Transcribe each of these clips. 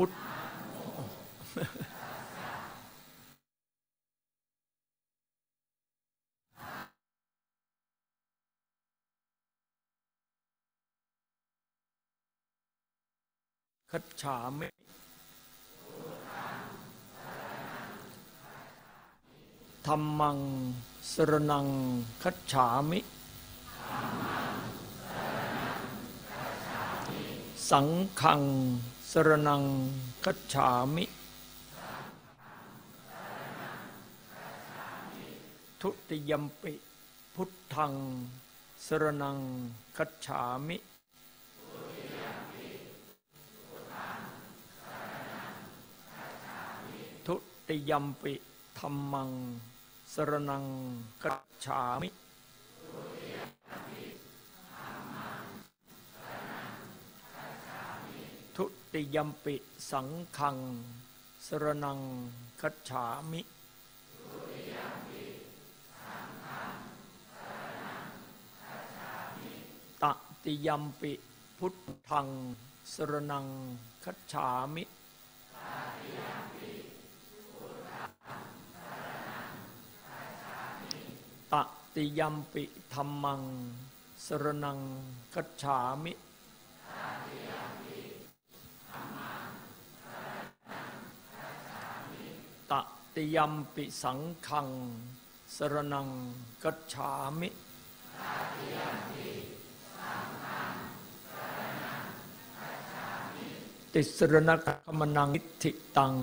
พุทธคัจฉามิธรรมังสรนังคัจฉามิ สังขัง สรนังคัจฉามิ ทุติยมปิ พุทธัง สรนังคัจฉามิ ทุติยมปิธรรมัง สรนังคัจฉามิ ทุ ติยมปิสังขัง สรนังคัจฉามิตติยมปิพุทธัง สรนังคัจฉามิตติยมปิธรรมัง สรนังคัจฉามิ ติยมปิสังขัง สรนังคัจฉามิ ติสรณคมนังนิธิตัง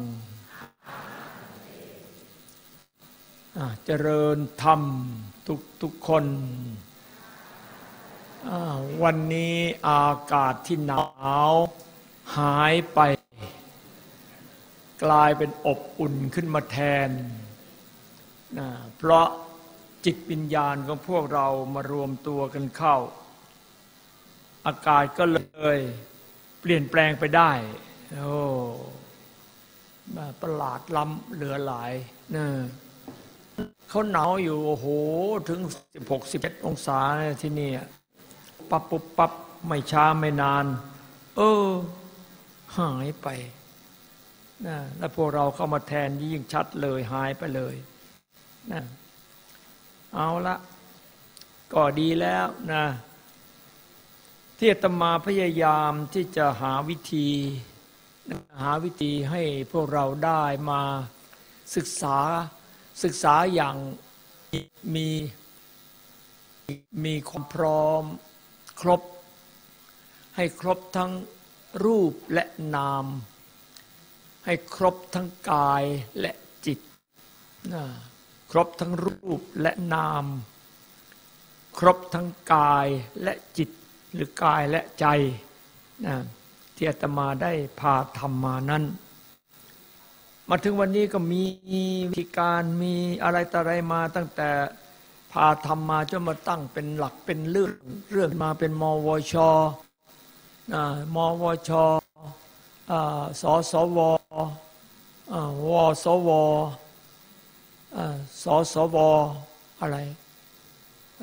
เจริญธรรมทุกทุกคนวันนี้อากาศที่หนาวหายไป กลายเป็นอบอุ่นขึ้นมาแทนนะเพราะจิตวิญญาณของพวกเรามารวมตัวกันเข้า อากาศก็เลยเปลี่ยนแปลงไปได้โอ้ประหลาดล้ำเหลือหลายนะเขาหนาวอยู่โอ้โหถึง 16 11องศาเนี่ยที่นี่ปับปุบปับไม่ช้าไม่นาน เออ หายไป นะแล้วพวกเราเข้ามาแทนยิ่งชัดเลยหายไปเลยนะเอาละก็ดีแล้วนะที่ตมาพยายามที่จะหาวิธีหาวิธีให้พวกเราได้มาศึกษาศึกษาอย่างมีมีความพร้อมครบ ให้ครบทั้งรูปและนาม ให้ครบทั้งกายและจิต ครบทั้งรูปและนาม ครบทั้งกายและจิต หรือกายและใจที่อาตมาได้พาทำมานั้น มาถึงวันนี้ก็มีวิธีการมีอะไรต่ออะไรมาตั้งแต่พาทำมาจนมาตั้งเป็นหลักเป็นเรื่องเรื่องมาเป็นมวชมวช สสวอวสวอ่าสสวอะไร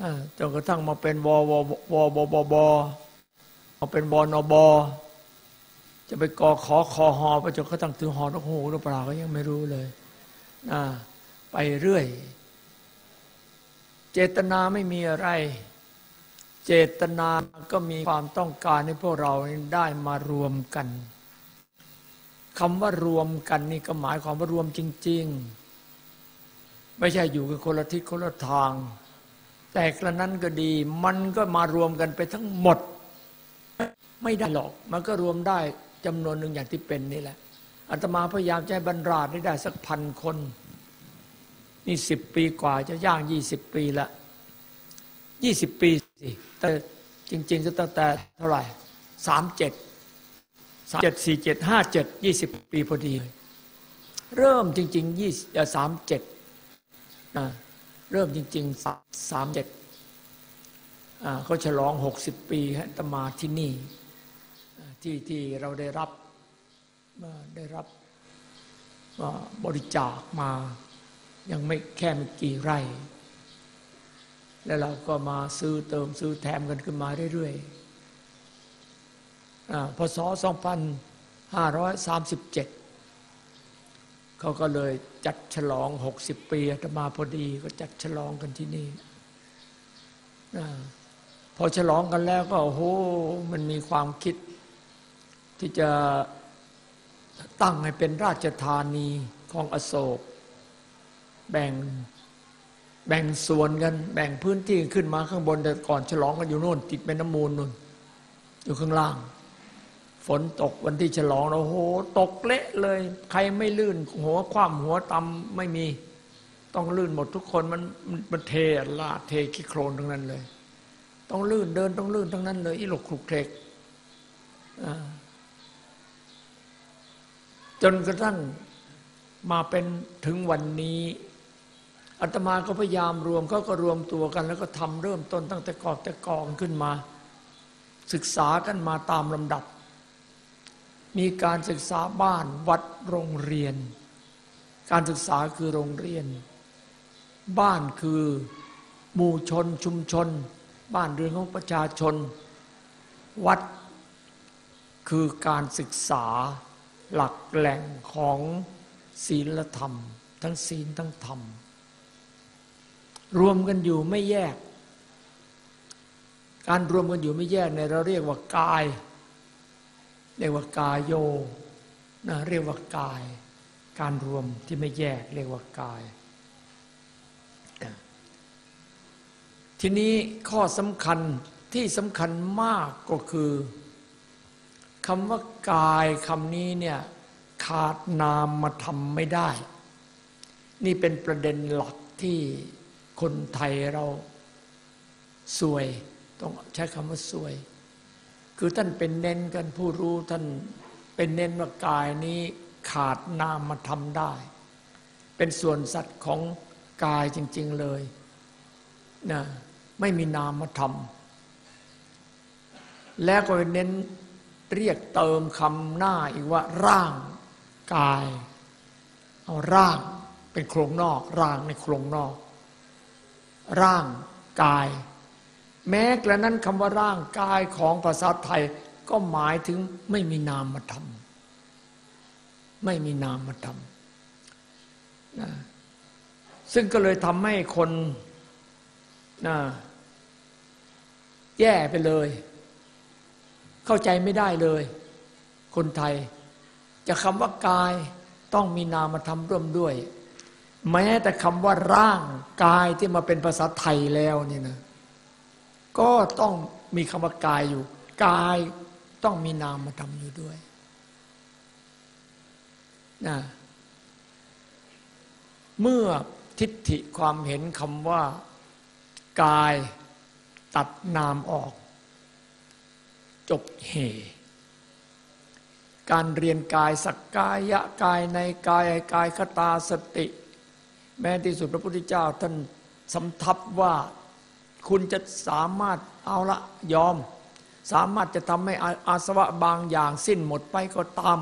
อ่าจนกระทั่งมาเป็นวววบบบ มาเป็นบนบ จะไปกอขอคอหอไปจนกระทั่งถึงหอนกหูหรือเปล่าก็ยังไม่รู้เลยไปเรื่อย เจตนาไม่มีอะไร เจตนาก็มีความต้องการให้พวกเราได้มารวมกัน คำว่ารวมกันนี่ก็หมายความว่ารวมจริง ๆ ไม่ใช่อยู่กันคนละทิศคนละทาง แต่กระนั้นก็ดี มันก็มารวมกันไปทั้งหมด ไม่ได้หรอก มันก็รวมได้จำนวนหนึ่งอย่างที่เป็นนี่แหละอาตมาพยายามจะให้บรรดาได้ได้สักพันคน นี่สิบปีกว่าจะย่างยี่สิบปีละยี่สิบปีสิแต่จริงๆก็ตั้งแต่เท่าไหร่สามเจ็ด สามเจ็ดสี่เจ็ดห้าเจ็ดยี่สิบปีพอดีเลยเริ่มจริงๆยี่สามเจ็ดเริ่มจริงๆสามเจ็ดเขาฉลองหกสิบปีให้ตมาที่นี่ ที่ที่เราได้รับได้รับบริจาคมายังไม่แค่ไม่กี่ไร่ แล้วเราก็มาซื้อเติมซื้อแถมกันขึ้นมาเรื่อยๆ พศห้าร้อยสามสิบเจ็ดเขาก็เลยจัดฉลองหกสิบปีอาตมาพอดีก็จัดฉลองกันที่นี่พอฉลองกันแล้วก็โอ้โหมันมีความคิดที่จะตั้งให้เป็นราชธานีของอโศก แบ่งแบ่งส่วนกัน แบ่งพื้นที่ขึ้นมาข้างบนแต่ก่อนฉลองกันอยู่โน่นติดแม่น้ำมูลนู่นอยู่ข้างล่าง ฝนตกวันที่ฉลองโอ้โหตกเละเลย ใครไม่ลื่น หัวคว่ำหัวตำไม่มี ต้องลื่นหมดทุกคนมันมันเทลาเทขี้โครนทั้งนั้นเลย ต้องลื่นเดินต้องลื่นทั้งนั้นเลยอีหลกคลุกเคลกจนกระทั่งมาเป็นถึงวันนี้อาตมาก็พยายามรวมเขาก็รวมตัวกัน แล้วก็ทำเริ่มต้นตั้งแต่กอบแต่กองขึ้นมา ศึกษากันมาตามลำดับ มีการศึกษาบ้านวัดโรงเรียน การศึกษาคือโรงเรียน บ้านคือหมู่ชนชุมชน บ้านเรือนของประชาชน วัดคือการศึกษาหลักแหล่งของศีลธรรม ทั้งศีลทั้งธรรม รวมกันอยู่ไม่แยก การรวมกันอยู่ไม่แยกในเราเรียกว่ากาย เรียกว่ากายโยนะเรียกว่ากาย การรวมที่ไม่แยกเรียกว่ากาย ทีนี้ข้อสำคัญที่สำคัญมากก็คือคำว่ากายคำนี้เนี่ยขาดนามมาทำไม่ได้ นี่เป็นประเด็นหลักที่คนไทยเราสวย ต้องใช้คำว่าสวย คือท่านเป็นเน้นกันผู้รู้ท่านเป็นเน้นว่ากายนี้ขาดนามมาทำได้ เป็นส่วนสัตว์ของกายจริง ๆเลยนะไม่มีนามมาทำแล้วก็เน้นเรียกเติมคำหน้าอีกว่า ร่างกาย เอาร่างเป็นโครงนอก ร่างในโครงนอก ร่างกาย แม้กระนั้นคำว่าร่างกายของภาษาไทยก็หมายถึงไม่มีนามธรรมไม่มีนามธรรมนะซึ่งก็เลยทำให้คนนะแย่ไปเลย เข้าใจไม่ได้เลย คนไทย จะคำว่ากายต้องมีนามธรรมร่วมด้วย แม้แต่คำว่าร่างกายที่มาเป็นภาษาไทยแล้วนี่นะ ก็ต้องมีคำว่ากายอยู่ กายต้องมีนามธรรมอยู่ด้วยนะเมื่อทิฏฐิความเห็นคำว่า กายตัดนามออก จบเห การเรียนกายสักกายะกายในกายกายคตาสติ แม้ที่สุดพระพุทธเจ้าท่านสำทับว่า คุณจะสามารถเอาละยอม สามารถจะทำให้อาสวะบางอย่างสิ้นหมดไปก็ตาม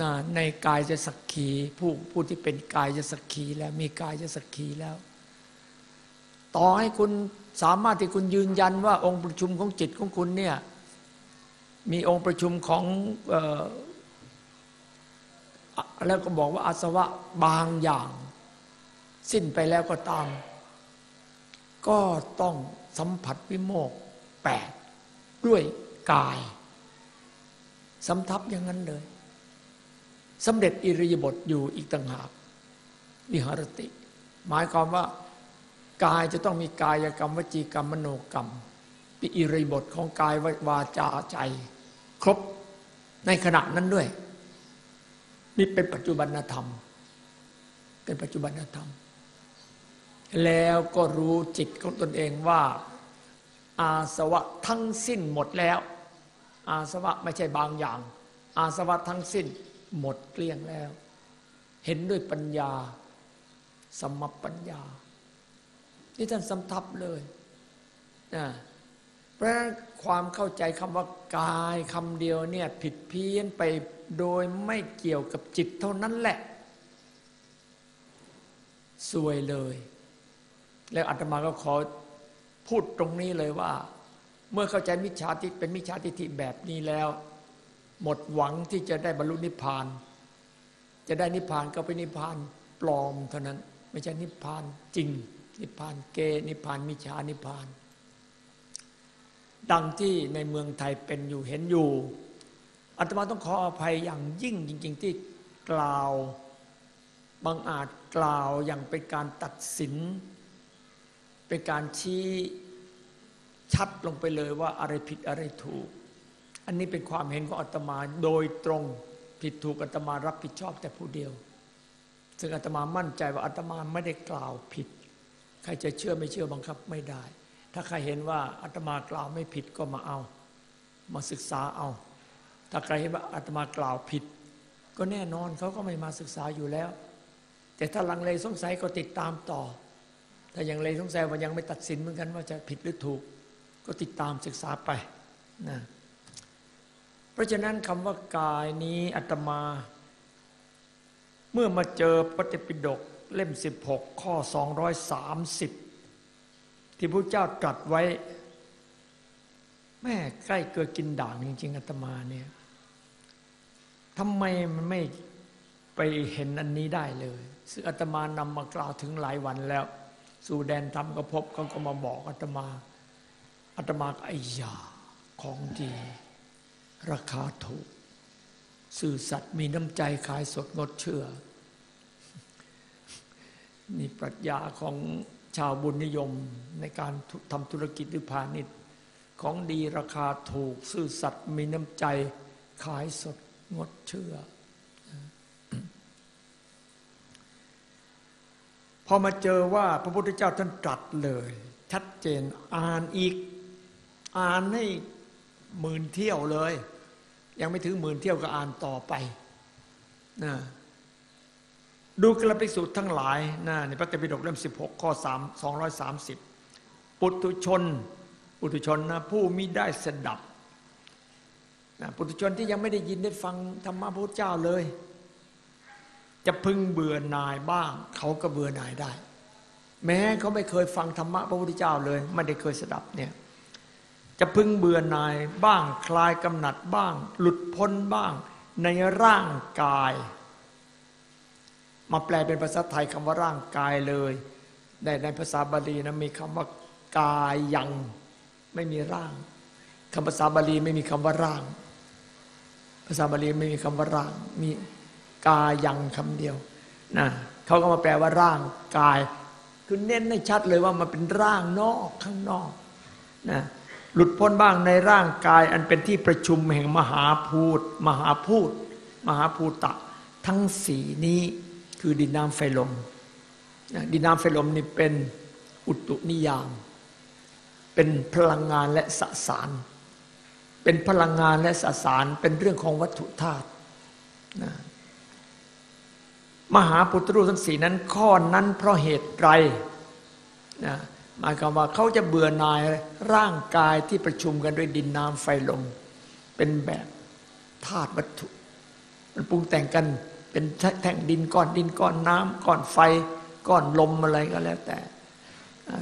นะในกายจะสักขีผู้ผู้ที่เป็นกายจะสักขีแล้วมีกายจะสักขีแล้ว ต่อให้คุณสามารถที่คุณยืนยันว่าองค์ประชุมของจิตของคุณเนี่ยมีองค์ประชุมของแล้วก็บอกว่าอาสวะบางอย่าง สิ้นไปแล้วก็ตาม ก็ต้องสัมผัสวิโมกแปดด้วยกายสำทับอย่างนั้นเลยสำเร็จอิริยบทอยู่อีกต่างหากวิหารติ หมายความว่ากายจะต้องมีกายกรรมวจีกรรมมโนกรรมปีอิริยบทของกายวาจาใจ ครบในขณะนั้นด้วย นี่เป็นปัจจุบันธรรม เป็นปัจจุบันธรรม แล้วก็รู้จิตของตนเองว่า อาสวะทั้งสิ้นหมดแล้ว อาสวะไม่ใช่บางอย่าง อาสวะทั้งสิ้นหมดเกลี้ยงแล้ว เห็นด้วยปัญญาสมปัญญา นี่ท่านสำทับเลยนะเพราะความเข้าใจคำว่ากายคำเดียวเนี่ยผิดเพี้ยนไปโดยไม่เกี่ยวกับจิตเท่านั้นแหละ สวยเลย แล้วอาตมาก็ขอพูดตรงนี้เลยว่า เมื่อเข้าใจมิจฉาทิฏเป็นมิจฉาทิฏฐิแบบนี้แล้ว หมดหวังที่จะได้บรรลุนิพพาน จะได้นิพพานก็เป็นนิพพานปลอมเท่านั้น ไม่ใช่นิพพานจริง นิพพานเกนิพพานมิจฉานิพพาน ดังที่ในเมืองไทยเป็นอยู่เห็นอยู่อาตมาต้องขออภัยอย่างยิ่งจริง ๆ ที่กล่าวบางอาจกล่าวอย่างเป็นการตัดสิน เป็นการชี้ชัดลงไปเลยว่าอะไรผิดอะไรถูก อันนี้เป็นความเห็นของอาตมาโดยตรงผิดถูกอาตมารับผิดชอบแต่ผู้เดียว ซึ่งอาตมามั่นใจว่าอาตมาไม่ได้กล่าวผิด ใครจะเชื่อไม่เชื่อบังคับไม่ได้ ถ้าใครเห็นว่าอาตมากล่าวไม่ผิดก็มาเอา มาศึกษาเอา ถ้าใครเห็นว่าอาตมากล่าวผิด ก็แน่นอนเขาก็ไม่มาศึกษาอยู่แล้ว แต่ถ้าลังเลสงสัยก็ติดตามต่อ ถ้ายังเลสงสัยว่ายังไม่ตัดสินเหมือนกันว่าจะผิดหรือถูก ก็ติดตามศึกษาไปนะเพราะฉะนั้นคำว่ากายนี้อาตมา เมื่อมาเจอปฏิปิฎกเล่ม 16 ข้อ 230 ที่พระเจ้าตรัสไว้ แม่ใกล้เกิดกินด่างจริงๆอาตมาเนี่ยทำไมมันไม่ไปเห็นอันนี้ได้เลย ซึ่งอาตมานำมากล่าวถึงหลายวันแล้ว สู่แดนธรรมก็พบเขาก็มาบอกอาตมาอาตมาไอ้ยาของดี ราคาถูก สื่อสัตว์มีน้ำใจขายสดงดเชื่อ นี่ปรัชญาของชาวบุญนิยมในการทำธุรกิจหรือพาณิชย์ ของดีราคาถูกซื่อสัตย์มีน้ำใจขายสดงดเชื่อ พอมาเจอว่าพระพุทธเจ้าท่านตรัสเลย ชัดเจนอ่านอีก อ่านให้หมื่นเที่ยวเลย ยังไม่ถึงหมื่นเที่ยวก็อ่านต่อไปนะดูกระปิสูตรทั้งหลายนะในพระเตปิฎกเล่ม 16 ข้อ 3 230 ปุถุชน ปุถุชนนะผู้มิได้สดับนะปุถุชนที่ยังไม่ได้ยินได้ฟังธรรมะพระพุทธเจ้าเลย จะพึงเบื่อหน่ายบ้าง เขาก็เบื่อหน่ายได้ แม้เขาไม่เคยฟังธรรมะพระพุทธเจ้าเลยไม่ได้เคยสดับเนี่ยจะพึงเบื่อหน่ายบ้างคลายกำหนัดบ้าง หลุดพ้นบ้าง ในร่างกาย มาแปลเป็นภาษาไทยคำว่าร่างกายเลยในในภาษาบาลีนะมีคำว่ากายยังไม่มีร่างคำภาษาบาลีไม่มีคำว่าร่าง ภาษาบาลีไม่มีคำว่าร่างมี กายังคำเดียวนะเขาก็มาแปลว่าร่างกาย คือเน้นให้ชัดเลยว่ามันเป็นร่างนอกข้างนอกนะหลุดพ้นบ้างในร่างกาย อันเป็นที่ประชุมแห่งมหาพูดมหาพูดมหาภูตะ ทั้งสีนี้คือดินน้ำไฟลมดินน้ำไฟลมนี่เป็นอุตุนิยาม เป็นพลังงานและสสาร เป็นพลังงานและสสารเป็นเรื่องของวัตถุธาตุนะ มหาปุตรูทั้งสี่นั้นข้อนั้นเพราะเหตุไรนะหมายความว่าเขาจะเบื่อหน่ายร่างกายที่ประชุมกันด้วยดินน้ำไฟลมเป็นแบบธาตุวัตถุ มันปรุงแต่งกันเป็นแท่งดินก้อนดินก้อนน้ำก้อนไฟก้อนลมอะไรก็แล้วแต่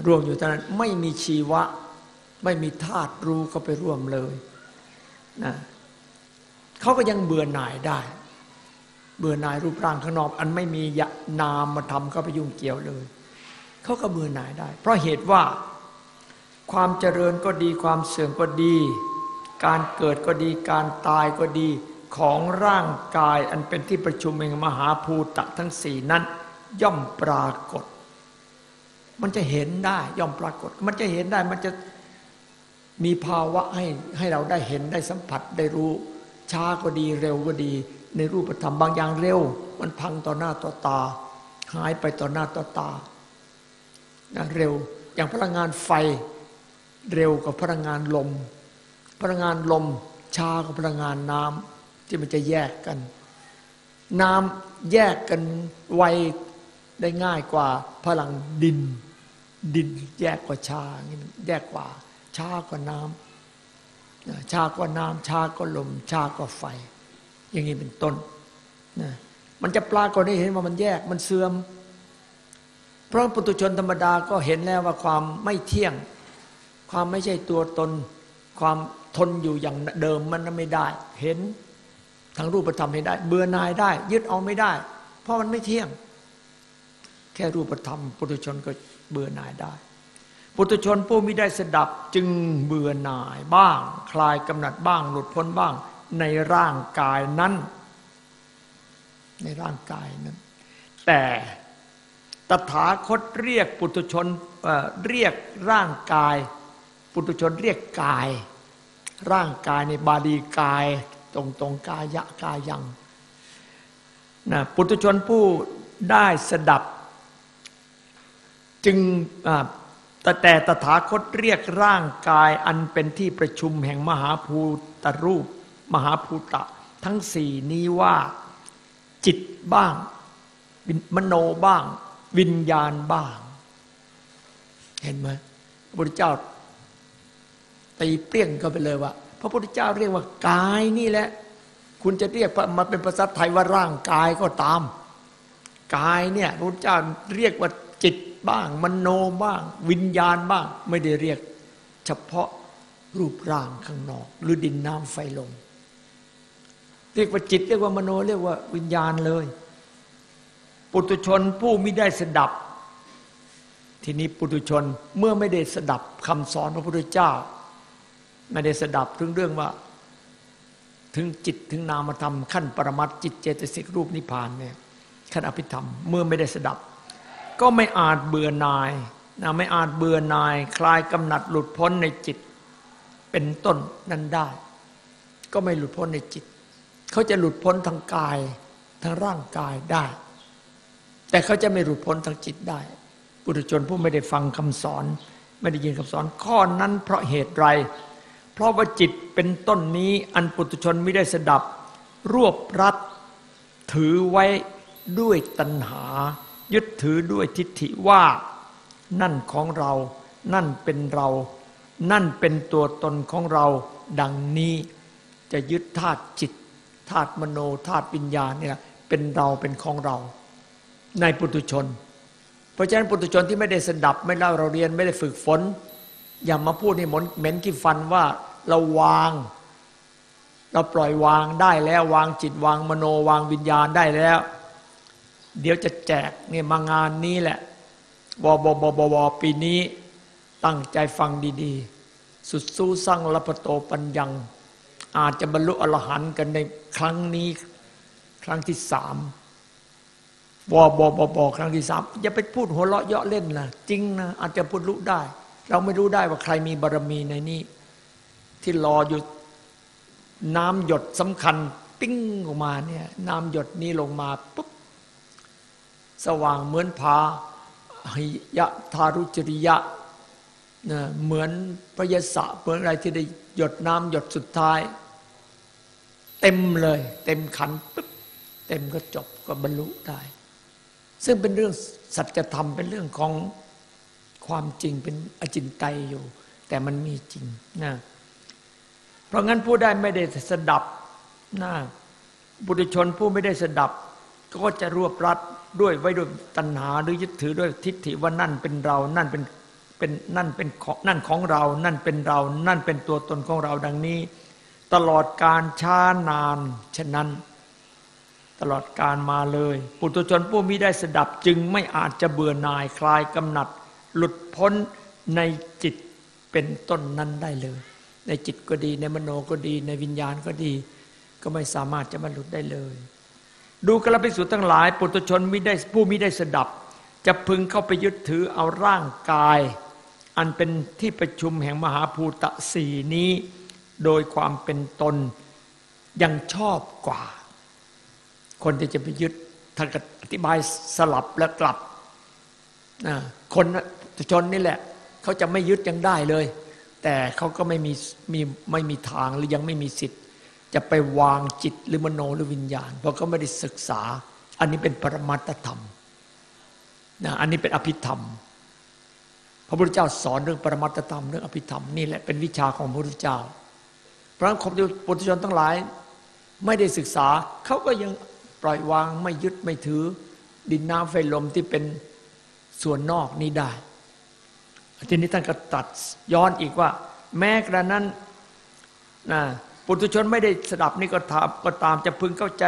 รวมอยู่ตอนนั้นไม่มีชีวะ ไม่มีธาตุรู้ก็ไปร่วมเลยนะเขาก็ยังเบื่อหน่ายได้ เบื่อหน่ายรูปร่างข้างนอก อันไม่มีนามมาทำเข้าไปยุ่งเกี่ยวเลยเขาก็เบื่อหน่ายได้ เพราะเหตุว่าความเจริญก็ดีความเสื่อมก็ดี การเกิดก็ดีการตายก็ดีของร่างกายอันเป็นที่ประชุมแห่งมหาภูตะทั้งสี่นั้น ย่อมปรากฏ มันจะเห็นได้ย่อมปรากฏ มันจะเห็นได้มันจะมีภาวะให้ให้เราได้เห็นได้สัมผัสได้รู้ช้าก็ดีเร็วก็ดี ในรูปธรรมบางอย่างเร็ว มันพังต่อหน้าต่อตา หายไปต่อหน้าต่อตานะเร็ว อย่างพลังงานไฟเร็วกว่าพลังงานลม พลังงานลมช้ากว่าพลังงานน้ำที่มันจะแยกกัน น้ำแยกกันไวได้ง่ายกว่าพลังดิน ดินแยกกว่าชาแยกกว่าช้ากว่าน้ำช้ากว่าน้ำช้ากว่าลมช้ากว่าไฟ อย่างนี้เป็นต้นนะมันจะปรากฏให้เห็นว่ามันแยกมันเสื่อม เพราะปุถุชนธรรมดาก็เห็นแล้วว่าความไม่เที่ยง ความไม่ใช่ตัวตน ความทนอยู่อย่างเดิมมันไม่ได้ เห็นทางรูปธรรมให้ได้ เบื่อนายได้ ยึดเอาไม่ได้ เพราะมันไม่เที่ยง แค่รูปธรรมปุถุชนก็เบื่อนายได้ปุถุชนผู้มิได้สดับจึงเบื่อหน่ายบ้าง คลายกำหนัดบ้าง หลุดพ้นบ้าง ในร่างกายนั้น ในร่างกายนั้น แต่ตถาคตเรียกปุถุชนเเรียกร่างกาย ปุถุชนเรียกกาย ร่างกายในบาลีกาย ตรงตรงกายะกายังนะปุถุชนผู้ได้สดับ จึงแต่แต่ตถาคตเรียกร่างกายอันเป็นที่ประชุมแห่งมหาภูตรูป มหาภูตะ ทั้งสี่นี้ว่าจิตบ้าง มโนบ้าง วิญญาณบ้าง เห็นไหมพระพุทธเจ้า ตีเปรี้ยงก็ไปเลยว่า พระพุทธเจ้าเรียกว่ากายนี่แหละ คุณจะเรียกมาเป็นภาษาไทยว่าร่างกายก็ตาม กายเนี่ยพระพุทธเจ้าเรียกว่าจิตบ้าง มโนบ้าง วิญญาณบ้าง ไม่ได้เรียก เฉพาะรูปร่างข้างนอก หรือดินน้ำไฟลม เรียกว่าจิต เรียกว่ามโนเรียกว่าวิญญาณเลย ปุถุชนผู้ไม่ได้สดับ ทีนี้ปุถุชนเมื่อไม่ได้สดับคำสอนพระพุทธเจ้า ไม่ได้สดับถึงเรื่องว่า ถึงจิตถึงนามธรรมขั้นปรมัตจิตเจตสิกรูปนิพพานเนี่ยขั้นอภิธรรมเมื่อไม่ได้สดับ ก็ไม่อาจเบื่อนายนะไม่อาจเบื่อนาย คลายกำหนัดหลุดพ้นในจิต เป็นต้นนั้นได้ ก็ไม่หลุดพ้นในจิต เขาจะหลุดพ้นทางกายทางร่างกายได้ แต่เขาจะไม่หลุดพ้นทางจิตได้ ปุถุชนผู้ไม่ได้ฟังคำสอน ไม่ได้ยินคำสอนข้อนั้นเพราะเหตุไร เพราะว่าจิตเป็นต้นนี้อันปุถุชนไม่ได้สดับ รวบรัดถือไว้ด้วยตัณหา ยึดถือด้วยทิฏฐิว่านั่นของเรา นั่นเป็นเรา นั่นเป็นตัวตนของเรา ดังนี้จะยึดธาตุจิต ธาตุมโนธาตุปัญญาเนี่ยเป็นเราเป็นของเรา ในปุถุชน เพราะฉะนั้นปุถุชนที่ไม่ได้สดับ ไม่เล่าเราเรียนไม่ได้ฝึกฝน อย่ามาพูดให้หมนเหม็นกี่ฟันว่าเราวาง เราปล่อยวางได้แล้ววางจิตวางมโนวางวิญญาณได้แล้ว เดี๋ยวจะแจกเนี่ยมางานนี้แหละวบบบวปีนี้ตั้งใจฟังดี ๆ สุดสู้สั่งละปโตปัญญัง อาจจะบรรลุอรหันต์กันใน ครั้งนี้ครั้งที่สามวบบบครั้งที่สามอย่าไปพูดหัวเราะเยาะเล่นนะจริงนะอาจจะพูดรู้ได้ เราไม่รู้ได้ว่าใครมีบารมีในนี้ ที่รออยู่น้ำหยดสำคัญ ปิ้งออกมาเนี่ยน้ำหยดนี้ลงมาปุ๊บสว่างเหมือนพาหิยะทารุจริยะนะเหมือนพระยศเหมือนอะไรที่ได้หยดน้ำหยดสุดท้าย เต็มเลย เต็มขันปึ๊บเต็มก็จบก็บรรลุได้ ซึ่งเป็นเรื่องสัจธรรมเป็นเรื่องของความจริงเป็นอจินไตยอยู่ แต่มันมีจริงนะเพราะงั้นผู้ได้ไม่ได้สดับนะบุตรชนผู้ไม่ได้สดับ ก็จะรวบรัดด้วยไว้ด้วยตัณหาหรือยึดถือด้วยทิฏฐิว่านั่นเป็นเรา นั่นเป็นเป็นนั่นเป็นของนั่นของเรา นั่นเป็นเรา นั่นเป็นตัวตนของเราดังนี้ ตลอดการช้านานฉะนั้น ตลอดการมาเลย ปุถุชนผู้มิได้สดับจึงไม่อาจจะเบื่อหน่ายคลายกำหนัด หลุดพ้นในจิตเป็นต้นนั้นได้เลย ในจิตก็ดีในมโนก็ดี ในวิญญาณก็ดี ก็ไม่สามารถจะบรรลุได้เลย ดูกระพิสุทั้งหลาย ปุถุชนมิได้ผู้มิได้สดับ จะพึงเข้าไปยึดถือเอาร่างกาย อันเป็นที่ประชุมแห่งมหาภูตะสีนี้ โดยความเป็นตนยังชอบกว่า คนที่จะไปยึดท่านก็อธิบายสลับและกลับคนชนนี่แหละ เขาจะไม่ยึดยังได้เลย แต่เขาก็ไม่มีมีไม่มีทางหรือยังไม่มีสิทธิ์ จะไปวางจิตหรือมโนหรือวิญญาณ เพราะเขาไม่ได้ศึกษา อันนี้เป็นปรมัตธรรมนะอันนี้เป็นอภิธรรม พระพุทธเจ้าสอนเรื่องปรมัตธรรมเรื่องอภิธรรมนี่แหละเป็นวิชาของพระพุทธเจ้า ราะคนปุถุชนทั้งหลาย ไม่ได้ศึกษาเขาก็ยังปล่อยวางไม่ยึดไม่ถือ ดินน้ำไฟลมที่เป็นส่วนนอกนี้ได้ทีนี้ท่านก็ตัดย้อนอีกว่า แม้กระนั้นนะปุถุชนไม่ได้สดับนี่ก็ตามก็ตามจะพึงเข้าใจ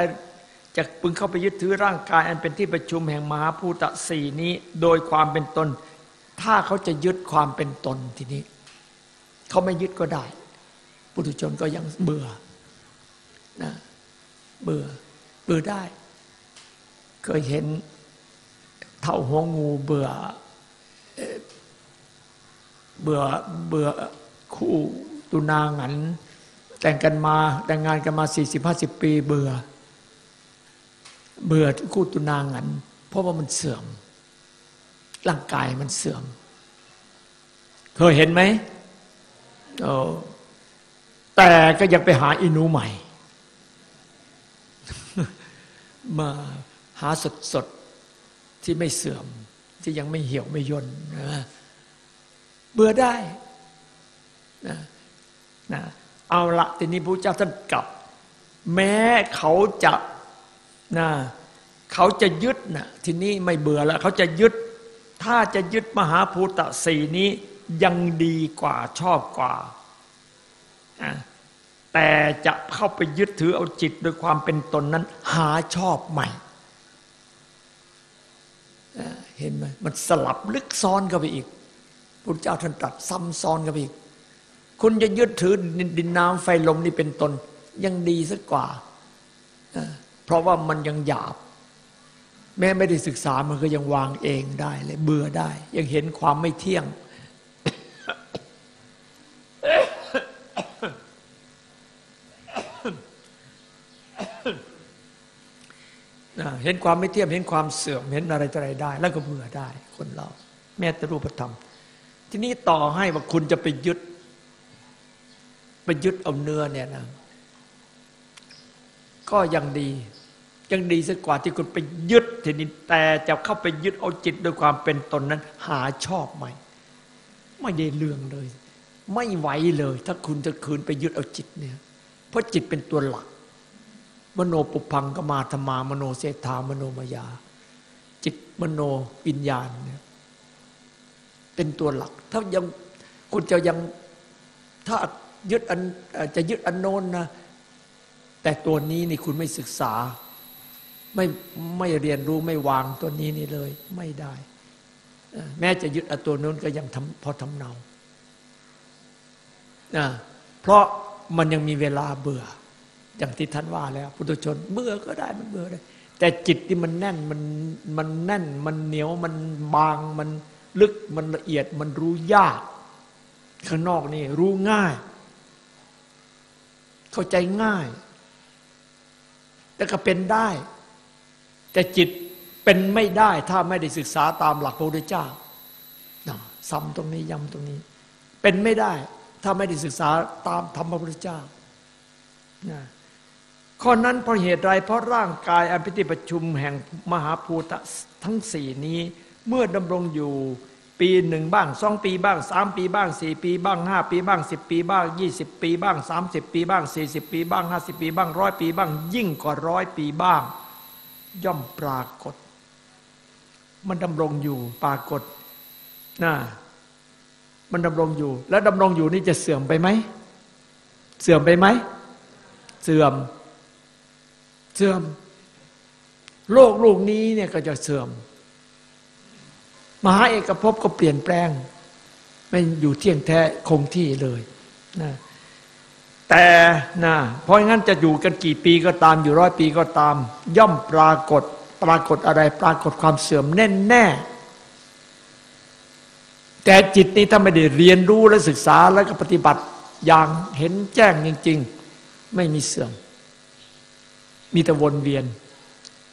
จะพึงเข้าไปยึดถือร่างกาย อันเป็นที่ประชุมแห่งมหาภูตะสี่นี้ โดยความเป็นตน ถ้าเขาจะยึดความเป็นตนทีนี้ เขาไม่ยึดก็ได้ ปุถุชนก็ยังเบื่อนะเบื่อเบื่อได้เคยเห็นเท่าหัวงูเบื่อเบื่อเบื่อคู่ตุนางัน แต่งกันมาแต่งงานกันมาสี่สิบห้าสิบปี เบื่อ เบื่อคู่ตุนางัน เพราะว่ามันเสื่อม ร่างกายมันเสื่อม เคยเห็นไหมโอ้ แต่ก็ยังไปหาอินูใหม่ มาหาสดสดที่ไม่เสื่อม ที่ยังไม่เหี่ยวไม่ย่นนะเบื่อได้นะนะเอาละทีนี้พระเจ้าท่านกลับ แม้เขาจะนะเขาจะยึดนะทีนี้ไม่เบื่อแล้วเขาจะยึด ถ้าจะยึดมหาภูตะสีนี้ยังดีกว่าชอบกว่า แต่จะเข้าไปยึดถือเอาจิตโดยความเป็นตนนั้น หาชอบใหม่เห็นไหมมันสลับลึกซ้อนกันไปอีกพุทธเจ้าท่านตรัสซ้ำซ้อนกันไปอีก คุณจะยึดถือดินน้ำไฟลมนี่เป็นตน ยังดีสักกว่า เพราะว่ามันยังหยาบ แม้ไม่ได้ศึกษามันก็ยังวางเองได้เลยเบื่อได้ ยังเห็นความไม่เที่ยง เห็นความไม่เที่ยงเห็นความเสื่อมเห็นอะไรอะไรได้ แล้วก็เบื่อได้ คนเรา แม้แต่รูปธรรม ทีนี้ต่อให้ว่าคุณจะไปยึดไปยึดเอาเนื้อเนี่ยนะก็ยังดี ยังดีสักกว่าที่คุณไปยึดทีนี้แต่จะเข้าไปยึดเอาจิตโดยความเป็นตนนั้น หาชอบไหมไม่ได้เรื่องเลย ไม่ไหวเลย ถ้าคุณจะคืนไปยึดเอาจิตเนี่ย เพราะจิตเป็นตัวหลัก มโนปุพังกมาธรรมามโนเสธามโนมยา จิตมโนวิญญาณเนี่ยเป็นตัวหลัก ถ้ายังคุณจะยังถ้ายึดอันจะยึดอันโน้นนะแต่ตัวนี้นี่คุณไม่ศึกษา ไม่ไม่เรียนรู้ไม่วางตัวนี้นี่เลย ไม่ได้ แม้จะยึดอันตัวโน้นก็ยังทำพอทำเนาเพราะมันยังมีเวลาเบื่อ อย่างที่ท่านว่าแล้วพุทธชนเบื่อก็ได้มันเบื่อได้ แต่จิตที่มันแน่นมันมันแน่นมันเหนียวมันบางมันลึกมันละเอียดมันรู้ยาก ข้างนอกนี่รู้ง่าย เข้าใจง่าย แต่ก็เป็นได้ แต่จิตเป็นไม่ได้ถ้าไม่ได้ศึกษาตามหลักพระพุทธเจ้าซ้ำตรงนี้ย้ำตรงนี้ เป็นไม่ได้ ถ้าไม่ได้ศึกษาตามธรรมพระพุทธเจ้านะ ข้อนั้นเพราะเหตุไรเพราะร่างกายอันเป็นที่ประชุมแห่งมหาภูตะทั้งสี่นี้ เมื่อดำรงอยู่ปีหนึ่งบ้างสองปีบ้างสามปีบ้างสี่ปีบ้างห้าปีบ้างสิบปีบ้างยี่สิบปีบ้างสามสิบปีบ้างสี่สิบปีบ้างห้าสิบปีบ้างร้อยปีบ้าง ยิ่งกว่าร้อยปีบ้าง ย่อมปรากฏ มันดำรงอยู่ปรากฏนะมันดำรงอยู่ แล้วดำรงอยู่นี่จะเสื่อมไปไหม เสื่อมไปไหม เสื่อม เสื่อม โลกลูกนี้เนี่ยก็จะเสื่อม มหาเอกภพก็เปลี่ยนแปลง ไม่อยู่เที่ยงแท้คงที่เลยนะแต่นะเพราะงั้นจะอยู่กันกี่ปีก็ตามอยู่ร้อยปีก็ตาม ย่อมปรากฏปรากฏอะไรปรากฏความเสื่อมแน่แน่แต่จิตนี้ถ้าไม่ได้เรียนรู้และศึกษาแล้วก็ปฏิบัติอย่างเห็นแจ้งจริง ๆ ไม่มีเสื่อม มีแต่วนเวียน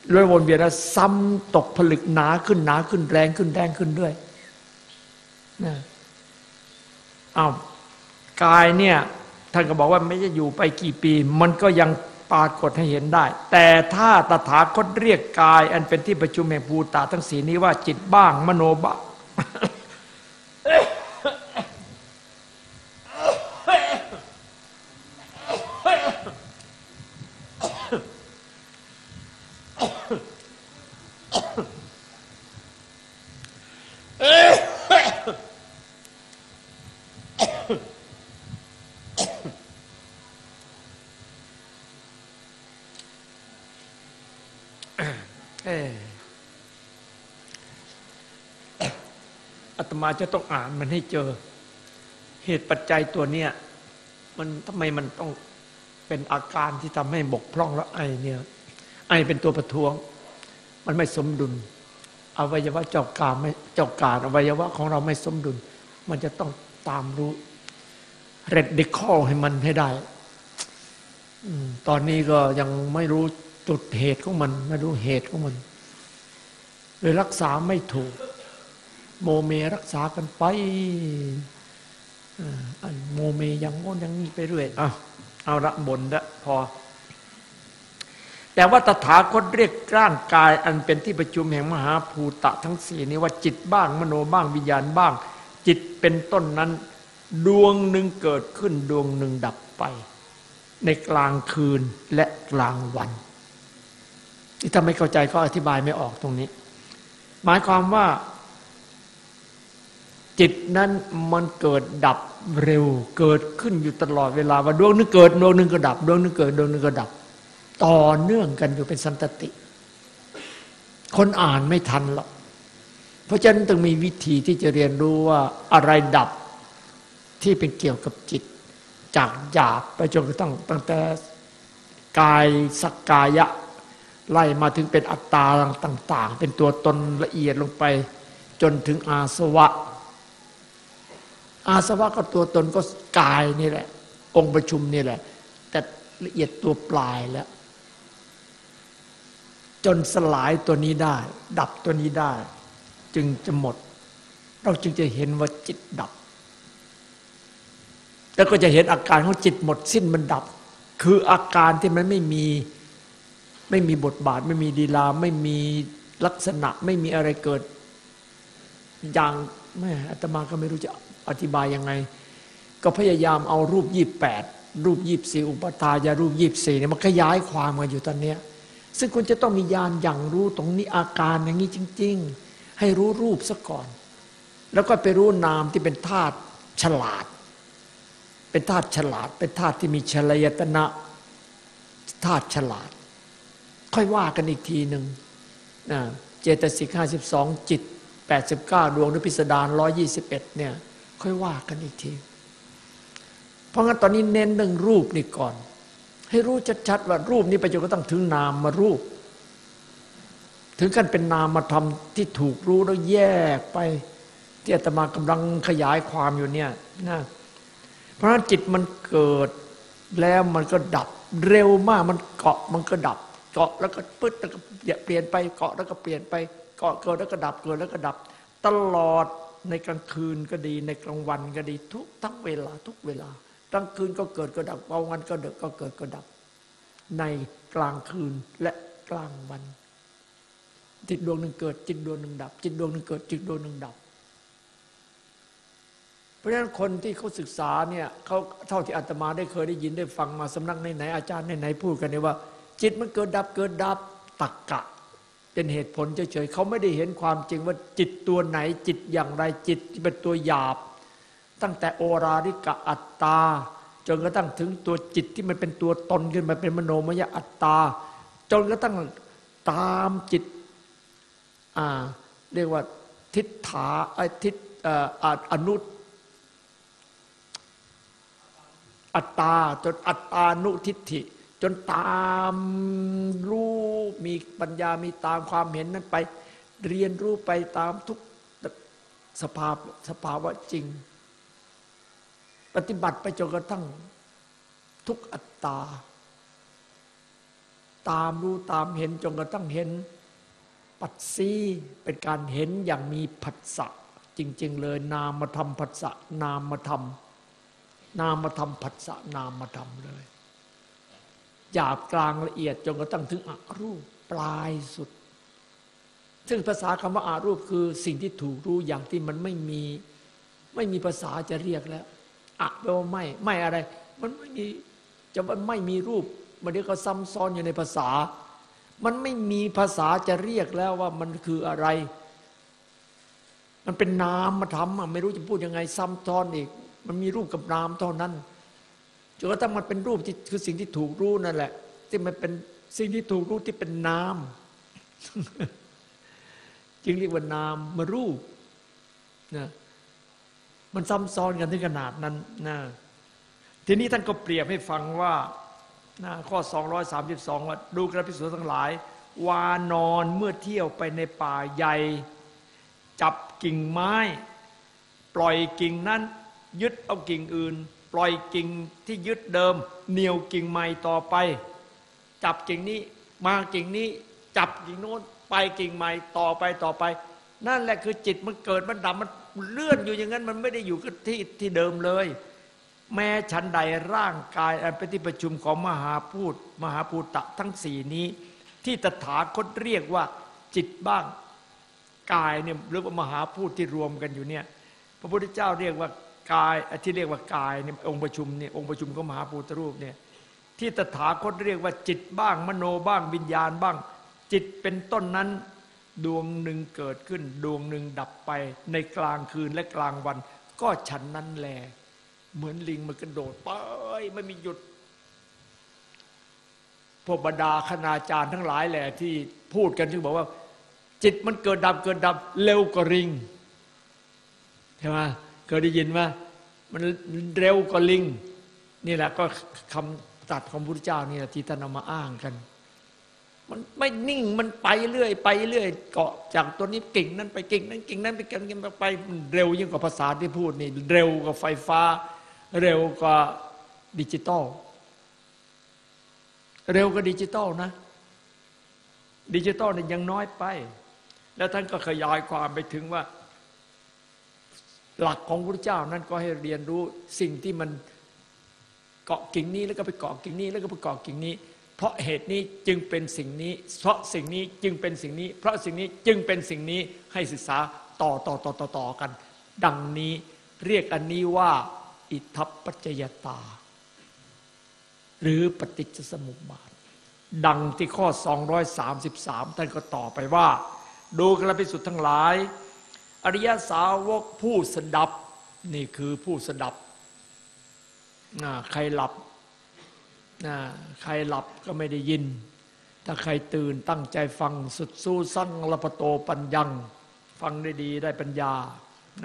เรื่อยวนเวียนแล้วซ้ำตกผลึกหนาขึ้นหนาขึ้นแรงขึ้นแรงขึ้นด้วยนะอ้าวกายเนี่ยท่านก็บอกว่าไม่จะอยู่ไปกี่ปี มันก็ยังปรากฏให้เห็นได้ แต่ถ้าตถาคตเรียกกาย อันเป็นที่ประชุมแห่งภูตาทั้งสีนี้ว่าจิตบ้าง มโนบ้าง อาตมาจะต้องอ่านมันให้เจอ เหตุปัจจัยตัวเนี้ยมันทำไมมันต้องเป็นอาการที่ทำให้บกพร่องแล้วไอเนี่ย ไอเป็นตัวประท้วง มันไม่สมดุล อวัยวะเจ้าการไม่เจ้าการอวัยวะของเราไม่สมดุล มันจะต้องตามรู้เรดดิคอลให้มันให้ได้อตอนนี้ก็ยังไม่รู้จุดเหตุของมัน ไม่รู้เหตุของมันเลยรักษาไม่ถูก โมเมรักษากันไปอันโมเมยังโง่นอยังนี้ไปเรื่อยเอาเอาละบนละพอ แต่ว่าตถาคตเรียกร่างกาย อันเป็นที่ประชุมแห่งมหาภูตะทั้งสี่นี้ว่าจิตบ้าง มโนบ้างวิญญาณบ้าง จิตเป็นต้นนั้น ดวงหนึ่งเกิดขึ้นดวงหนึ่งดับไป ในกลางคืนและกลางวันที่ถ้าไม่เข้าใจก็อธิบายไม่ออกตรงนี้ หมายความว่า จิตนั้นมันเกิดดับเร็ว เกิดขึ้นอยู่ตลอดเวลาว่าดวงหนึงเกิดดวงหนึงก็ดับดวงหนึงเกิดดวงหนึงก็ดับ ต่อเนื่องกันอยู่เป็นสันตติ คนอ่านไม่ทันหรอกเพราะฉะนั้นต้องมีวิธีที่จะเรียนรู้ว่าอะไรดับที่เป็นเกี่ยวกับจิต จากหยาบไปจนกระทั่งตั้งแต่กายสักกายะ ไล่มาถึงเป็นอัตตาต่าง ๆ เป็นตัวตนละเอียดลงไป จนถึงอาสวะ อาสวะก็ตัวตนก็กายนี่แหละ องค์ประชุมนี่แหละ แต่ละเอียดตัวปลายแล้ว จนสลายตัวนี้ได้ ดับตัวนี้ได้ จึงจะหมด เราจึงจะเห็นว่าจิตดับ แล้วก็จะเห็นอาการของจิตหมดสิ้นมันดับ คืออาการที่มันไม่มีไม่มีบทบาท ไม่มีดีลาไม่มีลักษณะไม่มีอะไรเกิด อย่างแม่อาตมาก็ไม่รู้จะ อธิบายยังไง ก็พยายามเอารูปยี่แปดรูปยี่สี่อุปทายารูปยี่สี่เนี่ยมันขยายความมาอยู่ตอนเนี้ยซึ่งคุณจะต้องมีญาณอย่างรู้ตรงนี้อาการอย่างนี้จริง ๆ ให้รู้รูปซะก่อน แล้วก็ไปรู้นามที่เป็นธาตุฉลาด เป็นธาตุฉลาด เป็นธาตุที่มีชลยตนะธาตุฉลาด ค่อยว่ากันอีกทีหนึ่งนะเจตสิกห้าสิบสองจิตแปดสิบเก้าดวงนุพิสดารร้อยี่สิบเอ็ดเนี่ย ค่อยว่ากันอีกที เพราะงั้นตอนนี้เน้นเรื่องรูปนี่ก่อน ให้รู้ชัดๆว่ารูปนี้ไปจนกระทั่งถึงนามมารูป ถึงกันเป็นนามมาทำที่ถูกรู้แล้วแยกไป ที่อาตมากำลังขยายความอยู่เนี่ยนะเพราะฉะนั้นจิตมันเกิดแล้วมันก็ดับเร็วมากมันเกาะมันก็ดับ เกาะแล้วก็ปึ๊ดแล้วก็เปลี่ยนไปเกาะแล้วก็เปลี่ยนไป เกาะเกิดแล้วก็ดับเกิดแล้วก็ดับ ตลอด ในกลางคืนก็ดี ในกลางวันก็ดีทุกทั้งเวลาทุกเวลา กลางคืนก็เกิดก็ดับกลางวันก็เดกก็เกิดก็ดับ ในกลางคืนและกลางวัน จิตดวงหนึ่งเกิด จิตดวงหนึ่งดับ จิตดวงหนึ่งเกิด จิตดวงหนึ่งดับ เพราะฉะนั้นคนที่เขาศึกษาเนี่ยเขาเท่าที่อาตมาได้เคยได้ยินได้ฟังมาสำนักไหนๆอาจารย์ไหนๆพูดกันเนี่ยว่า จิตมันเกิดดับเกิดดับตักกะ เป็นเหตุผลเฉยๆเขาไม่ได้เห็นความจริงว่าจิตตัวไหนจิตอย่างไรจิตที่เป็นตัวหยาบ ตั้งแต่โอราริกะอัตตา จนกระทั่งถึงตัวจิตที่มันเป็นตัวตนขึ้นมาเป็นมโนมยอัตตา จนกระทั่งตามจิตอ่าเรียกว่าทิฏฐาไอ้ทิฏเอ่ออ่าอนุอัตตาจนอัตตานุทิฏฐิ จนตามรู้มีปัญญามีตามความเห็นนั้นไป เรียนรู้ไปตามทุกสภาพสภาวะจริง ปฏิบัติไปจนกระทั่งทุกอัตตา ตามรู้ตามเห็นจนกระทั่งเห็น ปัจซีเป็นการเห็นอย่างมีผัสสะจริง ๆ เลย นามธรรมผัสสะนามธรรมนามธรรมผัสสะนามธรรมเลย หยาบกลางละเอียดจนกระทั่งถึงอรูปปลายสุด ซึ่งภาษาคำว่าอารูปคือสิ่งที่ถูกรู้อย่างที่มันไม่มีไม่มีภาษาจะเรียกแล้วอะแปลว่าไม่ไม่อะไร มันไม่มีจะไม่มีรูป มันเรียกก็ซ้ำซ้อนอยู่ในภาษา มันไม่มีภาษาจะเรียกแล้วว่ามันคืออะไร มันเป็นนามมาทำไม่รู้จะพูดยังไง ซ้ำซ้อนอีก มันมีรูปกับนามเท่านั้น จนกระทั่งมันเป็นรูปที่คือสิ่งที่ถูกรู้นั่นแหละ ที่มันเป็นสิ่งที่ถูกรู้ที่เป็นนามจึงเรียกว่านามมารูปนะมันซ้ำซ้อนกันถึงขนาดนั้นนะทีนี้ท่านก็เปรียบให้ฟังว่านะข้อ 232 ว่า ดูกระพิสูจทั้งหลาย วานอนเมื่อเที่ยวไปในป่าใหญ่ จับกิ่งไม้ ปล่อยกิ่งนั้น ยึดเอากิ่งอื่น ปล่อยกิ่งที่ยึดเดิม เหนียวกิ่งใหม่ต่อไป จับกิ่งนี้มากิ่งนี้ จับกิ่งโน้นไปกิ่งใหม่ต่อไปต่อไป นั่นแหละคือจิตมันเกิดมันดับมันเลื่อนอยู่อย่างนั้นมันไม่ได้อยู่ที่ที่เดิมเลย แม้ชั้นใดร่างกายอันเป็นที่ประชุมของมหาพูดมหาภูตะทั้งสี่นี้ ที่ตถาคตเรียกว่าจิตบ้างกายเนี่ยหรือว่ามหาพูดที่รวมกันอยู่เนี่ยพระพุทธเจ้าเรียกว่า กายที่เรียกว่ากายเนี่ยองค์ประชุมเนี่ยองค์ประชุมของมหาภูตรูปเนี่ยที่ตถาคตเรียกว่าจิตบ้าง มโนบ้างวิญญาณบ้าง จิตเป็นต้นนั้น ดวงหนึ่งเกิดขึ้น ดวงหนึ่งดับไปในกลางคืนและกลางวัน ก็ฉันนั้นแล เหมือนลิงมันกระโดดไปไม่มีหยุดพวกบรรดาคณาจารย์ทั้งหลายแหละที่พูดกันที่บอกว่า จิตมันเกิดดับเกิดดับเร็วกว่าลิงใช่ไหม ยได้ยินว่ามันเร็วกว่าลิง นี่แหละก็คำตัดของพระพุทธเจ้านี่แหละที่ท่านเอามาอ้างกัน มันไม่นิ่งมันไปเรื่อย ไปเรื่อย เกาะจากตัวนี้กิ่งนั้นไปกิ่งนั้นกิ่งนั้นไปกิ่งนั้นไปเร็วยิ่งกว่าภาษาที่พูดนี่ เร็วกว่าไฟฟ้า เร็วกว่าดิจิตอลเร็วกว่าดิจิตอลนะ ดิจิตอลนี่ยังน้อยไป แล้วท่านก็ขยายความไปถึงว่า หลักของพระเจ้านั้นก็ให้เรียนรู้สิ่งที่มันเกาะกิ่งนี้แล้วก็ไปเกาะกิ่งนี้ แล้วก็ไปเกาะกิ่งนี้ เพราะเหตุนี้จึงเป็นสิ่งนี้ เพราะสิ่งนี้จึงเป็นสิ่งนี้ เพราะสิ่งนี้จึงเป็นสิ่งนี้ให้ศึกษาต่อต่อต่อต่อต่อกัน ดังนี้เรียกอันนี้ว่า อิทัปปัจจยตา หรือปฏิจจสมุปบาท ดังที่ข้อ 233 ท่านก็ต่อไปว่า ดูกระพิสุทธ์ทั้งหลาย อริยสาวกผู้สดับ นี่คือผู้สดับ ใครหลับนะใครหลับก็ไม่ได้ยิน ถ้าใครตื่นตั้งใจฟังสุดสู้สั้นละปโตปัญญัง ฟังได้ดีได้ปัญญา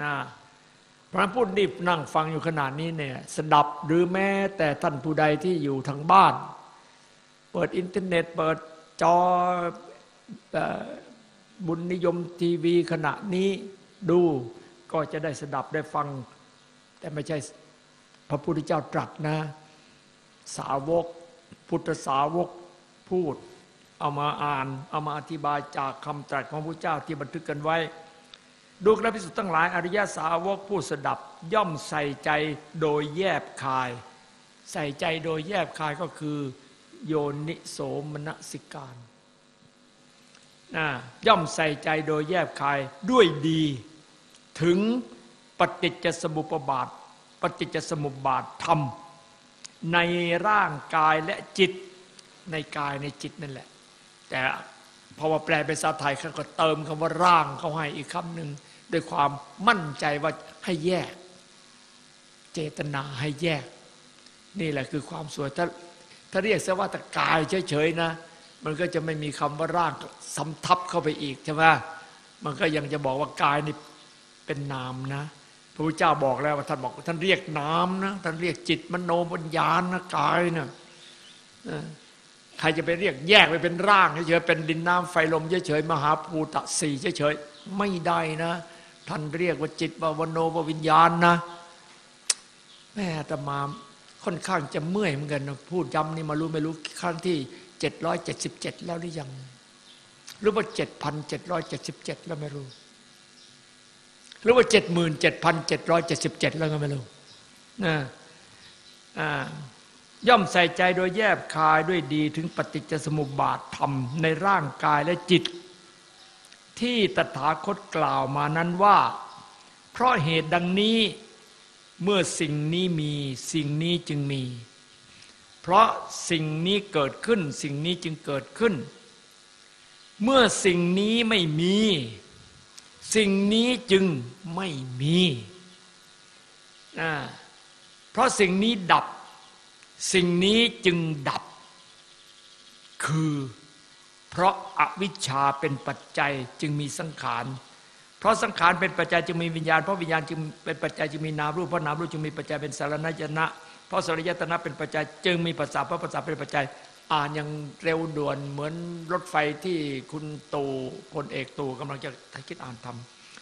นะพระพุทธดิบนั่งฟังอยู่ขนาดนี้เนี่ยสดับหรือแม้แต่ท่านผู้ใดที่อยู่ทางบ้าน เปิดอินเทอร์เน็ตเปิดจอบุญนิยมทีวีขณะนี้ ดูก็จะได้สดับได้ฟัง แต่ไม่ใช่พระพุทธเจ้าตรัสนะ สาวก พุทธสาวกพูด เอามาอ่าน เอามาอธิบายจากคำตรัสของพระเจ้าที่บันทึกกันไว้ ดูกระพิสุทธ์ทั้งหลาย อริยสาวกผู้สดับย่อมใส่ใจโดยแยบคาย ใส่ใจโดยแยบคายก็คือ โยนิโสมนสิการนะย่อมใส่ใจโดยแยบคายด้วยดี ถึงปฏิจจสมุปบาท ปฏิจจสมุปบาทธรรม ในร่างกายและจิตในกายในจิตนั่นแหละ แต่พอว่าแปลเป็นภาษาไทยเขาก็เติมคำว่าร่างเขาให้อีกคำหนึ่งด้วยความมั่นใจว่าให้แยก เจตนาให้แยก นี่แหละคือความสวยถ้าถ้าเรียกซะว่าแต่กายเฉยๆนะ มันก็จะไม่มีคำว่าร่างสำทับเข้าไปอีกใช่ไหมมันก็ยังจะบอกว่ากายนี่ เป็นนามนะ พระพุทธเจ้าบอกแล้วว่าท่านบอกท่านเรียกน้ำนะท่านเรียกจิตมโนปัญญาณนะกายนะใครจะไปเรียกแยกไปเป็นร่างเฉยๆเป็นดินน้ำไฟลมเฉยๆมหาภูตะสี่เฉยๆไม่ได้นะ ท่านเรียกว่าจิตว่าวโนววิญญาณนะแม่ตมาค่อนข้างจะเมื่อยเหมือนกันนะพูดย้ำนี่มารู้ไม่รู้ครั้งที่เจ็ดร้อยเจ็ดสิบเจ็ดแล้วหรือยังหรือว่าเจ็ดพันเจ็ดร้อยเจ็ดสิบเจ็ดแล้วไม่รู้ หรือว่าเจ็ดหมื่นเจ็ดพันเจ็ดร้อยเจ็ดสิบเจ็ดแล้วก็ไม่รู้นะย่อมใส่ใจโดยแยบคายด้วยดีถึงปฏิจจสมุปบาทธรรมในร่างกายและจิต ที่ตถาคตกล่าวมานั้นว่า เพราะเหตุดังนี้เมื่อสิ่งนี้มีสิ่งนี้จึงมี เพราะสิ่งนี้เกิดขึ้น สิ่งนี้จึงเกิดขึ้น เมื่อสิ่งนี้ไม่มี สิ่งนี้จึงไม่มีนะเพราะสิ่งนี้ดับ สิ่งนี้จึงดับ คือเพราะอาวิชชาเป็นปัจจัยจึงมีสังขาร เพราะสังขารเป็นปัจจัยจึงมีวิญญาณ เพราะวิญญาณจึงเป็นปัจจัยจึงมีนามรูป เพราะนามรูปจึงมีปัจจัยเป็นสารนยนะ เพราะสารยตนะเป็นปัจจัย จึงมีภาษาเพราะภาษาเป็นปัจจัย อ่านอย่างเร็วด่วนเหมือนรถไฟที่คุณตู่พลเอกตูกำลังจะคิดอ่านท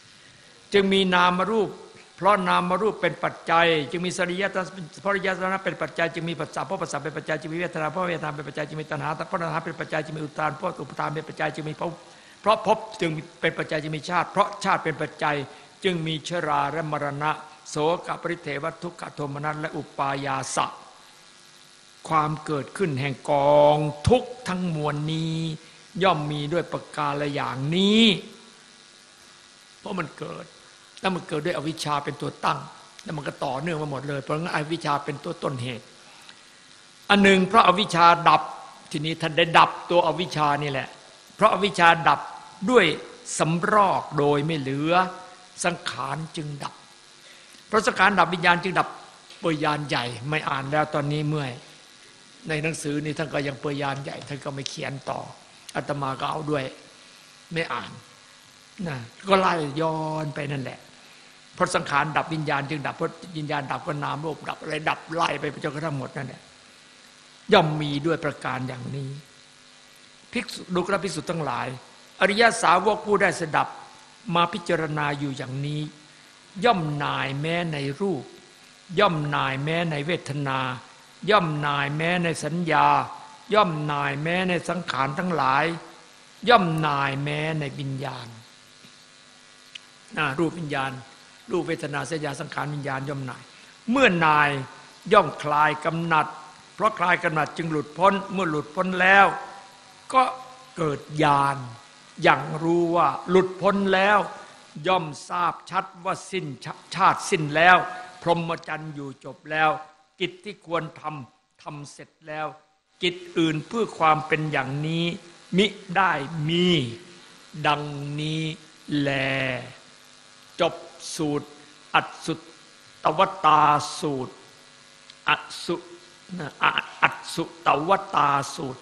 ำจึงมีนามรูป เพราะนามรูปเป็นปัจจัย จึงมีสริยตนะเพราะริยตนะเป็นปัจจัยจึงมีภาษาเพราะภาษาเป็นปัจจัยจึงมีเวทนาเพราะเวทนาเป็นปัจจัยจึงมีตัณหาเพราะตัณหาเป็นปัจจัยจึงมีอุปทานเพราะอุปทานเป็นปัจจัยจึงมีภพเพราะภพจึงเป็นปัจจัยจึงมีชาติ เพราะชาติเป็นปัจจัย จึงมีชราและมรณะ โสกปริเทวทุกขโทมนัสและอุปายาสะ ความเกิดขึ้นแห่งกองทุกทั้งมวลนี้ ย่อมมีด้วยประการละอย่างนี้ เพราะมันเกิดแล้วมันเกิดด้วยอวิชชาเป็นตัวตั้ง แล้วมันก็ต่อเนื่องมาหมดเลย เพราะงั้นอวิชชาเป็นตัวต้นเหตุ อันหนึ่งเพราะอวิชชาดับทีนี้ท่านได้ดับตัวอวิชชานี่แหละ เพราะอวิชชาดับด้วยสำรอกโดยไม่เหลือ สังขารจึงดับ เพราะสังขารดับวิญญาณจึงดับเปยานใหญ่ไม่อ่านแล้วตอนนี้เมื่อย ในหนังสือนี่ท่านก็ยังเปยยานใหญ่ท่านก็ไม่เขียนต่ออาตมาก็เอาด้วย ไม่อ่านนะก็ไล่ย้อนไปนั่นแหละพราะสังขารดับวิญญาณจึงดับเพราะวิญญาณดับก็นามรูปดับอะไรดับไล่ไปจนกระทั่งหมดนั่นแหละย่อมมีด้วยประการอย่างนี้ภิกษุดูกระภิกษุทั้งหลาย อริยสาวกผู้ได้สดับมาพิจารณาอยู่อย่างนี้ ย่อมนายแม้ในรูป ย่อมนายแม้ในเวทนา ย่อมนายแม้ในสัญญา ย่อมนายแม้ในสังขารทั้งหลาย ย่อมนายแม้ในวิญญาณนะรูปวิญญาณ รูปเวทนาสัญญาสังขารวิญญาณย่อมนาย เมื่อนายย่อมคลายกำหนัด เพราะคลายกำหนัดจึงหลุดพ้นเมื่อหลุดพ้นแล้ว ก็เกิดญาณอย่างรู้ว่าหลุดพ้นแล้ว ย่อมทราบชัดว่าสิ้นชชาติสิ้นแล้ว พรหมจรรย์อยู่จบแล้ว กิจที่ควรทำทำเสร็จแล้ว กิจอื่นเพื่อความเป็นอย่างนี้ มิได้มี ดังนี้แล จบสูตร อัดสุตวตาสูตรอัสุอัดสุตวตาสูตร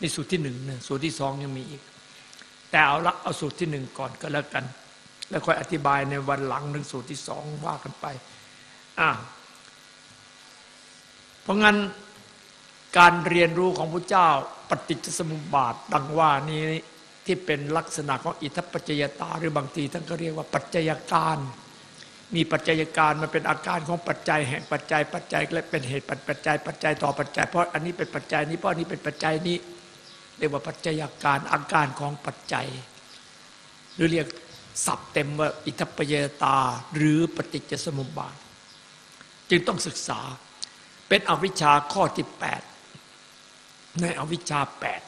นี่สูตรที่หนึ่งนะสูตรที่สองยังมีอีก แต่เอาละเอาสูตรที่หนึ่งก่อนก็แล้วกัน แล้วค่อยอธิบายในวันหลังหนึ่งสูตรที่สองว่ากันไปอ่า เพราะงั้นการเรียนรู้ของพระเจ้าปฏิจจสมุปบาทดังว่านี้ที่เป็นลักษณะของอิทัปปัจจยตาหรือบางทีท่านก็เรียกว่าปัจจัยการ มีปัจจัยการมันเป็นอาการของปัจจัยแห่งปัจจัยปัจจัยและเป็นเหตุปัจจัยปัจจัยต่อปัจจัย เพราะอันนี้เป็นปัจจัยนี้เพราะอันนี้เป็นปัจจัยนี้เรียกว่าปัจจัยการอาการของปัจจัย หรือเรียกศัพท์เต็มว่าอิทัปปัจจยตาหรือปฏิจจสมุปบาท จึงต้องศึกษา เป็นอวิชชาข้อที่แปดในอวิชชาแปด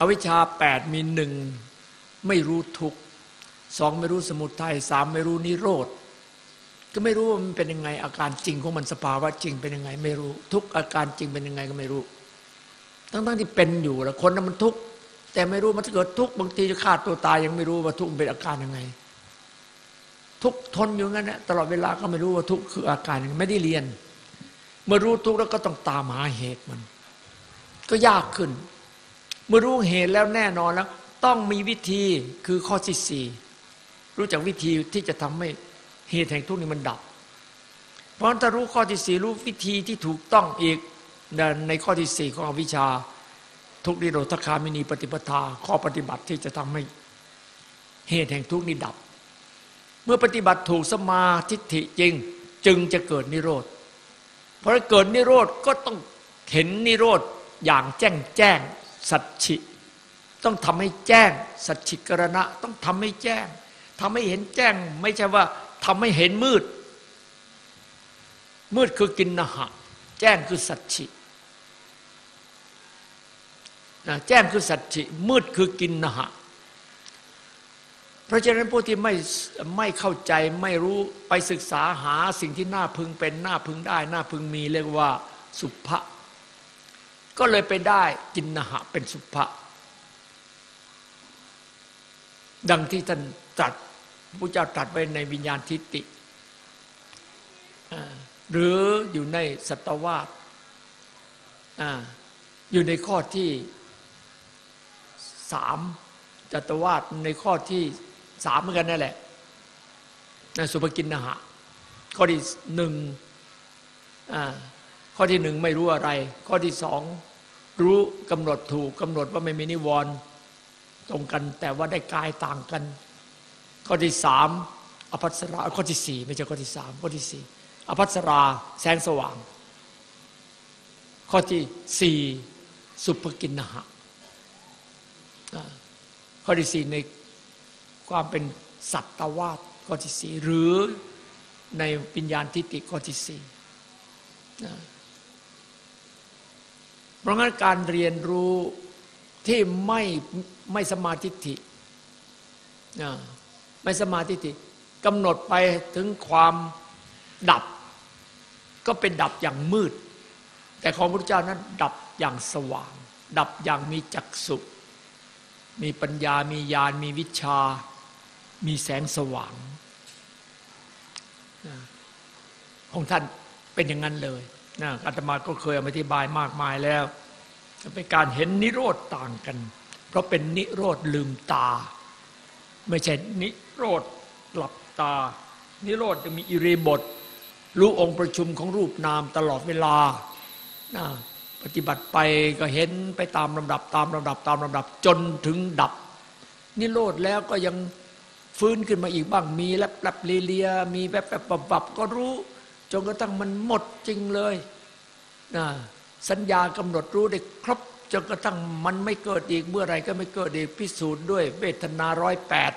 อวิชชาแปดมีหนึ่งไม่รู้ทุกสองไม่รู้สมุทัยสามไม่รู้นิโรธก็ไม่รู้ว่ามันเป็นยังไง อาการจริงของมันสภาวะจริงเป็นยังไง ไม่รู้ ทุกอาการจริงเป็นยังไงก็ไม่รู้ ทั้งๆที่เป็นอยู่แล้วคนนั้นมันทุกข์แต่ไม่รู้มันเกิดทุกข์บางทีจะฆ่าตัวตายยังไม่รู้ว่าทุกข์เป็นอาการยังไง ทุกทนอยู่งั้นนะตลอดเวลาก็ไม่รู้ว่าทุกข์คืออาการยังไงไม่ได้เรียน เมื่อรู้ทุกข์แล้วก็ต้องตามหาเหตุมัน ก็ยากขึ้น เมื่อรู้เหตุแล้วแน่นอนแล้ว ต้องมีวิธีคือข้อที่สี่รู้จักวิธีที่จะทำให้เหตุแห่งทุกข์นี้มันดับ เพราะถ้ารู้ข้อที่สี่รู้วิธีที่ถูกต้องอีกในข้อที่สี่ของอวิชชา ทุกนิโรธคามินีปฏิปทา ข้อปฏิบัติที่จะทำให้เหตุแห่งทุกข์นี้ดับ เมื่อปฏิบัติถูกสมาธิจริง จึงจะเกิดนิโรธ เพราะเกิดนิโรธก็ต้องเห็นนิโรธอย่างแจ้งแจ้งสัจฉิต้องทำให้แจ้งสัจฉิกรณะ ต้องทำให้แจ้งทำให้เห็นแจ้ง ไม่ใช่ว่าทำให้เห็นมืด มืดคือกินนะหะแจ้งคือสัจฉินะแจ้งคือสัจฉิมืดคือกินนะหะ ราะฉะนั้นผู้ที่ไม่ไม่เข้าใจไม่รู้ไปศึกษาหาสิ่งที่น่าพึงเป็นน่าพึงได้น่าพึงมีเรียกว่าสุภะก็เลยไปได้กินนหะเป็นสุภะดังที่ท่านตรัสพระเจ้าตรัสไว้ในวิญญาณทิฏฐิหรืออยู่ในสัตวาสอยู่ในข้อที่สามจัตวาสในข้อที่ สามเหมือนกันนั่นแหละนะสุภกินนะหะข้อที่หนึ่งข้อที่หนึ่งไม่รู้อะไร ข้อที่สองรู้กำหนดถูกกำหนดว่าไม่มีนิวรณ์ตรงกัน แต่ว่าได้กายต่างกัน ข้อที่สามอภัสราข้อที่สี่ไม่ใช่ข้อที่สามข้อที่สี่อภัสราแสงสว่าง ข้อที่สี่สุภกินนะหะข้อที่สี่ใน ความเป็นสัตวาสข้อที่สี่หรือในปิญญาณทิฏฐิข้อที่สี่เพราะงั้นการเรียนรู้ที่ไม่ไม่สมาธิิไม่สมาธิิกำหนดไปถึงความดับ ก็เป็นดับอย่างมืด แต่ของพระพุทธเจ้านั้น ดับอย่างสว่าง ดับอย่างมีจักสุมีปัญญามีญาณมีวิชา มีแสงสว่างของท่านเป็นอย่างนั้นเลยนะอาตมาก็เคยอธิบายมากมายแล้วเป็นการเห็นนิโรธต่างกัน เพราะเป็นนิโรธลืมตา ไม่ใช่นิโรธหลับตา นิโรธจะมีอิริบท รู้องค์ประชุมของรูปนามตลอดเวลานะปฏิบัติไปก็เห็นไปตามลำดับตามลำดับตามลำดับจนถึงดับ นิโรธแล้วก็ยัง ฟื้นขึ้นมาอีกบ้างมีแลบแลบเลียมีแวบแวบบับก็รู้จนกระทั่งมันหมดจริงเลยนะสัญญากำหนดรู้ได้ครบจนกระทั่งมันไม่เกิดอีกเมื่อไรก็ไม่เกิดอีกพิสูจน์ด้วยเวทนาร้อยแปด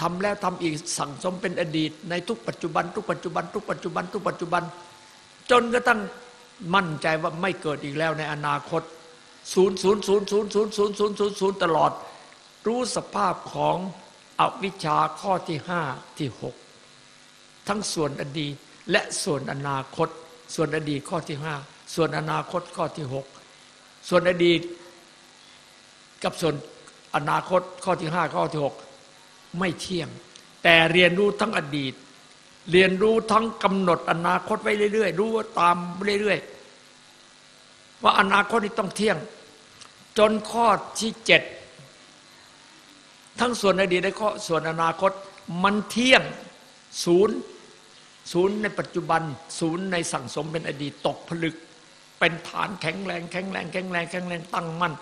ทำแล้วทำอีกสั่งสมเป็นอดีต ในทุกปัจจุบัน ทุกปัจจุบัน ทุกปัจจุบัน ทุกปัจจุบัน จนกระทั่งมั่นใจว่าไม่เกิดอีกแล้วในอนาคตศูนย์ศูนย์ศูนย์ศูนย์ศูนย์ศูนย์ศูนย์ศูนย์ศูนย์ตลอด รู้สภาพของ อวิชชาข้อที่ห้าที่หกทั้งส่วนอดีตและส่วนอนาคต ส่วนอดีตข้อที่ห้าส่วนอนาคตข้อที่หกส่วนอดีต กับส่วนอนาคตข้อที่ห้าข้อที่หกไม่เที่ยง แต่เรียนรู้ทั้งอดีต เรียนรู้ทั้งกำหนดอนาคตไว้เรื่อยๆ รู้ว่าตามเรื่อยๆ ว่าอนาคตนี้ต้องเที่ยง จนข้อที่เจ็ด ทั้งส่วนอดีตและข้อส่วนอนาคต มันเที่ยงศูนย์ศูนย์ในปัจจุบัน ศูนย์ในสั่งสมเป็นอดีตตกผลึก เป็นฐานแข็งแรงแข็งแรงแข็งแรงแข็งแรงตั้งมั่น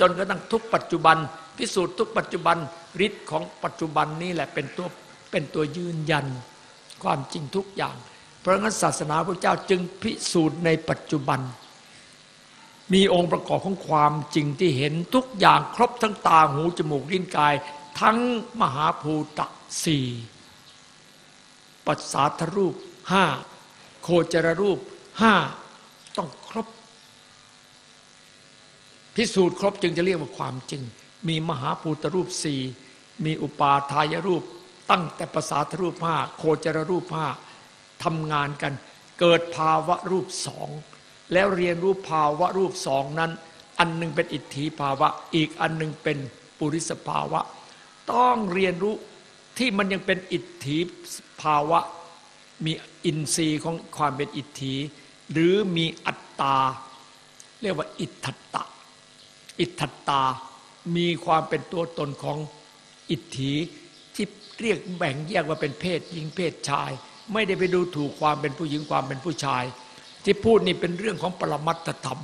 จนกระทั่งทุกปัจจุบัน พิสูจน์ทุกปัจจุบันฤทธิ์ของปัจจุบันนี้แหละเป็นตัวเป็นตัวยืนยันความจริงทุกอย่าง เพราะงั้นศาสนาพระเจ้าจึงพิสูจน์ในปัจจุบัน มีองค์ประกอบของความจริงที่เห็นทุกอย่างครบทั้งตาหูจมูกลิ้นกาย ทั้งมหาภูตะสี่ปัสสาทรูปห้าโคจรรูปห้าต้องครบ พิสูจน์ครบจึงจะเรียกว่าความจริง มีมหาภูตรูปสี่มีอุปาทายรูป ตั้งแต่ภาษาทรูปห้าโคจรรูปห้าทำงานกัน เกิดภาวะรูปสองแล้วเรียนรู้ภาวะรูปสองนั้น อันหนึ่งเป็นอิทธิภาวะ อีกอันหนึ่งเป็นปุริสภาวะ ต้องเรียนรู้ที่มันยังเป็นอิทธิภาวะ มีอินทรีย์ของความเป็นอิทธิหรือมีอัตตา เรียกว่าอิทธัตตะ อิทธัตตา มีความเป็นตัวตนของอิทธิที่เรียกแบ่งแยกว่าเป็นเพศหญิงเพศชาย ไม่ได้ไปดูถูกความเป็นผู้หญิงความเป็นผู้ชาย ที่พูดนี่เป็นเรื่องของปรมัตถธรรม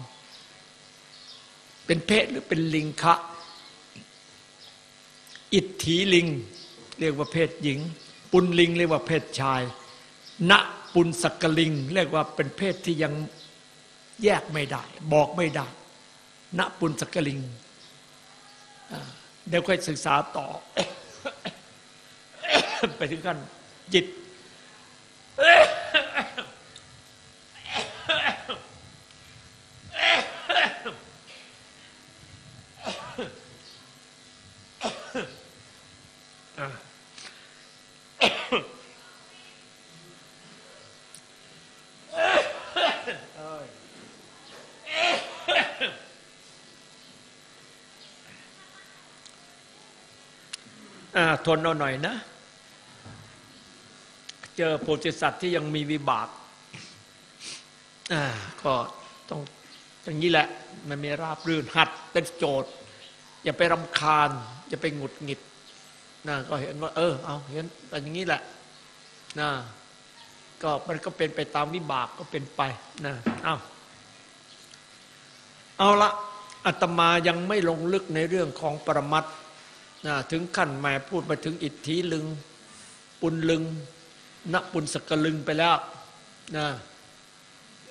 เป็นเพศหรือเป็นลิงคะ อิทธิลิง เรียกว่าเพศหญิง ปุนลิงเรียกว่าเพศชาย ณปุนสักลิง เรียกว่าเป็นเพศที่ยังแยกไม่ได้ บอกไม่ได้ ณปุนสักลิงเดี๋ยวค่อยศึกษาต่อ ไปถึงขั้นจิต ทนเอาหน่อยนะ เจอโพธิสัตว์ที่ยังมีวิบากก็ต้องอย่างนี้แหละมันมีราบรื่นหัดเป็นโจทย์ อย่าไปรำคาญ อย่าไปหงุดหงิดนะก็เห็นว่า เออเอาเห็นแต่อย่างนี้แหละนะก็มันก็เป็นไปตามวิบากก็เป็นไปนะเอาเอาละอาตมายังไม่ลงลึกในเรื่องของปรมัตถ์ ถึงขั้นแม่พูดมาถึงอิทธิลึง ปุนลึงณปุนสกลึงไปแล้วนะ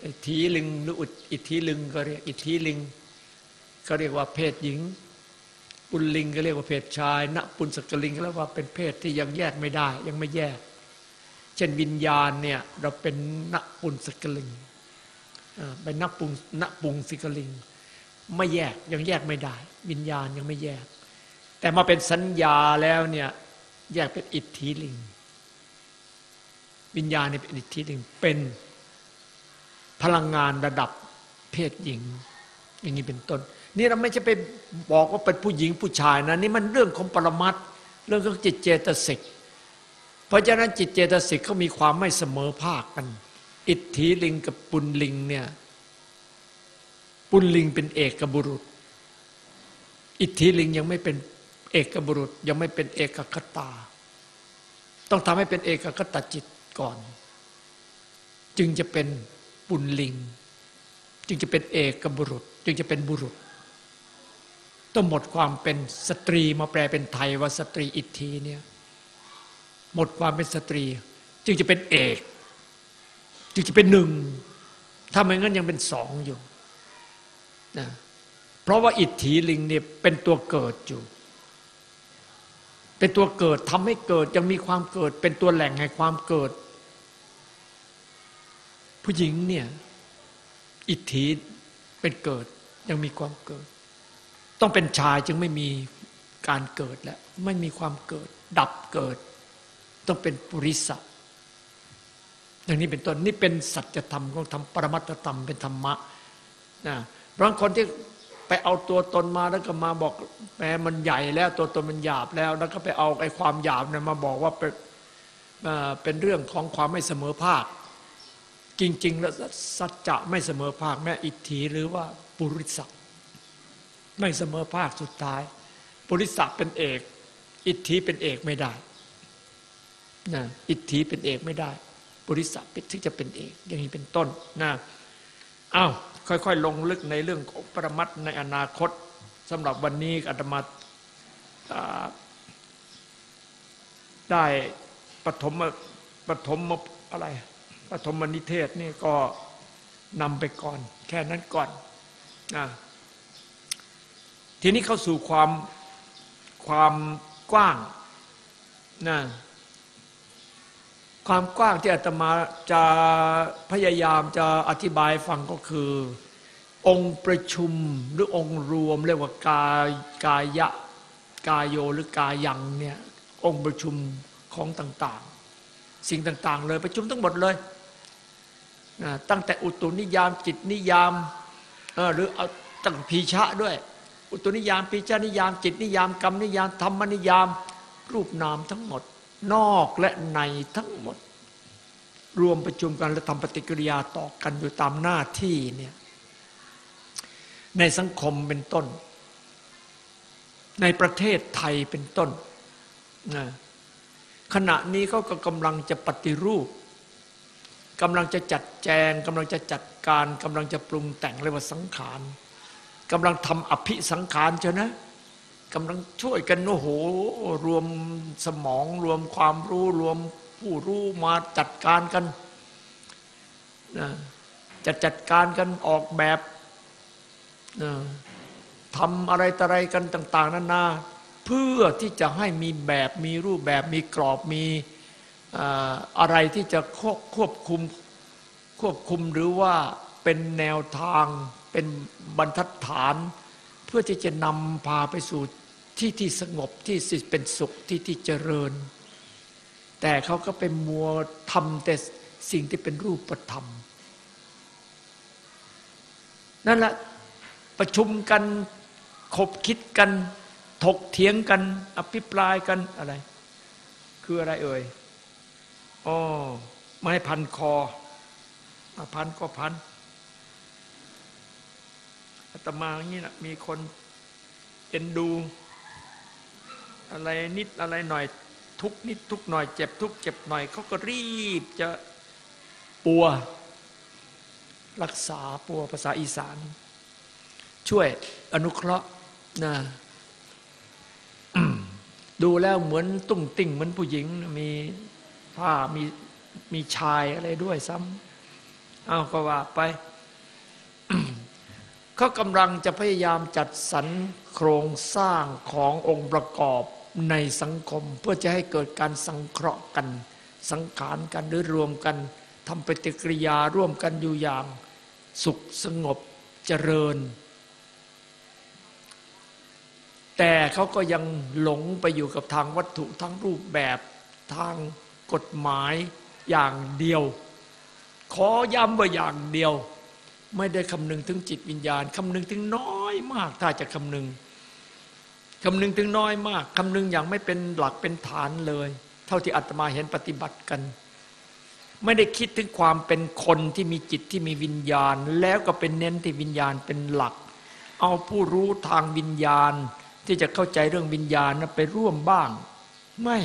อิทธิลึงหรืออิทธิลึงก็เรียกอิทธิลิงก็เรียกว่าเพศหญิง ปุนลิงก็เรียกว่าเพศชายณปุนสกลิงก็เรียกว่าเป็นเพศที่ยังแยกไม่ได้ ยังไม่แยก เช่นวิญญาณเนี่ยเราเป็นณปุนสกลิงเป็นนักปุงณปุงสิกลิง ไม่แยกยังแยกไม่ได้ วิญญาณยังไม่แยก แต่มาเป็นสัญญาแล้วเนี่ยแยกเป็นอิทธิลิง วิญญาณเนี่ยเป็นอิทธิลิง เป็นพลังงานระดับเพศหญิง อย่างนี้เป็นต้น นี่เราไม่ใช่ไปบอกว่าเป็นผู้หญิงผู้ชายนะนี่มันเรื่องของปรมัตเรื่องของจิตเจตสิกเพราะฉะนั้นจิตเจตสิกเขามีความไม่เสมอภาคกัน อิทธิลิงกับปุลลิงเนี่ยปุลลิงเป็นเอกบุรุษ อิทธิลิงยังไม่เป็น เอกบุรุษยังไม่เป็นเอกคตา ต้องทำให้เป็นเอกคตาจิตก่อน จึงจะเป็นปุลลิง จึงจะเป็นเอกบุรุษ จึงจะเป็นบุรุษ ต้องหมดความเป็นสตรีมาแปลเป็นไทยว่าสตรีอิตถีเนี่ยหมดความเป็นสตรี จึงจะเป็นเอก จึงจะเป็นหนึ่งถ้าไม่งั้นยังเป็นสองอยู่นะเพราะว่าอิตถีลิงค์เนี่ยเป็นตัวเกิดอยู่ เป็นตัวเกิดทำให้เกิดยังมีความเกิด เป็นตัวแหล่งแห่งความเกิด ผู้หญิงเนี่ยอิตถีเป็นเกิดยังมีความเกิด ต้องเป็นชายจึงไม่มีการเกิดแล้วไม่มีความเกิด ดับเกิด ต้องเป็นปุริสะอย่างนี้เป็นต้นนี่เป็นสัจธรรมของธรรมปรมัตธรรมเป็นธรรมะนะบางคนที่ ไปเอาตัวตนมาแล้วก็มาบอกแหมมันใหญ่แล้วตัวตนมันหยาบแล้ว แล้วก็ไปเอาไอ้ความหยาบเนั้นมาบอกว่าเป็นเป็นเรื่องของความไม่เสมอภาค จริง ๆ แล้วสัจจะไม่เสมอภาคแม้อิทธิหรือว่าปุริสัไม่เสมอภาคสุดท้าย ปุริสัเป็นเอก อิทธิเป็นเอกไม่ได้นะอิทธิเป็นเอกไม่ได้ ปุริสัเป็นที่จะเป็นเอก อย่างนี้เป็นต้นนะอ้าว ค่อยๆ ลงลึกในเรื่องของปรมัตในอนาคตสำหรับวันนี้อาตมาได้ปฐมปฐมอะไรปฐมนิเทศนี่ก็นำไปก่อน แค่นั้นก่อนนะทีนี้เข้าสู่ความความกว้างนะ ความกว้างที่อาตมาจะพยายามจะอธิบายฟังก็คือ องค์ประชุมหรือองค์รวมเรียกว่ากายกายะกายโยหรือกายังเนี่ยองค์ประชุมของต่างๆ สิ่งต่างๆ เลยประชุมทั้งหมดเลยตั้งแต่อุตุนิยามจิตนิยามหรือเอาตั้งพีชะด้วย อุตุนิยามปีชานิยาม จิตนิยามกรรมนิยามธรรมนิยาม รูปนามทั้งหมด นอกและในทั้งหมด รวมประชุมกันและทำปฏิกิริยาต่อกันอยู่ตามหน้าที่เนี่ยในสังคมเป็นต้น ในประเทศไทยเป็นต้นนะขณะนี้เขาก็กำลังจะปฏิรูปกำลังจะจัดแจงกำลังจะจัดการกำลังจะปรุงแต่งเรียกว่าสังขารกำลังทำอภิสังขารเช่นะ กำลังช่วยกันโอ้โหรวมสมองรวมความรู้รวมผู้รู้มาจัดการกันนะจะจัดการกันออกแบบนะทำอะไรต่อะไรกันต่าง ๆนานาเพื่อที่จะให้มีแบบมีรูปแบบมีกรอบมีอะไรที่จะควบคุมควบคุมหรือว่าเป็นแนวทางเป็นบรรทัดฐาน พื่อที่จะนำพาไปสู่ที่ที่สงบที่เป็นสุขที่ที่เจริญ แต่เขาก็เป็นมัวทำแต่สิ่งที่เป็นรูปธรรม นั่นแหละประชุมกันคบคิดกัน ถกเถียงกัน อภิปรายกันอะไร คืออะไรเอ่ยอ๋อไม่พันคอพันก็พัน ตมาอย่างนี้นะมีคนเอ็นดู อะไรนิดอะไรหน่อยทุกนิดทุกหน่อยเจ็บทุกเจ็บหน่อยเขาก็รีบจะปัว รักษาปัวภาษาอีสาน ช่วยอนุเคราะห์นะดูแล้วเหมือนตุ้งติ่งเหมือนผู้หญิง มีผ้ามีมีชายอะไรด้วยซ้ำเอาก็ว่าไป เขากำลังจะพยายามจัดสรรโครงสร้างขององค์ประกอบในสังคม เพื่อจะให้เกิดการสังเคราะห์กัน สังขารกันหรือรวมกันทำปฏิกิริยาร่วมกันอยู่อย่างสุขสงบเจริญ แต่เขาก็ยังหลงไปอยู่กับทางวัตถุทั้งรูปแบบทางกฎหมายอย่างเดียว ขอย้ำว่าอย่างเดียว ไม่ได้คำนึงถึงจิตวิญญาณคำนึงถึงน้อยมาก ถ้าจะคำนึงคำนึงถึงน้อยมากคำนึงอย่างไม่เป็นหลักเป็นฐานเลย เท่าที่อาตมาเห็นปฏิบัติกัน ไม่ได้คิดถึงความเป็นคนที่มีจิตที่มีวิญญาณ แล้วก็เป็นเน้นที่วิญญาณเป็นหลัก เอาผู้รู้ทางวิญญาณ ที่จะเข้าใจเรื่องวิญญาณนะไปร่วมบ้าง ไม่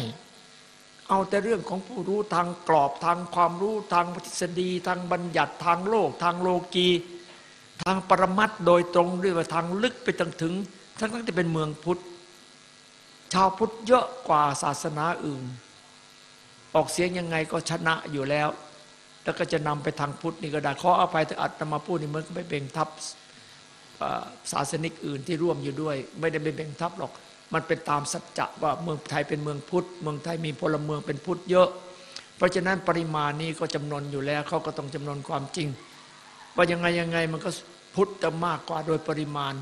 เอาแต่เรื่องของผู้รู้ทางกรอบทางความรู้ทางทฤษฎีทางบัญญัติทางโลก ทางโลกี ทางปรมัตโดยตรงเรียว่าทางลึกไปถึงถึง ทั้งทั้งที่เป็นเมืองพุทธ ชาวพุทธเยอะกว่าศาสนาอื่น ออกเสียงยังไงก็ชนะอยู่แล้ว แล้วก็จะนำไปทางพุทธนี่ก็ได้ขออภัยถ้าอัตมาพูดนี่มันก็ไม่เบ่งทับศาสนิกอื่นที่ร่วมอยู่ด้วย ไม่ได้ไปเบ่งทับหรอก มันเป็นตามสัจจะว่าเมืองไทยเป็นเมืองพุทธ เมืองไทยมีพลเมืองเป็นพุทธเยอะ เพราะฉะนั้นปริมาณนี้ก็จำนวนอยู่แล้วเขาก็ต้องจำนวนความจริง ว่ายังไงยังไงมันก็พุทธจะมากกว่าโดยปริมาณ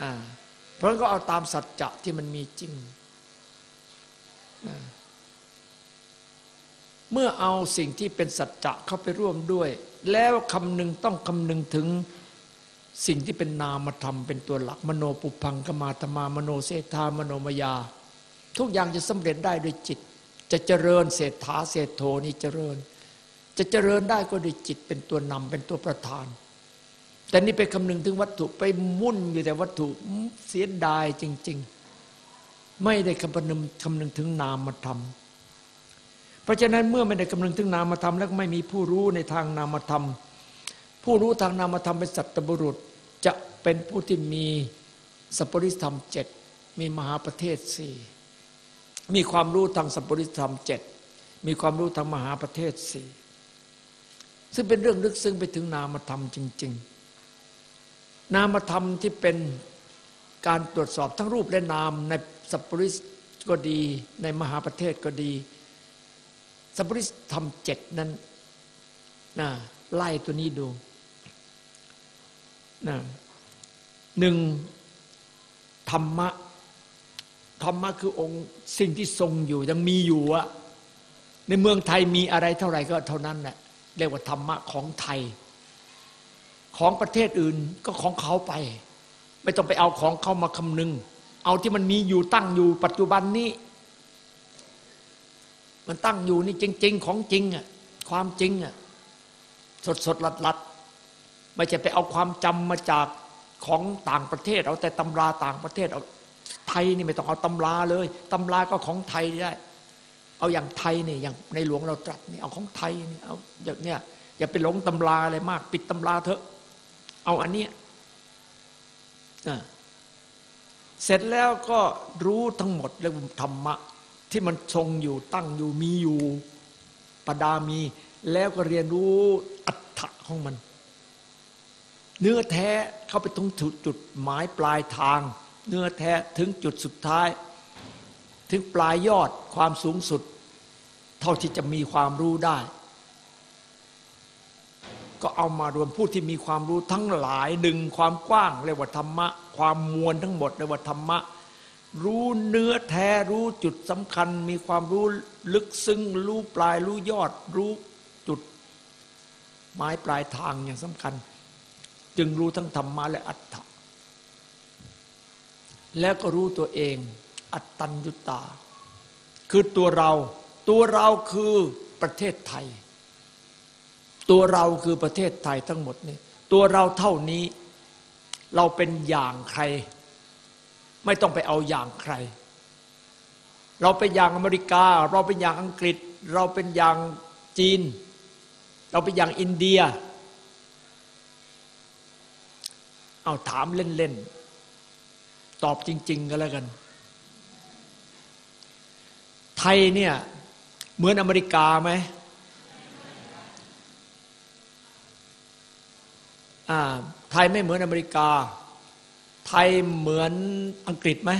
อ่าเพราะก็เอาตามสัจจะที่มันมีจริง เมื่อเอาสิ่งที่เป็นสัจจะเข้าไปร่วมด้วย แล้วคำนึงต้องคำนึงถึง สิ่งที่เป็นนามธรรมเป็นตัวหลักมโนปุพังกมาตมามโนเศรษฐามโนมยา ทุกอย่างจะสำเร็จได้ด้วยจิต จะเจริญเศรษฐาเศรษโทนี่เจริญ จะเจริญได้ก็ด้วยจิตเป็นตัวนำเป็นตัวประธาน แต่นี่ไปคำนึงถึงวัตถุไปมุ่นอยู่แต่วัตถุเสียดายจริง ๆ ไม่ได้คำนึงคำนึงถึงนามธรรม เพราะฉะนั้นเมื่อไม่ได้คำนึงถึงนามธรรมแล้วไม่มีผู้รู้ในทางนามธรรม ผู้รู้ทางนามธรรมเป็นสัตบุรุษ เป็นผู้ที่มีสัพปริธรรมเจ็ดมีมหาประเทศสี่มีความรู้ทางสัพปริธรรมเจ็ดมีความรู้ทางมหาประเทศสี่ซึ่งเป็นเรื่องลึกซึ้งไปถึงนามธรรมจริง ๆ นามธรรมที่เป็นการตรวจสอบทั้งรูปและนามในสัพปริสก็ดีในมหาประเทศก็ดีสัพปริธรรมเจ็ดนั้นนะไล่ตัวนี้ดูนะ หนึ่งธรรมะธรรมะคือองค์สิ่งที่ทรงอยู่ยังมีอยู่อะในเมืองไทยมีอะไรเท่าไหร่ก็เท่านั้นแหละเรียกว่าธรรมะของไทย ของประเทศอื่นก็ของเขาไป ไม่ต้องไปเอาของเขามาคำนึง เอาที่มันมีอยู่ตั้งอยู่ปัจจุบันนี้ มันตั้งอยู่นี่จริง ๆ ของจริงอะความจริงอะสดสดลัดลัดไม่ใช่ไปเอาความจำมาจาก ของต่างประเทศ เอาแต่ตำราต่างประเทศเอาไทยนี่ไม่ต้องเอาตำราเลยตำราก็ของไทยได้ เอาอย่างไทยนี่อย่างในหลวงเราตรัสนี่เอาของไทยนี่เอาอย่างเนี้ยอย่าไปหลงตำราอะไรมาก ปิดตำราเถอะ เอาอันเนี้ยเสร็จแล้วก็รู้ทั้งหมดเรื่องธรรมะ ที่มันทรงอยู่ตั้งอยู่มีอยู่ปดามี แล้วก็เรียนรู้อัตถะของมัน เนื้อแท้เข้าไปตรงจุดหมายปลายทาง เนื้อแท้ถึงจุดสุดท้าย ถึงปลายยอดความสูงสุด เท่าที่จะมีความรู้ได้ ก็เอามารวมผู้ที่มีความรู้ทั้งหลายดึงความกว้างเรียกว่าธรรมะ ความมวลทั้งหมดเรียกว่าธรรมะ รู้เนื้อแท้รู้จุดสำคัญ มีความรู้ลึกซึ้งรู้ปลายรู้ยอดรู้จุด หมายปลายทางอย่างสำคัญ จึงรู้ทั้งธรรมะและอัตถะแล้วก็รู้ตัวเอง อัตตัญญุตา คือตัวเรา ตัวเราคือประเทศไทย ตัวเราคือประเทศไทยทั้งหมดนี่ตัวเราเท่านี้ เราเป็นอย่างใคร ไม่ต้องไปเอาอย่างใคร เราเป็นอย่างอเมริกา เราเป็นอย่างอังกฤษ เราเป็นอย่างจีน เราเป็นอย่างอินเดีย เอาถามเล่นๆ ตอบจริง ๆ ก็แล้วกัน ไทยเนี่ย เหมือนอเมริกาไหมไทยไม่เหมือนอเมริกา ไทยเหมือนอังกฤษไหม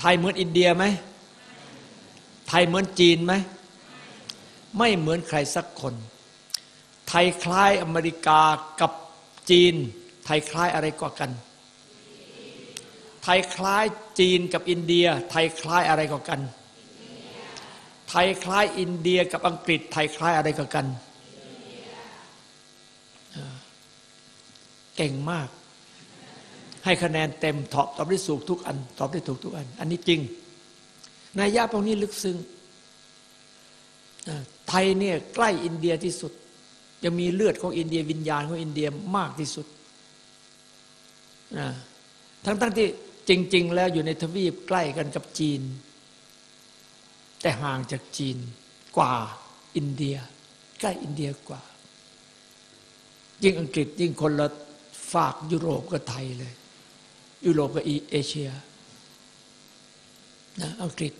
ไทยเหมือนอินเดียไหม ไทยเหมือนจีนไหม ไม่เหมือนใครสักคน ไทยคล้ายอเมริกากับ จีนไทยคล้ายอะไรกว่ากัน ไทยคล้ายจีนกับอินเดีย ไทยคล้ายอะไรกว่ากัน ไทยคล้ายอินเดียกับอังกฤษ ไทยคล้ายอะไรกว่ากัน เก่งมาก ให้คะแนนเต็มตอบตอบได้สูกทุกอัน ตอบได้ถูกทุกอัน อันนี้จริงนายยะพวกนี้ลึกซึ้งไทยเนี่ยใกล้อินเดียที่สุด ยังมีเลือดของอินเดียวิญญาณของอินเดียมากที่สุดทั้งทั้งที่จริง ๆ แล้วอยู่ในทวีปใกล้กันกับจีน แต่ห่างจากจีนกว่าอินเดีย ใกล้อินเดียกว่า ยิ่งอังกฤษยิ่งคนละฝากยุโรปกับไทยเลย ยุโรปกับเอเชียนะอังกฤษ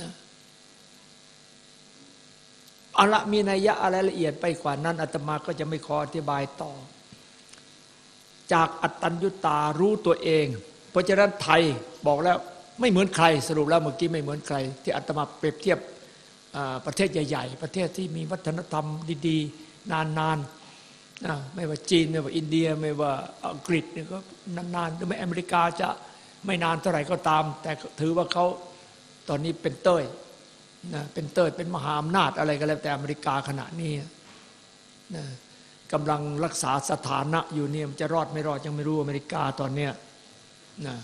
นะ เอาละมีนัยยะอะไรละเอียดไปกว่านั้นอาตมาก็จะไม่ขออธิบายต่อ จากอัตตัญญุตารู้ตัวเอง เพราะฉะนั้นไทยบอกแล้วไม่เหมือนใครสรุปแล้วเมื่อกี้ไม่เหมือนใคร ที่อาตมาเปรียบเทียบประเทศใหญ่ ๆ ประเทศที่มีวัฒนธรรมดีๆ นานๆไม่ว่าจีนไม่ว่าอินเดียไม่ว่าอังกฤษเนี่ยก็นานๆหรือไม่อเมริกาจะไม่นานเท่าไหร่ก็ตาม แต่ถือว่าเขาตอนนี้เป็นเต้ย นะเป็นเต้ยเป็นมหาอำนาจอะไรก็แล้วแต่อเมริกาขณะนี้นะกำลังรักษาสถานะอยู่เนี่ยจะรอดไม่รอดยังไม่รู้อเมริกาตอนเนี้ยนะ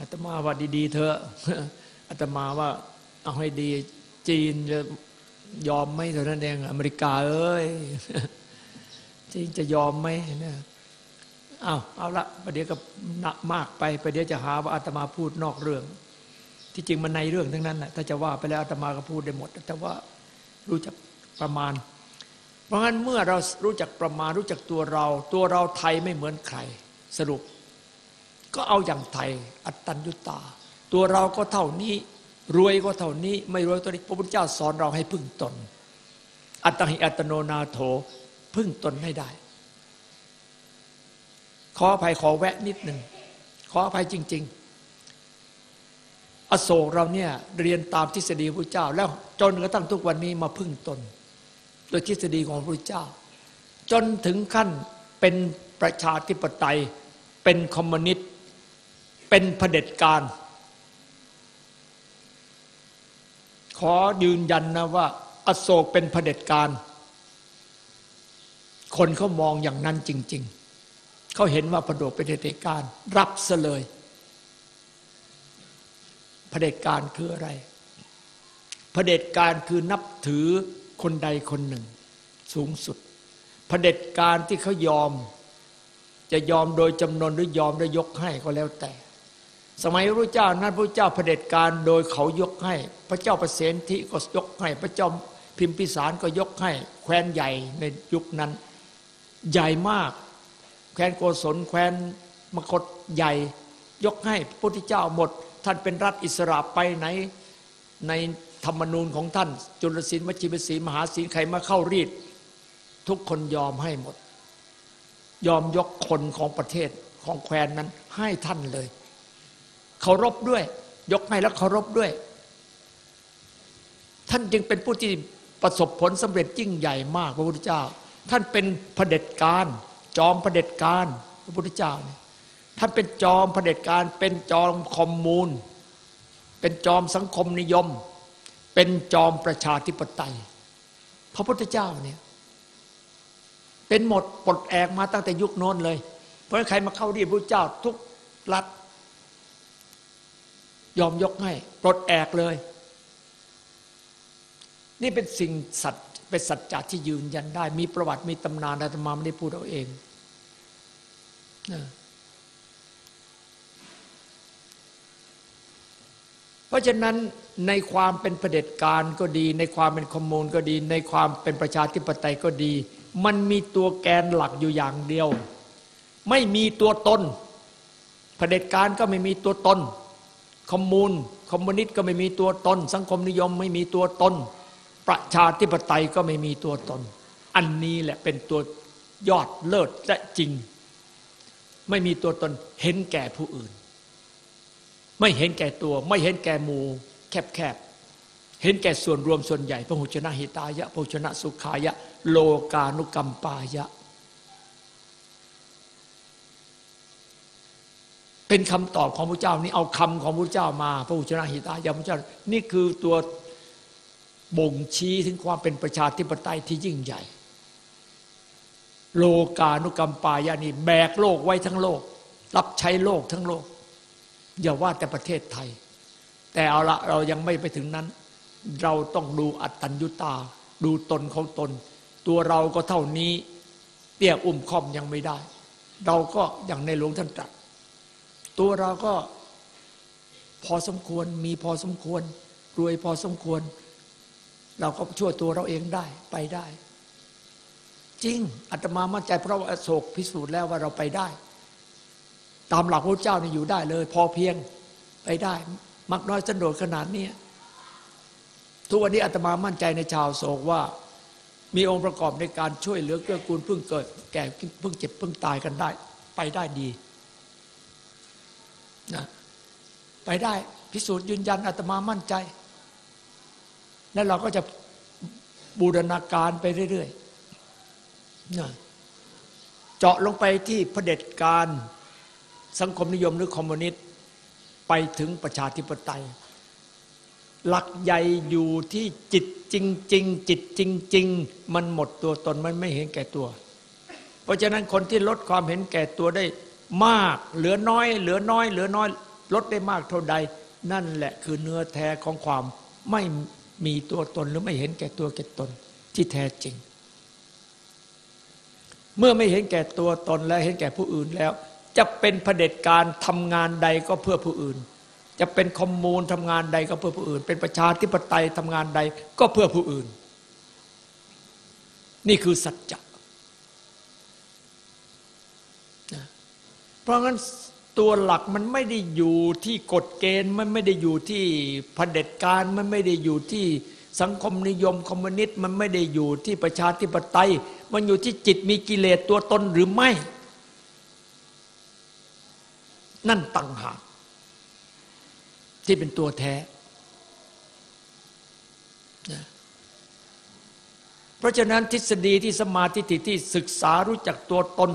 อาตมาว่าดีๆเธออาตมาว่าเอาให้ดีจีนจะยอมไหมเท่านั้นเองอเมริกาเอ้ยจริงจะยอมไหมนี่ยเอาเอาละประเดี๋ยวก็หนักมากไปประเดี๋ยวจะหาว่าอาตมาพูดนอกเรื่อง ที่จริงมันในเรื่องทั้งนั้นแหละถ้าจะว่าไปแล้วอาตมาก็พูดได้หมด แต่ว่ารู้จักประมาณ เพราะงั้นเมื่อเรารู้จักประมาณรู้จักตัวเรา ตัวเราไทยไม่เหมือนใครสรุป ก็เอาอย่างไทย อัตตัญญุตา ตัวเราก็เท่านี้ รวยก็เท่านี้ ไม่รวยตัวนี้พระพุทธเจ้าสอนเราให้พึ่งตน อัตหิอัตโนนาโถพึ่งตนให้ได้ ขออภัยขอแวะนิดหนึ่งขออภัยจริง ๆ อโศกเราเนี่ยเรียนตามทฤษฎีพระเจ้า แล้วจนกระทั่งทุกวันนี้มาพึ่งตน โดยทฤษฎีของพระเจ้า จนถึงขั้นเป็นประชาธิปไตย เป็นคอมมิวนิสต์เป็นเผด็จการ ขอยืนยันนะว่า อโศกเป็นเผด็จการ คนเขามองอย่างนั้นจริง ๆเขาเห็นว่าพระโดกเป็นเผด็จการ รับซะเลย เผด็จการคืออะไรเผด็จการคือนับถือคนใดคนหนึ่ง สูงสุดเผด็จการที่เขายอม จะยอมโดยจำนวนหรือยอมได้ยกให้ก็แล้วแต่ สมัยพระเจ้านั้นพระเจ้าเผด็จการโดยเขายกให้ พระเจ้าประเสนทิก็ยกให้ พระเจ้าพิมพิสารก็ยกให้ แคว้นใหญ่ในยุคนั้น ใหญ่มาก แคว้นโกศลแคว้นมคตใหญ่ ยกให้พระพุทธเจ้าหมด ท่านเป็นรัฐอิสระไปไหนในธรรมนูญของท่าน จุลศิลป์วชิมศีมหาศีลใครมาเข้ารีด ทุกคนยอมให้หมด ยอมยกคนของประเทศของแคว้นนั้นให้ท่านเลยเคารพด้วย ยกให้แล้วเคารพด้วย ท่านจึงเป็นผู้ที่ประสบผลสำเร็จยิ่งใหญ่มากพระพุทธเจ้า ท่านเป็นเผด็จการ จอมเผด็จการพระพุทธเจ้า ท่านเป็นจอมเผด็จการ เป็นจอมคอมมูนเป็นจอมสังคมนิยม เป็นจอมประชาธิปไตย พระพุทธเจ้าเนี่ยเป็นหมดปลดแอกมาตั้งแต่ยุคโน้นเลย เพราะใครมาเข้าเรียนพระเจ้าทุกรัฐ ยอมยกให้ปลดแอกเลย นี่เป็นสิ่งสัตว์เป็นสัจจะที่ยืนยันได้ มีประวัติมีตำนานอาตมาไม่ได้พูดเอาเอง เพราะฉะนั้นในความเป็นเผด็จการก็ดี ในความเป็นคอมมูนก็ดี ในความเป็นประชาธิปไตยก็ดี มันมีตัวแกนหลักอยู่อย่างเดียว ไม่มีตัวตนเผด็จการก็ไม่มีตัวตนคอมมูนคอมมิวนิสต์ก็ไม่มีตัวตน สังคมนิยมไม่มีตัวตน ประชาธิปไตยก็ไม่มีตัวตน อันนี้แหละเป็นตัวยอดเลิศและจริง ไม่มีตัวตนเห็นแก่ผู้อื่น ไม่เห็นแก่ตัว ไม่เห็นแก่หมู่แคบๆ เห็นแก่ส่วนรวมส่วนใหญ่พระหุชนะหิตายะพระหุชนะสุขายะ โลกานุกรรมปายะ เป็นคำตอบของพระเจ้านี่เอาคำของพระเจ้ามา พระหุชนะหิตายะพระเจ้า นี่คือตัวบ่งชี้ถึงความเป็นประชาธิปไตยที่ยิ่งใหญ่ โลกานุกรรมปายานี่แบกโลกไว้ทั้งโลก รับใช้โลกทั้งโลก อย่าว่าแต่ประเทศไทย แต่เอาละเรายังไม่ไปถึงนั้น เราต้องดูอัตตัญญุตา ดูตนของตน ตัวเราก็เท่านี้เตี้ยอุ้มคอมยังไม่ได้ เราก็อย่างในหลวงท่านตรัสตัวเราก็พอสมควรมีพอสมควร รวยพอสมควร เราก็ช่วยตัวเราเองได้ไปได้ จริงอาตมามั่นใจเพราะว่าโศกพิสูจน์แล้วว่าเราไปได้ ตามหลักพระเจ้านี่อยู่ได้เลย พอเพียงไปได้มักน้อยสันโดษขนาดนี้ทุกวันนี้อาตมามั่นใจในชาวโศกว่า มีองค์ประกอบในการช่วยเหลือเกื้อกูลเพิ่งเกิด แก่เพิ่งเจ็บเพิ่งตายกันได้ ไปได้ดีนะไปได้พิสูจน์ยืนยันอาตมามั่นใจ แล้วเราก็จะบูรณาการไปเรื่อยๆนะเจาะลงไปที่เผด็จการ สังคมนิยมหรือคอมมิวนิสต์ไปถึงประชาธิปไตย หลักใหญ่อยู่ที่จิตจริงๆจิตจริงๆมันหมดตัวตนมันไม่เห็นแก่ตัว เพราะฉะนั้นคนที่ลดความเห็นแก่ตัวได้มาก เหลือน้อย เหลือน้อย เหลือน้อย ลดได้มากเท่าใด นั่นแหละคือเนื้อแท้ของความไม่มีตัวตนหรือไม่เห็นแก่ตัวแก่ตนที่แท้จริง เมื่อไม่เห็นแก่ตัวตนและเห็นแก่ผู้อื่นแล้ว จะเป็นเผด็จการทำงานใดก็เพื่อผู้อื่น จะเป็นคอมมูนทำงานใดก็เพื่อผู้อื่น เป็นประชาธิปไตยทำงานใดก็เพื่อผู้อื่น นี่คือสัจจะเพราะงั้นตัวหลักมันไม่ได้อยู่ที่กฎเกณฑ์มันไม่ได้อยู่ที่เผด็จการมันไม่ได้อยู่ที่สังคมนิยมคอมมิวนิสต์มันไม่ได้อยู่ที่ประชาธิปไตย มันอยู่ที่จิตมีกิเลสตัวตนหรือไม่ นั่นต่างหากที่เป็นตัวแท้ เพราะฉะนั้นทฤษฎีที่สมาธิที่ศึกษารู้จักตัวตน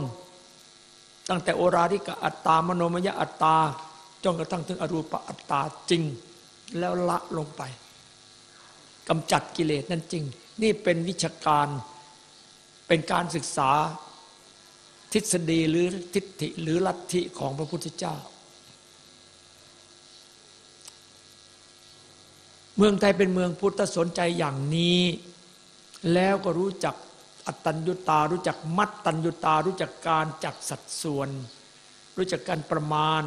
ตั้งแต่โอราริกอัตตามโนมยอัตตาจนกระทั่งถึงอรูปอัตตาจริง แล้วละลงไปกำจัดกิเลสนั้นจริง นี่เป็นวิชาการเป็นการศึกษา ทฤษฎีหรือทิฏฐิหรือลัทธิของพระพุทธเจ้า เมืองไทยเป็นเมืองพุทธสนใจอย่างนี้ แล้วก็รู้จักอัตตัญญุตา รู้จักมัดตัญญุตา รู้จักการจักสัดส่วน รู้จักการประมาณ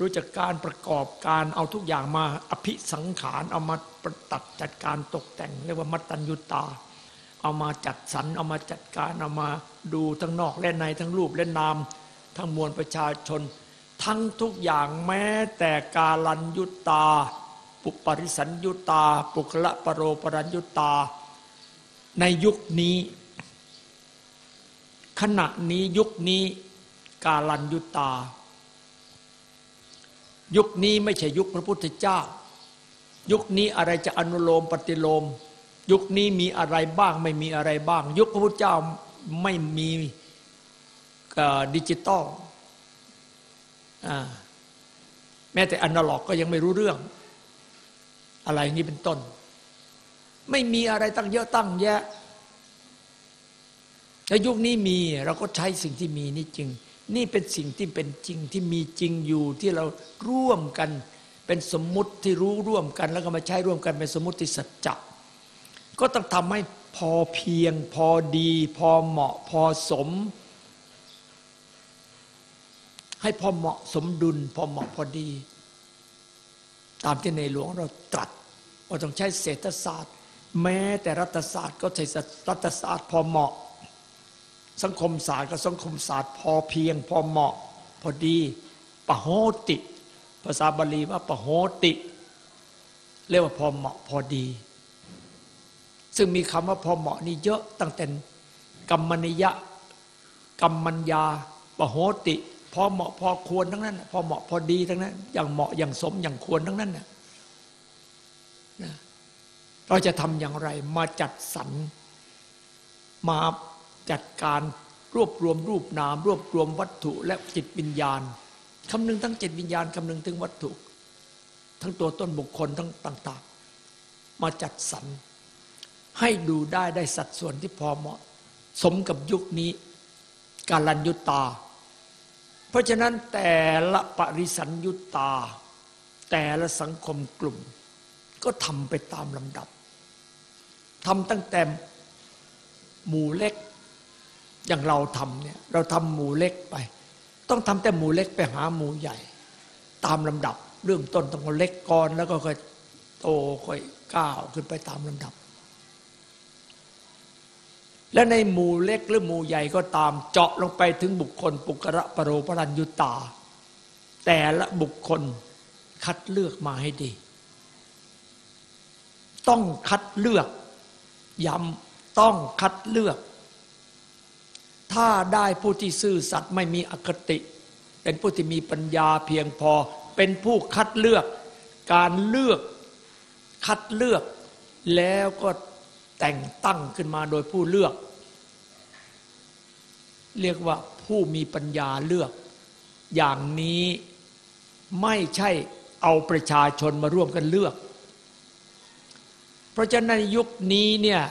รู้จักการประกอบการเอาทุกอย่างมาอภิสังขารเอามาประตัดจัดการตกแต่ง เรียกว่ามัดตัญญุตา เอามาจัดสรรเอามาจัดการเอามา ดูทั้งนอกและในทั้งรูปและนาม ทั้งมวลประชาชน ทั้งทุกอย่างแม้แต่กาลัญยุตา ปุปริสัญยุตา ปุคละปรโรปรัญยุตา ในยุคนี้ ขณะนี้ยุคนี้กาลันยุตา ยุคนี้ไม่ใช่ยุคพระพุทธเจ้า ยุคนี้อะไรจะอนุโลมปฏิโลมยุคนี้มีอะไรบ้างไม่มีอะไรบ้าง ยุคพระพุทธเจ้า ไม่มีดิจิตอลแม้แต่อนาล็อกก็ยังไม่รู้เรื่อง อะไรนี้เป็นต้น ไม่มีอะไรตั้งเยอะตั้งแยะแล้วยุคนี้มีเราก็ใช้สิ่งที่มีนี่จริง นี่เป็นสิ่งที่เป็นจริงที่มีจริงอยู่ที่เราร่วมกันเป็นสมมุติที่รู้ร่วมกัน แล้วก็มาใช้ร่วมกันเป็นสมมุติที่สัจจะก็ต้องทำให้ พอเพียง พอดี พอเหมาะ พอสม ให้พอเหมาะสมดุล พอเหมาะพอดี ตามที่ในหลวงเราตรัสว่าต้องใช้เศรษฐศาสตร์ แม้แต่รัฐศาสตร์ก็ใช้รัฐศาสตร์ พอเหมาะ สังคมศาสตร์ก็สังคมศาสตร์ พอเพียง พอเหมาะ พอดีปะโหติ ภาษาบาลีว่าปะโหติ เรียกว่าพอเหมาะพอดี ซึ่งมีคำว่าพอเหมาะนี่เยอะตั้งแต่กรรมนิยะกรรมัญญาปโหติ พอเหมาะพอควรทั้งนั้น พอเหมาะพอดีทั้งนั้น อย่างเหมาะอย่างสมอย่างควรทั้งนั้นนะเราจะทำอย่างไรมาจัดสรรมาจัดการรวบรวมรูปนาม รวบรวมวัตถุและจิตวิญญาณคำนึงทั้งจิตวิญญาณคำนึงถึงวัตถุ ทั้งตัวต้นบุคคลทั้งต่าง ๆ มาจัดสรร ให้ดูได้ได้สัดส่วนที่พอเหมาะ สมกับยุคนี้กาลัญยุตา เพราะฉะนั้นแต่ละปริสัญยุตา แต่ละสังคมกลุ่ม ก็ทำไปตามลำดับทำตั้งแต่หมู่เล็กอย่างเราทำเนี่ยเราทำหมู่เล็กไป ต้องทำแต่หมู่เล็กไปหาหมู่ใหญ่ ตามลำดับ เรื่องต้นต้องเล็กก่อนแล้วก็ค่อยโตค่อยก้าวขึ้นไปตามลำดับ และในหมู่เล็กหรือหมู่ใหญ่ก็ตามเจาะลงไปถึงบุคคล ปุกระปรโรปรัญยุตา แต่ละบุคคลคัดเลือกมาให้ดี ต้องคัดเลือกย้ำต้องคัดเลือก ถ้าได้ผู้ที่ซื่อสัตย์ไม่มีอคติ เป็นผู้ที่มีปัญญาเพียงพอ เป็นผู้คัดเลือกการเลือกคัดเลือกแล้วก็แต่งตั้งขึ้นมาโดยผู้เลือก เรียกว่าผู้มีปัญญาเลือก อย่างนี้ไม่ใช่เอาประชาชนมาร่วมกันเลือก เพราะฉะนั้นยุคนี้เนี่ย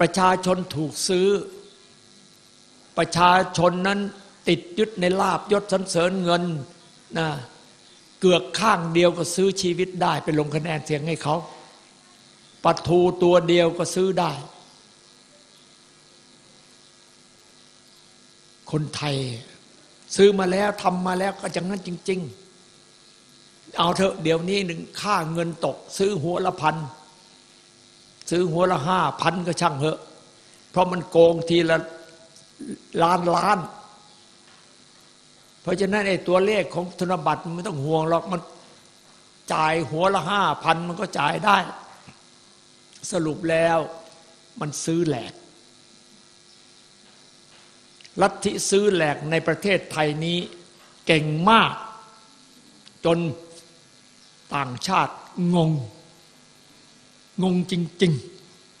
ประชาชนถูกซื้อ ประชาชนนั้นติดยึดในลาบยศสันเสริญเงินนะเกือกข้างเดียวก็ซื้อชีวิตได้ ไปลงคะแนนเสียงให้เขาปลาทูตัวเดียวก็ซื้อได้ คนไทย ซื้อมาแล้วทำมาแล้วก็จังนั้นจริง ๆ เอาเถอะเดี๋ยวนี้หนึ่งค่าเงินตก ซื้อหัวละพันซื้อหัวละห้าพันก็ช่างเถอะ เพราะมันโกงทีละล้านล้าน เพราะฉะนั้นไอ้ตัวเลขของธนบัตรมันไม่ต้องห่วงหรอกมันจ่ายหัวละห้าพันมันก็จ่ายได้ สรุปแล้วมันซื้อแหลก ลัทธิซื้อแหลกในประเทศไทยนี้เก่งมาก จนต่างชาติงง งงจริง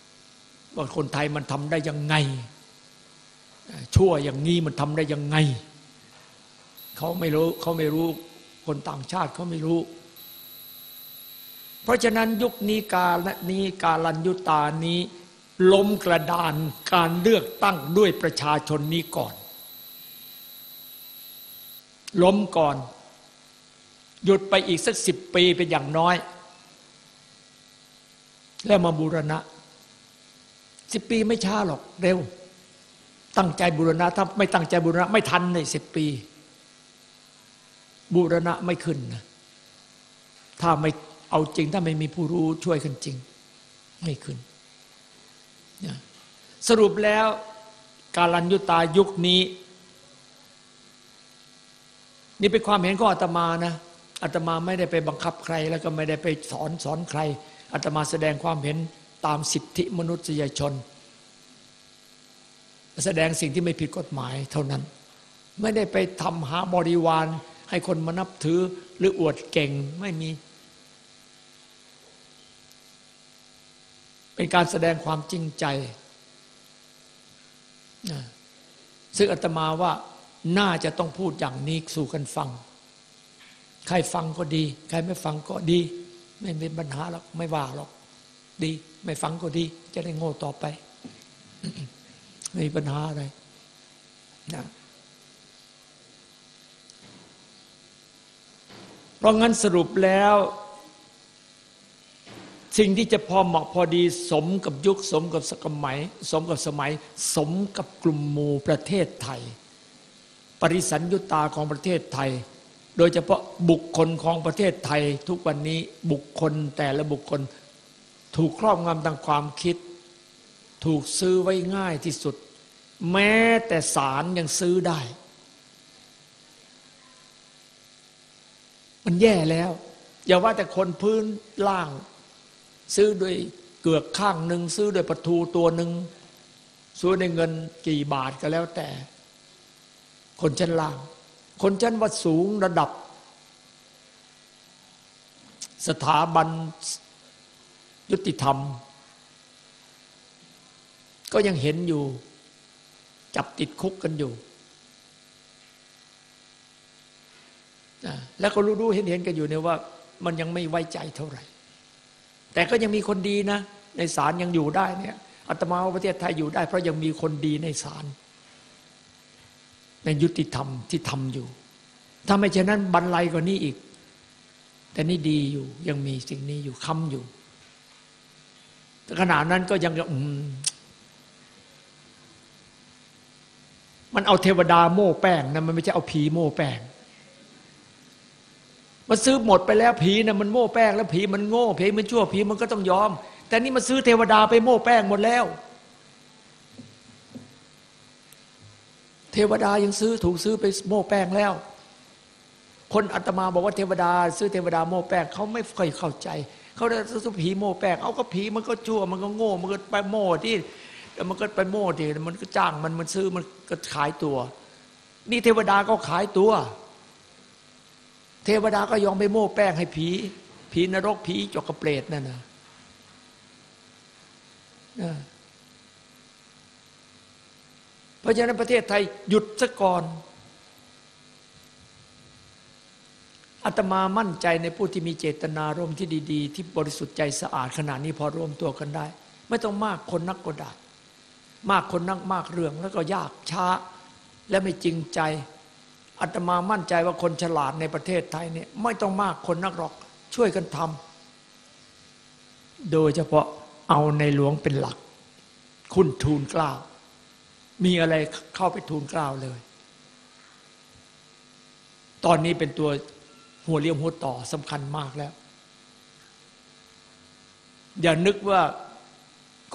ๆ ว่าคนไทยมันทำได้ยังไง ชั่วอย่างนี้มันทำได้ยังไง เขาไม่รู้เขาไม่รู้คนต่างชาติเขาไม่รู้ เพราะฉะนั้นยุคนี้กาลนี้กาลัญยุตานี้ ล้มกระดานการเลือกตั้งด้วยประชาชนนี้ก่อน ล้มก่อน หยุดไปอีกสักสิบปีเป็นอย่างน้อย แล้วมาบูรณะสิบปีไม่ช้าหรอกเร็ว ตั้งใจบูรณะถ้าไม่ตั้งใจบูรณะ ไม่ทันในสิบปี บูรณะไม่ขึ้นนะถ้าไม่เอาจริงถ้าไม่มีผู้รู้ช่วยกันจริง ไม่ขึ้น สรุปแล้วการันยุตายุคนี้ นี่เป็นความเห็นของอาตมานะอาตมาไม่ได้ไปบังคับใคร แล้วก็ไม่ได้ไปสอนสอนใครอาตมาแสดงความเห็นตามสิทธิมนุษยชน แสดงสิ่งที่ไม่ผิดกฎหมายเท่านั้น ไม่ได้ไปทำหาบริวาร ให้คนมานับถือหรืออวดเก่งไม่มี เป็นการแสดงความจริงใจ ซึ่งอาตมาว่าน่าจะต้องพูดอย่างนี้สู่กันฟัง ใครฟังก็ดี ใครไม่ฟังก็ดี ไม่เป็นปัญหาหรอกไม่ว่าหรอก ดี ไม่ฟังก็ดี จะได้โง่ต่อไป ไม่มีปัญหาอะไรนะเพราะงั้นสรุปแล้ว สิ่งที่จะพอเหมาะพอดี สมกับยุคสมกับสมัย สมกับสมัย สมกับกลุ่มหมู่ประเทศไทย ปริสัญยุตาของประเทศไทย โดยเฉพาะบุคคลของประเทศไทย ทุกวันนี้บุคคลแต่ละบุคคลถูกครอบงำทางความคิด ถูกซื้อไว้ง่ายที่สุด แม้แต่สารยังซื้อได้ มันแย่แล้ว อย่าว่าแต่คนพื้นล่าง ซื้อด้วยเกือกข้างหนึ่งซื้อด้วยประตูตัวหนึ่งซื้อในเงินกี่บาทก็แล้วแต่ คนชั้นล่าง คนชั้นวัดสูงระดับ สถาบันยุติธรรม ก็ยังเห็นอยู่ จับติดคุกกันอยู่ แล้วก็รู้ๆเห็นๆกันอยู่เนี่ยว่า มันยังไม่ไว้ใจเท่าไหร่ แต่ก็ยังมีคนดีนะ ในศาลยังอยู่ได้เนี่ยอาตมาว่าประเทศไทยอยู่ได้ เพราะยังมีคนดีในศาลในยุติธรรมที่ทำอยู่ ถ้าไม่เช่นนั้นบรรลัยกว่านี้อีก แต่นี่ดีอยู่ยังมีสิ่งนี้อยู่ค้ำอยู่แต่ขณะนั้นก็ยังอืมมันเอาเทวดาโม่แป้งนะมันไม่ใช่เอาผีโม่แป้ง มันซื้อหมดไปแล้วผีนะมันโม่แป้งแล้วผีมันโง่ผีมันชั่วผีมันก็ต้องยอม แต่นี่มันซื้อเทวดาไปโม่แป้งหมดแล้ว เทวดายังซื้อถูกซื้อไปโม่แป้งแล้ว คนอัตมาบอกว่าเทวดา ซื้อเทวดาโม่แป้งเขาไม่ค่อยเข้าใจเขาได้ซื้อผีโม่แป้งเอาก็ผีมันก็ชั่วมันก็โง่มันก็ไปโม่ที่แล้วมันก็ไปโม่ที่มันก็จ้างมันมันซื้อมันก็ขายตัว นี่เทวดาก็ขายตัว เทวดาก็ยอมไปโม้แป้งให้ผี ผีนรกผีจกกระเปรตนั่นนะเพราะฉะนั้นประเทศไทยหยุดซะก่อนอาตมามั่นใจในผู้ที่มีเจตนารมณ์ที่ดี ๆ ที่บริสุทธิ์ใจสะอาดขนาดนี้พอรวมตัวกันได้ ไม่ต้องมากคนนักก็ได้มากคนนักมากเรื่องแล้วก็ยากช้า และไม่จริงใจ อาตมามั่นใจว่าคนฉลาดในประเทศไทยเนี่ยไม่ต้องมากคนนักหรอกช่วยกันทำโดยเฉพาะเอาในหลวงเป็นหลัก คุณทูลกล้าว มีอะไรเข้าไปทูลกล้าวเลย ตอนนี้เป็นตัวหัวเลี้ยงหัวต่อสำคัญมากแล้ว อย่านึกว่า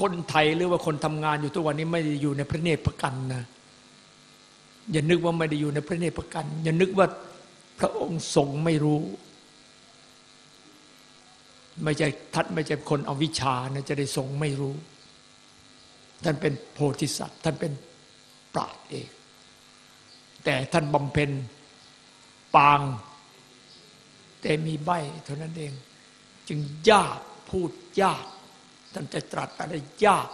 คนไทยหรือว่าคนทำงานอยู่ทุกวันนี้ไม่ได้อยู่ในพระเนตรพระกันนะ อย่านึกว่าไม่ได้อยู่ในพระเนตรประกัน อย่านึกว่าพระองค์ทรงไม่รู้ ไม่ใช่ทัดไม่ใช่คนเอาวิชานะจะได้ทรงไม่รู้ ท่านเป็นโพธิสัตว์ ท่านเป็นปราดเองแต่ท่านบำเพ็ญปาง แต่มีใบเท่านั้นเอง จึงยากพูดยาก ท่านจะตรัสอะไรยาก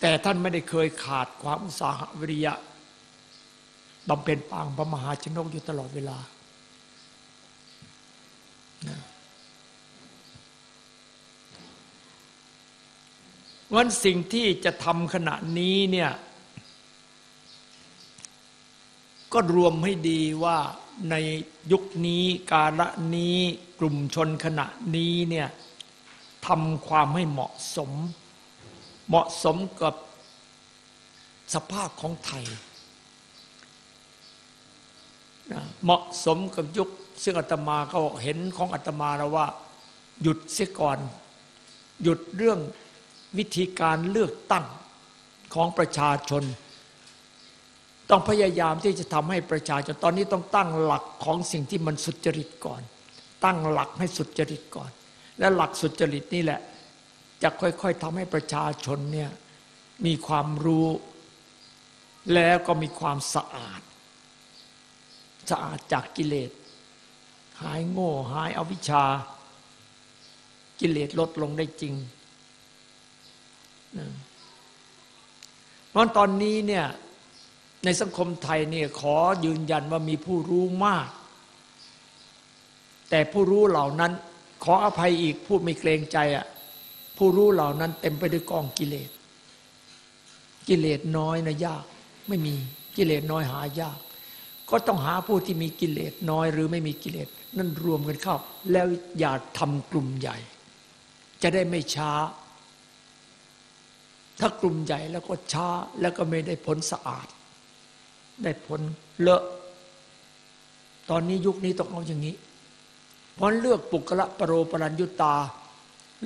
แต่ท่านไม่ได้เคยขาดความอุตสาหวิริยะบำเพ็ญปางพระมหาชนกอยู่ตลอดเวลา วันสิ่งที่จะทำขณะนี้เนี่ย ก็รวมให้ดีว่าในยุคนี้กาละนี้กลุ่มชนขณะนี้เนี่ยทำความให้เหมาะสม เหมาะสมกับสภาพของไทยเหมาะสมกับยุคซึ่งอาตมาก็เห็นของอาตมาแล้วว่า หยุดเสียก่อน หยุดเรื่องวิธีการเลือกตั้งของประชาชน ต้องพยายามที่จะทำให้ประชาชนตอนนี้ต้องตั้งหลักของสิ่งที่มันสุจริตก่อน ตั้งหลักให้สุจริตก่อน และหลักสุจริตนี่แหละ จะค่อยๆทำให้ประชาชนเนี่ยมีความรู้ แล้วก็มีความสะอาด สะอาดจากกิเลส หายโง่หายอวิชชา กิเลสลดลงได้จริงเพราะตอนนี้เนี่ยในสังคมไทยเนี่ยขอยืนยันว่ามีผู้รู้มาก แต่ผู้รู้เหล่านั้น ขออภัยอีกพูดไม่เกรงใจอะ่ะ ผู้รู้เหล่านั้นเต็มไปด้วยกองกิเลส กิเลสน้อยนะยาก ไม่มีกิเลสน้อยหายาก ก็ต้องหาผู้ที่มีกิเลสน้อยหรือไม่มีกิเลส นั่นรวมกันเข้า แล้วอย่าทำกลุ่มใหญ่ จะได้ไม่ช้า ถ้ากลุ่มใหญ่แล้วก็ช้าแล้วก็ไม่ได้ผลสะอาด ได้ผลเลอะ ตอนนี้ยุคนี้ต้องเอาอย่างนี้ เพราะเลือกปุกละปรโรปรัญยุตา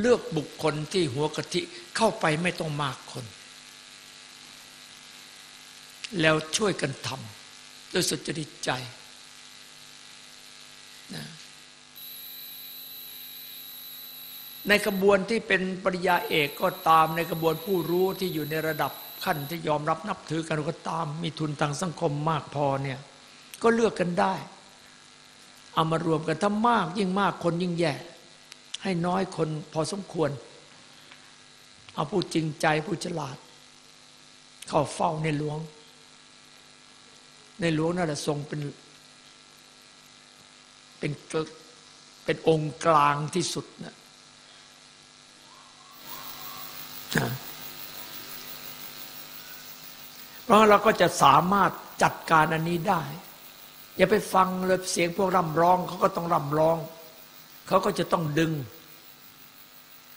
เลือกบุคคลที่หัวกะทิเข้าไปไม่ต้องมากคน แล้วช่วยกันทำด้วยสุจริตใจนะในกระบวนที่เป็นปริยาเอกก็ตามในกระบวนผู้รู้ที่อยู่ในระดับขั้นที่ยอมรับนับถือกันก็ตาม มีทุนทางสังคมมากพอเนี่ยก็เลือกกันได้ เอามารวมกันถ้ามากยิ่งมากคนยิ่งแย่ ให้น้อยคนพอสมควร เอาผู้จริงใจผู้ฉลาด เข้าเฝ้าในหลวง ในหลวงนั่นแหละทรงเป็นเป็นเป็นองค์กลางที่สุดนะเพราะเราก็จะสามารถจัดการอันนี้ได้ อย่าไปฟังเลยเสียงพวกร่ำร้องเขาก็ต้องร่ำร้อง เขาก็จะต้องดึง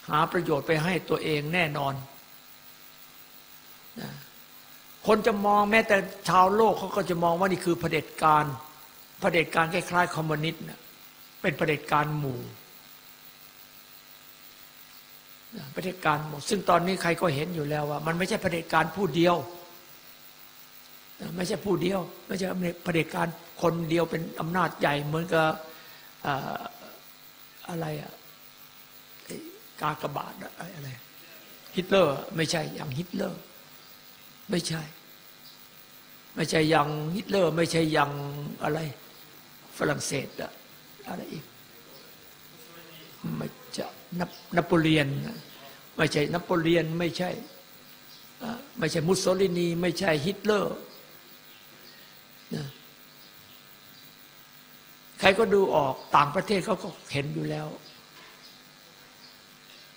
หาประโยชน์ไปให้ตัวเองแน่นอน คนจะมองแม้แต่ชาวโลกเขาก็จะมองว่านี่คือเผด็จการเผด็จการคล้ายๆคอมมิวนิสต์เป็นเผด็จการหมู่เผด็จการหมดซึ่งตอนนี้ใครก็เห็นอยู่แล้วว่า มันไม่ใช่เผด็จการผู้เดียว ไม่ใช่ผู้เดียว ไม่ใช่เผด็จการคนเดียวเป็นอำนาจใหญ่เหมือนกับ อะไรอะกากบาทอะไรฮิตเลอร์ไม่ใช่อย่างฮิตเลอร์ ไม่ใช่ ไม่ใช่อย่างฮิตเลอร์ ไม่ใช่อย่างอะไร ฝรั่งเศสอะอะไรอีกไม่จะนโปเลียน ไม่ใช่นโปเลียนไม่ใช่ไม่ใช่มุสโสลินี ไม่ใช่ฮิตเลอร์ ใครก็ดูออกต่างประเทศเขาก็เห็นอยู่แล้ว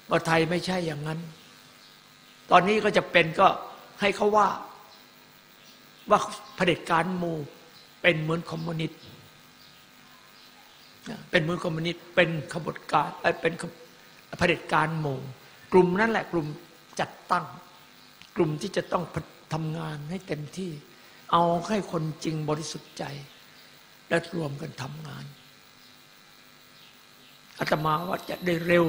ว่าไทยไม่ใช่อย่างนั้น ตอนนี้ก็จะเป็นก็ให้เขาว่า ว่าเผด็จการมูเป็นเหมือนคอมมิวนิสต์เป็นเหมือนคอมมิวนิสต์เป็นขบวนการเป็นเผด็จการหมู่กลุ่มนั้นแหละกลุ่มจัดตั้ง กลุ่มที่จะต้องทำงานให้เต็มที่ เอาให้คนจริงบริสุทธิ์ใจ และรวมกันทำงานอาตมาว่าจะได้เร็ว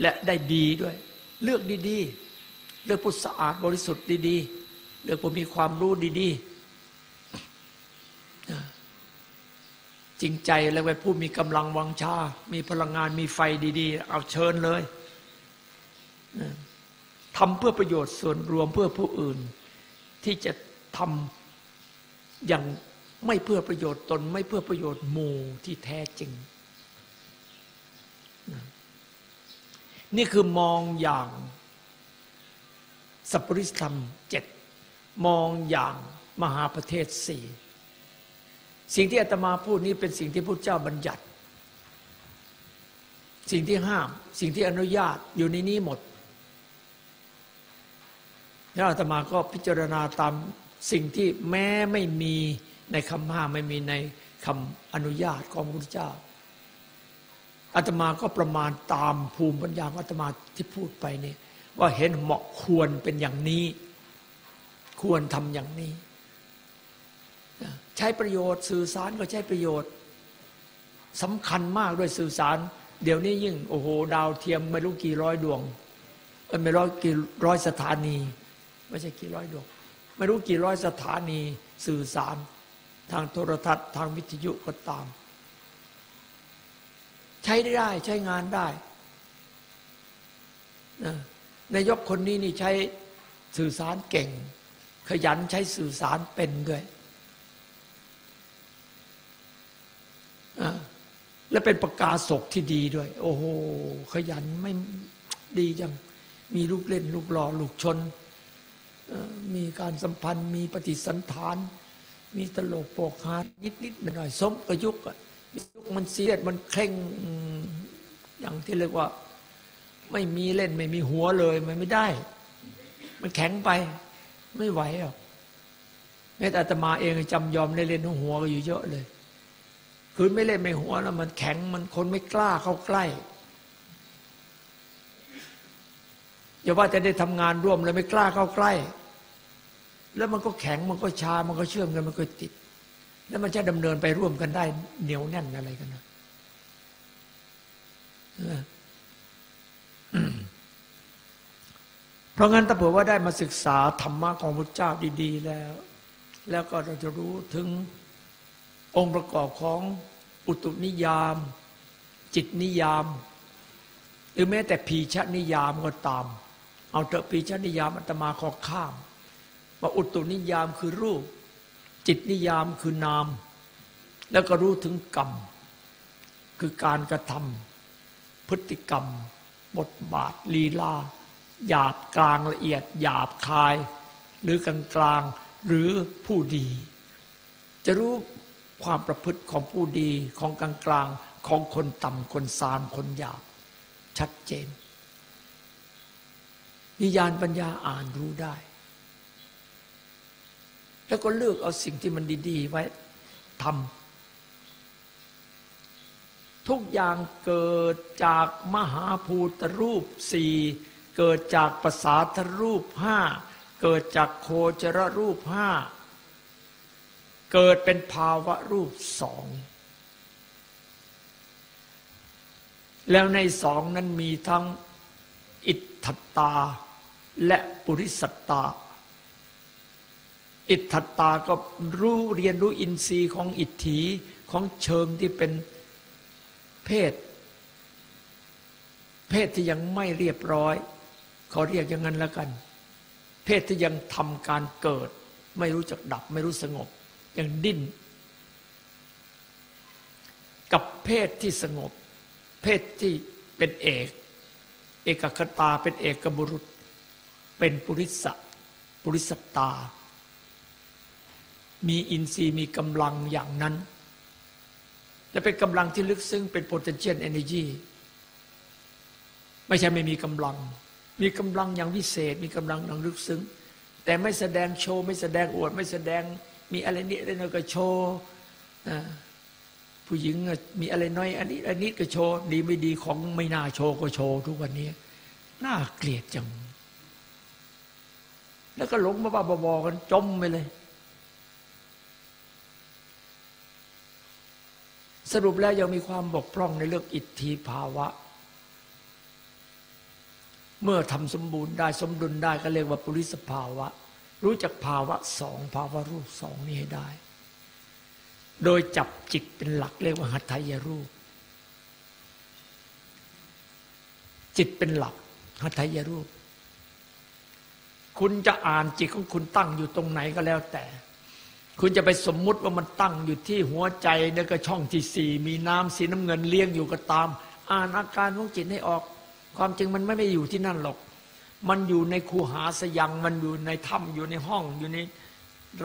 และได้ดีด้วย เลือกดีๆ เลือกผู้สะอาดบริสุทธิ์ดีๆ เลือกผู้มีความรู้ดีๆ จริงใจและไว้ผู้มีกำลังวังชา มีพลังงานมีไฟดีๆ เอาเชิญเลยทำเพื่อประโยชน์ส่วนรวมเพื่อผู้อื่น ที่จะทำอย่าง ไม่เพื่อประโยชน์ตน ไม่เพื่อประโยชน์หมู่ที่แท้จริง นี่คือมองอย่างสัพปริสธรรมเจ็ดมองอย่างมหาประเทศสี่สิ่งที่อาตมาพูดนี้เป็นสิ่งที่พระเจ้าบัญญัติ สิ่งที่ห้าม สิ่งที่อนุญาตอยู่ในนี้หมดแล้วอาตมาก็พิจารณาตามสิ่งที่แม้ไม่มี ในคำห้ามไม่มีในคำอนุญาตของพระพุทธเจ้าอาตมาก็ประมาณตามภูมิปัญญาของอาตมาที่พูดไปนี่ว่าเห็นเหมาะควรเป็นอย่างนี้ ควรทำอย่างนี้ ใช้ประโยชน์สื่อสารก็ใช้ประโยชน์สำคัญมากด้วยสื่อสาร เดี๋ยวนี้ยิ่ง โอ้โห ดาวเทียมไม่รู้กี่ร้อยดวงไม่ร้อยกี่ร้อยสถานี ไม่ใช่กี่ร้อยดวงไม่รู้กี่ร้อยสถานีสื่อสาร ทางโทรทัศน์ ทางวิทยุก็ตาม ใช้ได้ใช้งานได้นายกคนนี้นี่ใช้สื่อสารเก่ง ขยันใช้สื่อสารเป็นด้วยและเป็นประกาศกที่ดีด้วย โอ้โห ขยันไม่ดีจัง มีลูกเล่น ลูกหล่อ ลูกชน มีการสัมพันธ์ มีปฏิสันฐาน มีตลกโปกฮานิดนิดหน่อยสมประยุกต์ยุกมันเสียดมันเคร่งอย่างที่เรียกว่า ไม่มีเล่นไม่มีหัวเลยมันไม่ได้ มันแข็งไป ไม่ไหวอะแม้แต่อาตมาเองจำยอมได้เล่นหัวก็อยู่เยอะเลย คือไม่เล่นไม่หัวแล้วมันแข็งมันคนไม่กล้าเข้าใกล้อย่าว่าจะได้ทำงานร่วมเลยไม่กล้าเข้าใกล้ แล้วมันก็แข็งมันก็ชา มันก็เชื่อมกันมันก็ติด แล้วมันจะดำเนินไปร่วมกันได้เหนียวแน่นอะไรกันนะเพราะงั้นถ้าเผื่อว่าได้มาศึกษาธรรมะของพระเจ้าดี ๆ แล้ว แล้วก็เราจะรู้ถึงองค์ประกอบของอุตุนิยาม จิตนิยาม หรือแม้แต่พีชนิยามก็ตาม เอาเถอะพีชนิยามอัตมาขอข้าม ว่าอุตุนิยามคือรูป จิตนิยามคือนาม แล้วก็รู้ถึงกรรม คือการกระทำพฤติกรรม บทบาทลีลา หยาบกลางละเอียด หยาบคาย หรือกลางกลางหรือผู้ดี จะรู้ความประพฤติของผู้ดีของกลางกลางของคนต่ำคนซามคนหยาบ ชัดเจนนิยานปัญญาอ่านรู้ได้ แล้วก็เลือกเอาสิ่งที่มันดี ๆ ไว้ทำทุกอย่างเกิดจากมหาภูตรูปสี่เกิดจากภาษาทรูปห้าเกิดจากโคจรรูปห้าเกิดเป็นภาวะรูปสอง แล้วในสองนั้นมีทั้งอิทธตาและปุริสตา อิทธตาก็รู้เรียนรู้อินทรีย์ของอิทธิของเชิงที่เป็นเพศ เพศที่ยังไม่เรียบร้อยเขาเรียกอย่างนั้นแล้วกัน เพศที่ยังทำการเกิด ไม่รู้จักดับ ไม่รู้สงบ ยังดิ้น กับเพศที่สงบ เพศที่เป็นเอก เอกคตาเป็นเอกบุรุษ เป็นปุริสปุริสตา มีอินทรีย์มีกำลังอย่างนั้น และเป็นกำลังที่ลึกซึ้งเป็น potential energy ไม่ใช่ไม่มีกำลัง มีกำลังอย่างวิเศษ มีกำลังอย่างลึกซึ้ง แต่ไม่แสดงโชว์ ไม่แสดงอวด ไม่แสดงมีอะไรนิดอะไรน้อยก็โชว์ผู้หญิงมีอะไรน้อยอันนี้อันนี้ก็โชว์ ดีไม่ดีของไม่น่าโชว์ก็โชว์ทุกวันนี้น่าเกลียดจัง แล้วก็หลงมาบ้าบอกันจมไปเลย สรุปแล้วยังมีความบกพร่องในเรื่องอิทธิภาวะ เมื่อทำสมบูรณ์ได้สมดุลได้ก็เรียกว่าปุริสภาวะ รู้จักภาวะสองภาวะรูปสองนี้ให้ได้ โดยจับจิตเป็นหลักเรียกว่าหัตถยรูป จิตเป็นหลักหัตถยรูป คุณจะอ่านจิตของคุณตั้งอยู่ตรงไหนก็แล้วแต่ คุณจะไปสมมุติว่ามันตั้งอยู่ที่หัวใจแล้วก็ช่องที่สี่มีน้ำสีน้ำเงินเลี้ยงอยู่ก็ตาม อ่านอาการของจิตให้ออก ความจริงมันไม่ได้อยู่ที่นั่นหรอก มันอยู่ในคูหาสยังมันอยู่ในถ้ำอยู่ในห้องอยู่ใน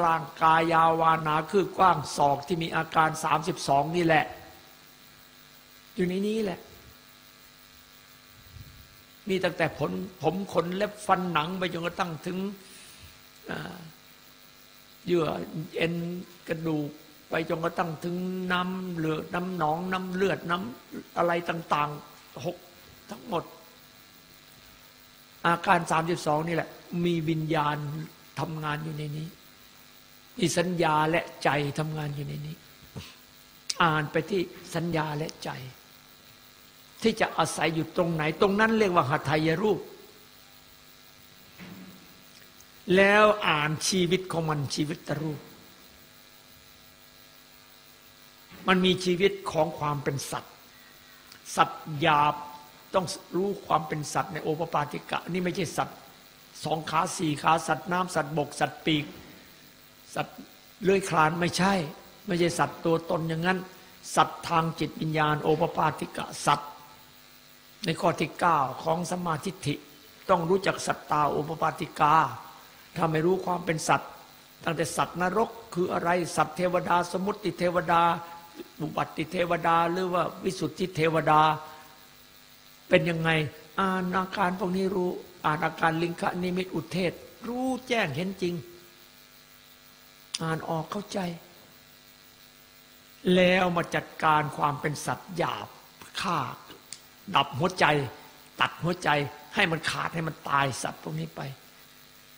ร่างกายยาวานาคือกว้างศอกที่มีอาการสามสิบสองนี่แหละ อยู่ในนี้แหละ มีตั้งแต่ผลผมขนเล็บฟันหนังไปจนกระทั่งถึง เยื่อเอ็นกระดูกไปจนกระทั่งถึงน้ำเลือดน้ำหนองน้ำเลือดน้ำอะไรต่างๆหกทั้งหมด อาการสามสิบสองนี่แหละ มีวิญญาณทำงานอยู่ในนี้ มีสัญญาและใจทำงานอยู่ในนี้ อ่านไปที่สัญญาและใจ ที่จะอาศัยอยู่ตรงไหน ตรงนั้นเรียกว่าหัตถยรูป แล้วอ่านชีวิตของมันชีวิตตรูป มันมีชีวิตของความเป็นสัตว์ สัตว์หยาบต้องรู้ความเป็นสัตว์ในโอปปาติกะ นี่ไม่ใช่สัตว์สองขาสี่ขาสัตว์น้ำสัตว์บก สัตว์ปีก สัตว์เลื้อยคลานไม่ใช่ ไม่ใช่สัตว์ตัวตนอย่างนั้น สัตว์ทางจิตวิญญาณ โอปปาติกะสัตว์ ในข้อที่เก้าของสมาธิิต้องรู้จักสัตตาโอปปาติกา ถ้าไม่รู้ความเป็นสัตว์ ตั้งแต่สัตว์นรกคืออะไร สัตว์เทวดา สมุติเทวดาบุบัติเทวดา หรือว่าวิสุทธิเทวดา เป็นยังไงอ่านอาการพวกนี้รู้อ่านอาการลิงคนิมิตอุเทศ รู้แจ้งเห็นจริง อ่านออกเข้าใจ แล้วมาจัดการความเป็นสัตว์หยาบฆ่า ดับหัวใจ ตัดหัวใจให้มันขาดให้มันตายสัตว์พวกนี้ไป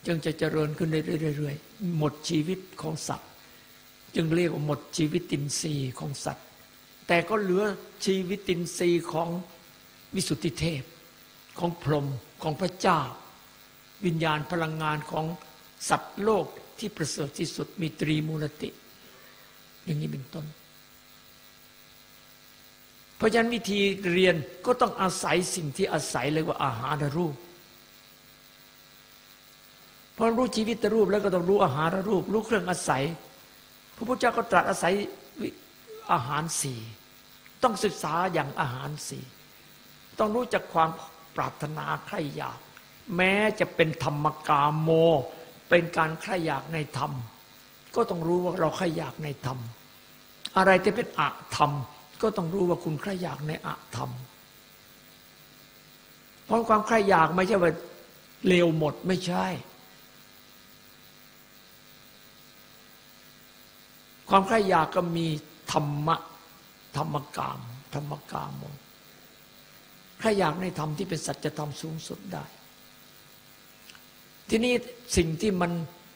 จึงจะเจริญขึ้นเรื่อยๆหมดชีวิตของสัตว์ จึงเรียกว่าหมดชีวิตตินทรีย์ของสัตว์ แต่ก็เหลือชีวิตินทรีย์ของวิสุทธิเทพ ของพรหมของพระเจ้า วิญญาณพลังงานของสัตว์โลกที่ประเสริฐที่สุดมีตรีมูลติ อย่างนี้เป็นต้น เพราะฉะนั้นวิธีเรียนก็ต้องอาศัยสิ่งที่อาศัยเลยว่าอาหารรูป พอรู้ชีวิตรูปแล้วก็ต้องรู้อาหารรูป รู้เครื่องอาศัย พระพุทธเจ้าก็ตรัสอาศัยอาหารสี่ต้องศึกษาอย่างอาหารสี่ต้องรู้จักความปรารถนาใครอยาก แม้จะเป็นธรรมกาโม เป็นการใครอยากในธรรม ก็ต้องรู้ว่าเราใครอยากในธรรม อะไรที่เป็นอะธรรม ก็ต้องรู้ว่าคุณใครอยากในอะธรรมเพราะความใครอยากไม่ใช่ว่าเลวหมดไม่ใช่ ความใคร่อยากก็มีธรรมะธรรมกาม ธรรมกามมใครอยากในธรรมที่เป็นสัจธรรมสูงสุดได้ ที่นี่สิ่งที่มัน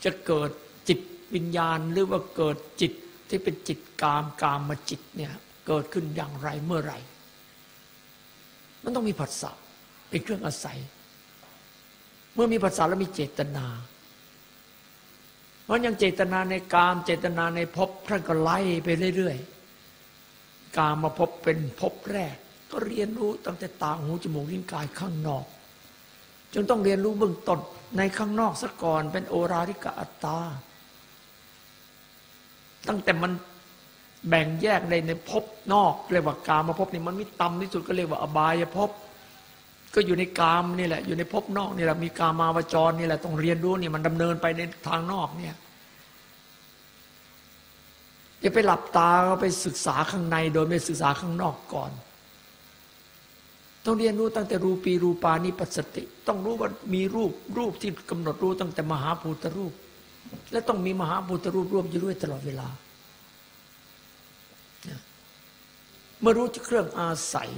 จะเกิดจิตวิญญาณ หรือว่าเกิดจิตที่เป็นจิตกามกามมาจิตเนี่ยเกิดขึ้นอย่างไรเมื่อไรมันต้องมีผัสสะเป็นเครื่องอาศัย เมื่อมีผัสสะแล้วมีเจตนา พราะยังเจตนาในกามเจตนาในภพท่านก็ไล่ไปเรื่อยๆกามมาพบเป็นภพแรก ก็เรียนรู้ตั้งแต่ตาหูจมูกลิ้นกายข้างนอกจนต้องเรียนรู้เบื้องต้นในข้างนอกซะก่อนเป็นโอราริกะอัตตา ตั้งแต่มันแบ่งแยกในในภพนอกเรียกว่ากามาภพนี่มันไม่ต่ำที่สุดก็เรียกว่าอบายภพ ก็อยู่ในกามนี่แหละ อยู่ในภพนอกนี่แหละมีกามาวจรนี่แหละต้องเรียนรู้นี่มันดำเนินไปในทางนอกเนี่ยอย่าไปหลับตาก็ไปศึกษาข้างในโดยไม่ศึกษาข้างนอกก่อน ต้องเรียนรู้ตั้งแต่รูปีรูปานิปัสสติ ต้องรู้ว่ามีรูปรูปที่กำหนดรู้ตั้งแต่มหาภูตรูป และต้องมีมหาภูตรูปร่วมอยู่ด้วยตลอดเวลาเมื่อรู้เครื่องอาศัย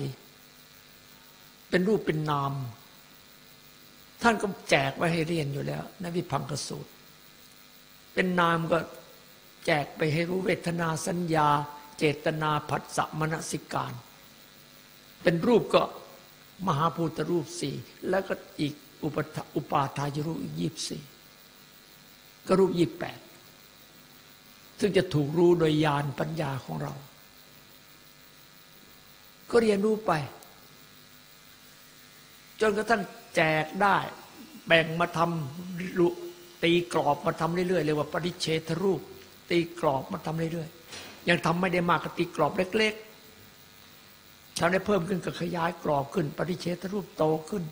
เป็นรูปเป็นนาม ท่านก็แจกไว้ให้เรียนอยู่แล้วในวิพังกสูตร เป็นนามก็แจกไปให้รู้เวทนาสัญญา เจตนาผัสสะมนสิการ เป็นรูปก็มหาภูตรูปสี่แล้วก็อีกอุปอุปาทายรูปอีกยี่สี่ก็รูปยี่แปดซึ่งจะถูกรู้โดยญาณปัญญาของเรา ก็เรียนรู้ไป จนกระทั่งแจกได้ แบ่งมาทำตีกรอบมาทำเรื่อยๆเรียกว่าปริเชทรูป ตีกรอบมาทำเรื่อยๆยังทำไม่ได้มากก็ตีกรอบเล็กๆทำได้เพิ่มขึ้นก็ขยายกรอบขึ้น ปริเชทรูปโตขึ้น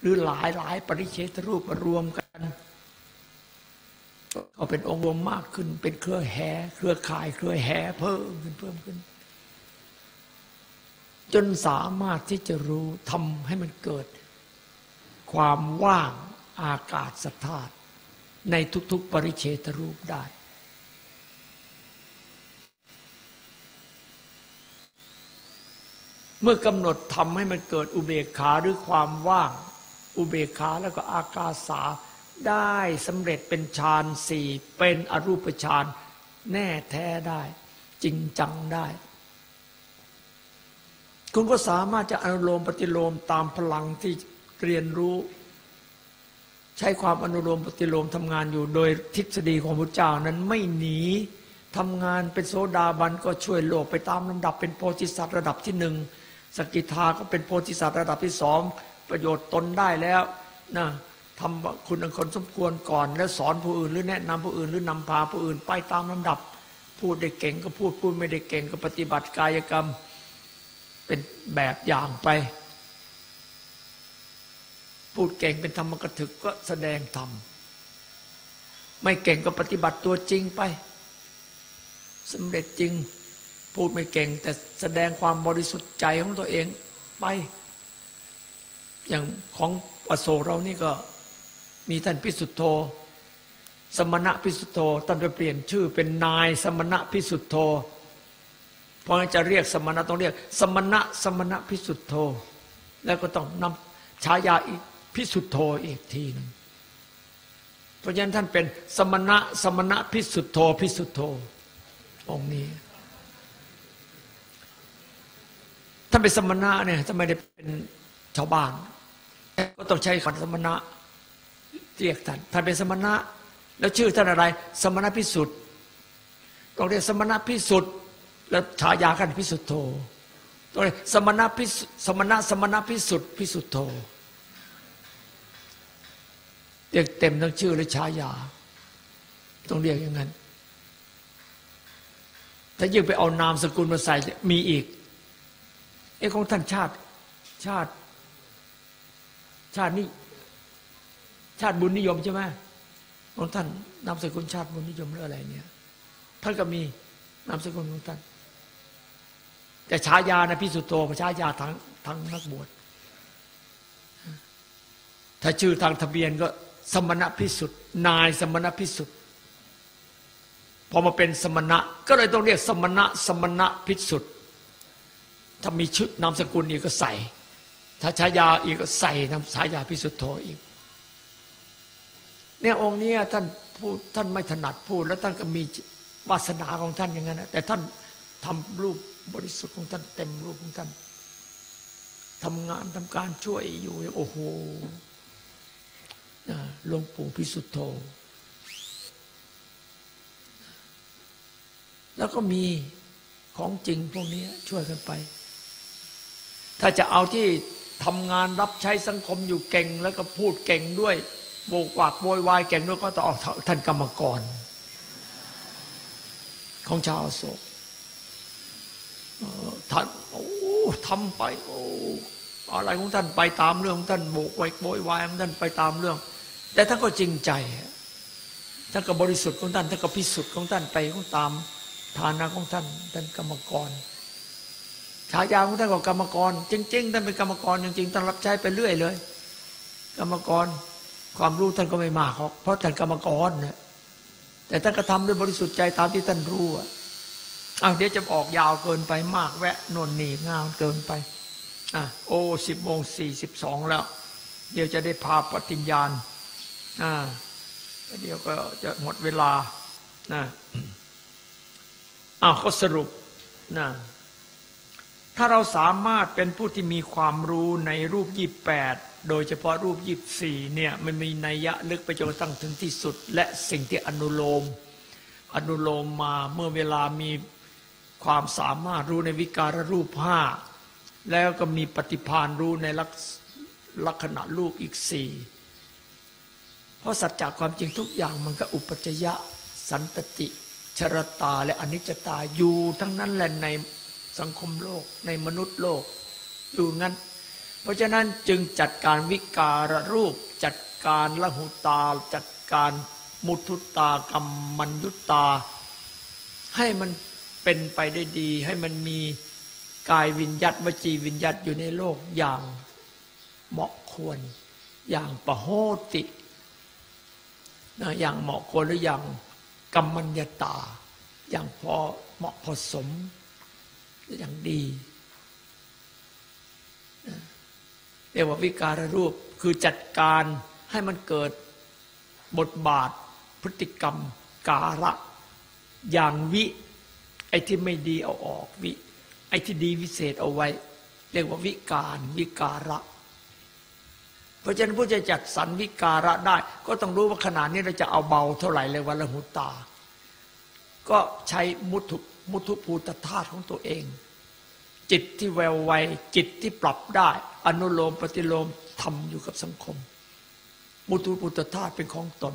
หรือหลายหลายปริเชทรูปมารวมกันก็เป็นองค์รวมมากขึ้น เป็นเครือแห่เครือข่ายเครือแห่เพิ่มขึ้นเพิ่มขึ้น จนสามารถที่จะรู้ทำให้มันเกิด ความว่างอากาศสธาตุในทุกๆ ปริเฉทรูปได้ เมื่อกำหนดทำให้มันเกิดอุเบกขาหรือความว่าง อุเบกขาแล้วก็อากาสาได้สำเร็จเป็นฌานสี่เป็นอรูปฌานแน่แท้ได้ จริงจังได้ คุณก็สามารถจะอนุโลมปฏิโลมตามพลังที่ เรียนรู้ ใช้ความอนุโลมปฏิโลมทำงานอยู่ โดยทฤษฎีของพระเจ้านั้นไม่หนีทำงานเป็นโซดาบันก็ช่วยโลกไปตามลำดับเป็นโพธิสัตว์ระดับที่หนึ่งสกิทาก็เป็นโพธิสัตว์ระดับที่สองประโยชน์ตนได้แล้วนะทำคุณอันคนสมควรก่อน แล้วสอนผู้อื่นหรือแนะนำผู้อื่นหรือนำพาผู้อื่นไปตามลำดับ พูดได้เก่งก็พูดพูดไม่ได้เก่งก็ปฏิบัติกายกรรม เป็นแบบอย่างไป พูดเก่งเป็นธรรมกถึกก็แสดงธรรม ไม่เก่งก็ปฏิบัติตัวจริงไปสำเร็จจริง พูดไม่เก่ง แต่แสดงความบริสุทธิ์ใจของตัวเองไป อย่างของอโศเรานี่ก็มีท่านพิสุทธโธ สมณะพิสุทธโธท่านไปเปลี่ยนชื่อเป็นนายสมณะพิสุทธโธเพราะจะเรียกสมณะต้องเรียก สมณะสมณะพิสุทธโธ แล้วก็ต้องนำฉายาอีก พิสุทธโธอีกทีนึงเพราะฉะนั้นท่านเป็นสมณะสมณะพิสุทธโธพิสุทธโธองค์นี้ ท่านเป็นสมณะเนี่ยท่านไม่ได้เป็นชาวบ้าน ก็ต้องใช้คำสมณะเรียกท่านท่านเป็นสมณะ แล้วชื่อท่านอะไร สมณะพิสุทธิ์ต้องเรียกสมณะพิสุทธิ์แล้วฉายากันพิสุทธโธต้องเรียกสมณะพิสมณะสมณะพิสุทธิ์พิสุทธโธ เรียกเต็มทั้งชื่อและฉายา ต้องเรียกอย่างนั้น ถ้ายิ่งไปเอานามสกุลมาใส่มีอีก เอ้ของท่านชาติชาติ ชาตินี้ชาติบุญนิยมใช่ไหมของท่านนามสกุลชาติบุญนิยมหรืออะไรเนี่ยท่านก็มีนามสกุลของท่านแต่ฉายานะพิสุทโธฉายาทางทางนักบวชถ้าชื่อทางทะเบียนก็ สมณะพิสุทธิ์นายสมณะพิสุทธิ์พอมาเป็นสมณะก็เลยต้องเรียกสมณะสมณะพิสุทธิ์ถ้ามีชุดนามสกุลอีกก็ใส่ ถ้าฉายาอีกก็ใส่นามฉายาพิสุทธโธอีกเนี่ยองค์นี้ท่านพูดท่านไม่ถนัดพูด แล้วท่านก็มีวาสนาของท่านอย่างนั้นแต่ท่านทำรูปบริสุทธิ์ของท่านเต็มรูปของท่านทำงานทำการช่วยอยู่โอ้โห หลวงปู่พิสุทธโธ แล้วก็มีของจริงพวกนี้ช่วยกันไป ถ้าจะเอาที่ทำงานรับใช้สังคมอยู่เก่ง แล้วก็พูดเก่งด้วยโบกวากโวยวายเก่งด้วยก็ต้องออกท่านกรรมกร ของชาวโศกท่านโอ้ทำไปโอ้อะไรของท่านไปตามเรื่องของท่านโบกไว้โวยวายของท่านไปตามเรื่อง แต่ท่านก็จริงใจท่านก็บริสุทธิ์ของท่านท่านก็พิสุทธิ์ของท่านไปของตามฐานะของท่านท่านกรรมกรฉายาของท่านก็กรรมกร จริงๆท่านเป็นกรรมกรจริงๆท่านรับใช้ไปเรื่อยเลย กรรมกรความรู้ท่านก็ไม่มากหรอกเพราะท่านกรรมกรนะแต่ท่านก็ทำด้วยบริสุทธิ์ใจตามที่ท่านรู้อะเอาเดี๋ยวจะออกยาวเกินไปมากแวะนนนี่งานเกินไปอะโอ้สิบโมงสี่สิบสองแล้ว เดี๋ยวจะได้พาปฏิญญาณ อ่าเดี๋ยวก็จะหมดเวลานะอ้าวก็สรุปนะถ้าเราสามารถเป็นผู้ที่มีความรู้ในรูปยี่แปดโดยเฉพาะรูปยี่สี่เนี่ยมันมีนัยยะลึกไปจนกระทั่งถึงที่สุด และสิ่งที่อนุโลม อนุโลมมาเมื่อเวลามีความสามารถรู้ในวิการรูปห้าแล้วก็มีปฏิพานรู้ในลักลักษณะรูปอีกสี่ เพราะสัจจะความจริงทุกอย่างมันก็อุปจยะสันตติ ชรตาและอนิจจตาอยู่ทั้งนั้นแหละในสังคมโลกในมนุษย์โลกอยู่งั้น เพราะฉะนั้นจึงจัดการวิการรูป จัดการละหุตา จัดการมุทุตากรรมมัญยุตา ให้มันเป็นไปได้ดี ให้มันมีกายวิญญัตวจีวิญญัตอยู่ในโลกอย่างเหมาะควรอย่างประโหติ นะอย่างเหมาะควรหรืออย่างกรรมัญญาตา อย่างพอเหมาะพอสม อย่างดีเรียกว่าวิการรูปคือจัดการให้มันเกิดบทบาทพฤติกรรมการะ อย่างวิ ไอ้ที่ไม่ดีเอาออกวิ ไอ้ที่ดีวิเศษเอาไว้ เรียกว่าวิการวิการะ เพราะฉะนั้นผู้จะจัดสรรวิการะได้ ก็ต้องรู้ว่าขนาดนี้เราจะเอาเบาเท่าไหร่เลยวันละหุตา ก็ใช้มุทุมุทุภูตธาตุของตัวเอง จิตที่แววไวจิตที่ปรับได้ อนุโลมปฏิโลมทำอยู่กับสังคม มุทุภูตธาตุเป็นของตน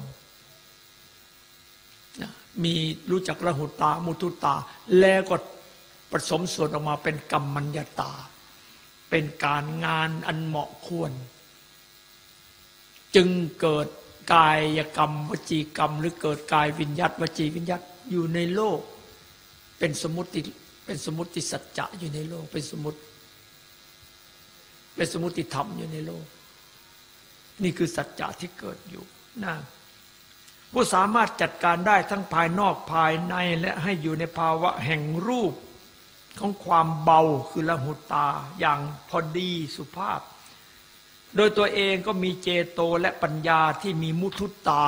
มีรู้จักระหุตา มุทุตา แล้วก็ผสมส่วนออกมาเป็นกรรมัญญาตา เป็นการงานอันเหมาะควร จึงเกิดกายกรรมวจีกรรม หรือเกิดกายวิญญาตวจีวิญญาตอยู่ในโลก เป็นสมุติเป็นสมุติสัจจะอยู่ในโลก เป็นสมุติ เป็นสมุติธรรมอยู่ในโลก นี่คือสัจจะที่เกิดอยู่นะผู้สามารถจัดการได้ทั้งภายนอกภายในและให้อยู่ในภาวะแห่งรูปของความเบาคือละหุตาอย่างพอดีสุภาพ โดยตัวเองก็มีเจโตและปัญญาที่มีมุทุตา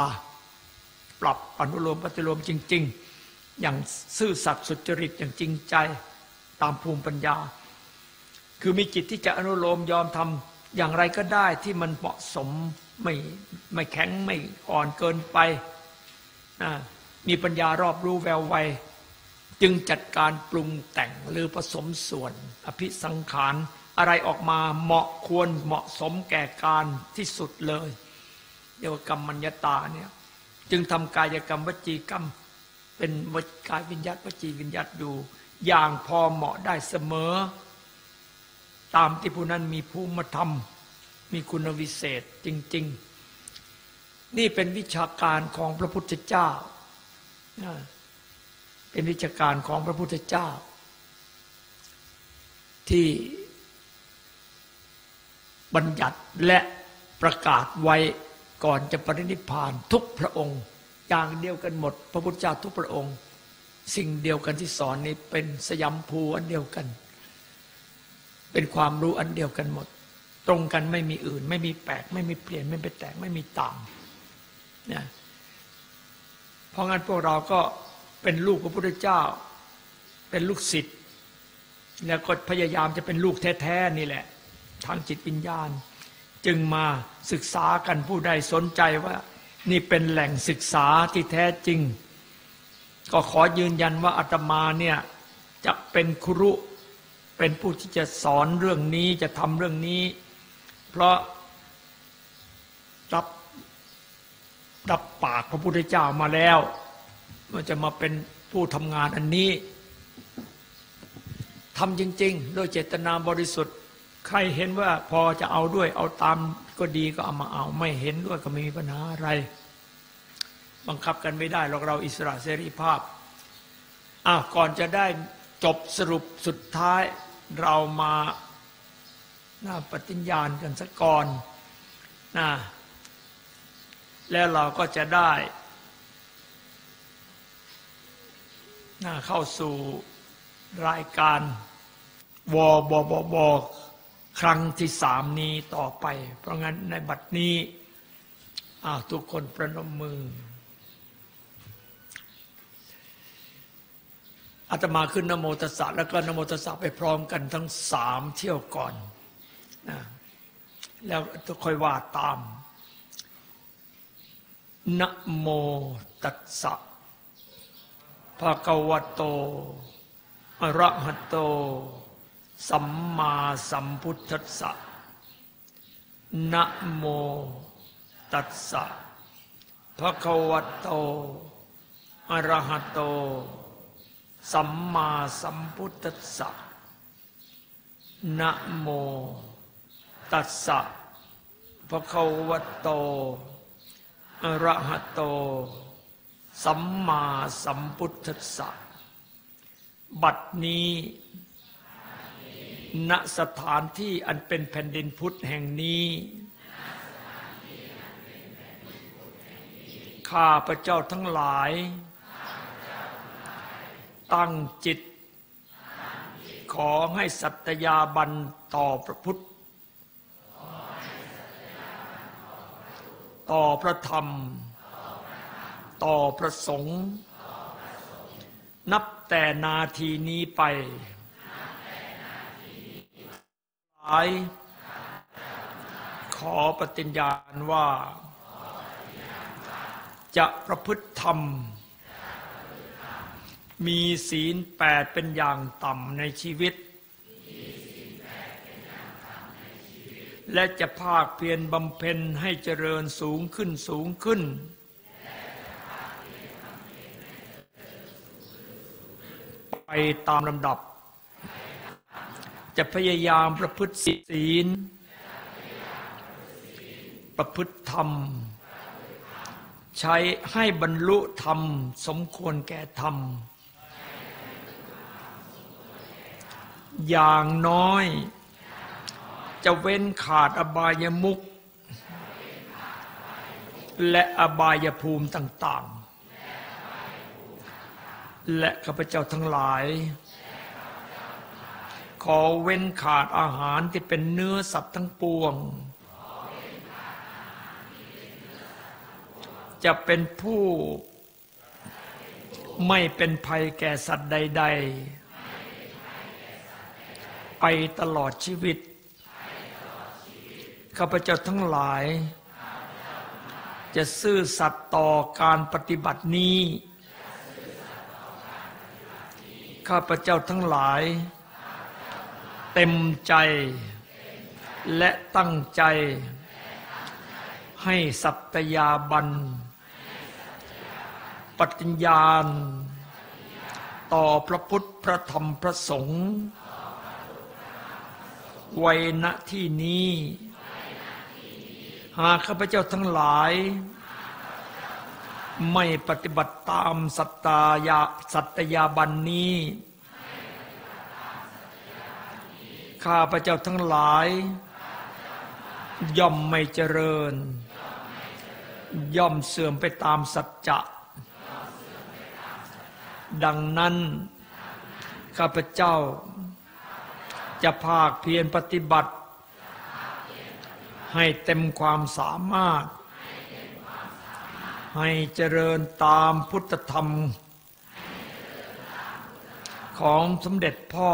ปรับอนุโลมปฏิโลมจริง ๆ อย่างซื่อสัตย์สุจริตอย่างจริงใจตามภูมิปัญญา คือมีจิตที่จะอนุโลมยอมทำอย่างไรก็ได้ที่มันเหมาะสมไม่ไม่แข็งไม่อ่อนเกินไป มีปัญญารอบรู้แววไวจึงจัดการปรุงแต่งหรือผสมส่วน อภิสังขาร อะไรออกมาเหมาะควรเหมาะสมแก่การที่สุดเลยเรียกว่ากรรมัญญาตาเนี่ยจึงทำกายกรรมวจีกรรม เป็นวกายวิญญาตวจีวิญญาตอยู่ อย่างพอเหมาะได้เสมอ ตามที่ผู้นั้นมีภูมิธรรม มีคุณวิเศษจริง ๆ นี่เป็นวิชาการของพระพุทธเจ้า เป็นวิชาการของพระพุทธเจ้า ที่ บัญญัติและประกาศไว้ก่อนจะปรินิพานทุกพระองค์ อย่างเดียวกันหมด พระพุทธเจ้าทุกพระองค์ สิ่งเดียวกันที่สอนนี้เป็นสยามภูอันเดียวกัน เป็นความรู้อันเดียวกันหมด ตรงกันไม่มีอื่น ไม่มีแปลกไม่มีเปลี่ยนไม่ไปแตกไม่มีต่างนะเพราะงั้นพวกเราก็เป็นลูกพระพุทธเจ้า เป็นลูกศิษย์แล้วก็พยายามจะเป็นลูกแท้ๆนี่แหละ ทางจิตวิญญาณ จึงมาศึกษากันผู้ใดสนใจว่า นี่เป็นแหล่งศึกษาที่แท้จริง ก็ขอยืนยันว่าอาตมาเนี่ยจะเป็นครุเป็นผู้ที่จะสอนเรื่องนี้จะทำเรื่องนี้ เพราะรับรับปากพระพุทธเจ้ามาแล้วว่าจะมาเป็นผู้ทำงานอันนี้ทำจริง ๆ โดยเจตนาบริสุทธิ์ ใครเห็นว่าพอจะเอาด้วย เอาตามก็ดีก็เอามาเอา ไม่เห็นด้วยก็ไม่มีปัญหาอะไร บังคับกันไม่ได้หรอกเราอิสระเสรีภาพอะก่อนจะได้จบสรุปสุดท้ายเรามาหน้าปฏิญญาณกันสักก่อนนะแล้วเราก็จะได้เข้าสู่รายการวบบบ ครั้งที่สามนี้ต่อไป เพราะงั้นในบัดนี้ทุกคนประนมมืออาตมาขึ้นนโมตสะแล้วก็นโมตสะไปพร้อมกันทั้งสามเที่ยวก่อนนะแล้วค่อยว่าตามนะโมตัสสะภะคะวะโต อะระหะโต สัมมาสัมพุทธัสสะนะโมตัสสะภะคะวะโต อะระหะโต สัมมาสัมพุทธัสสะนะโมตัสสะภะคะวะโต อะระหะโต สัมมาสัมพุทธัสสะ บัดนี้ ณสถานที่อันเป็นแผ่นดินพุทธแห่งนี้ข้าพระเจ้าทั้งหลาย ตั้งจิต ขอให้สัตยาบันต่อพระพุทธ ต่อพระธรรม ต่อพระสงฆ์นับแต่นาทีนี้ไปายขอปฏิญญาณว่า จะประพฤติธรรม มีศีลแปดเป็นอย่างต่ำในชีวิต และจะภาคเพียรบำเพ็ญให้เจริญสูงขึ้นสูงขึ้น ไปตามลำดับ จะพยายามประพฤติศีล ประพฤติธรรม ใช้ให้บรรลุธรรม สมควรแก่ธรรม อย่างน้อย จะเว้นขาดอบายมุขและอบายภูมิต่าง ๆ และข้าพเจ้าทั้งหลาย ขอเว้นขาดอาหารที่เป็นเนื้อสัตว์ทั้งปวง จะเป็นผู้ไม่เป็นภัยแก่สัตว์ใด ๆ ไปตลอดชีวิต ข้าพเจ้าทั้งหลาย จะซื่อสัตย์ต่อการปฏิบัตินี้ ข้าพเจ้าทั้งหลาย เต็มใจ และตั้งใจ ให้สัตยาบัน ปฏิญญาณ ต่อพระพุทธพระธรรมพระสงฆ์ไว้ณที่นี้ หากข้าพเจ้าทั้งหลาย ไม่ปฏิบัติตามสัตยาสัตยาบันนี้ ข้าพเจ้าทั้งหลาย ย่อมไม่เจริญ ย่อมเสื่อมไปตามสัจจะ ดังนั้น ข้าพเจ้า จะภาคเพียรปฏิบัติ ให้เต็มความสามารถ ให้เจริญตามพุทธธรรม ของสมเด็จพ่อ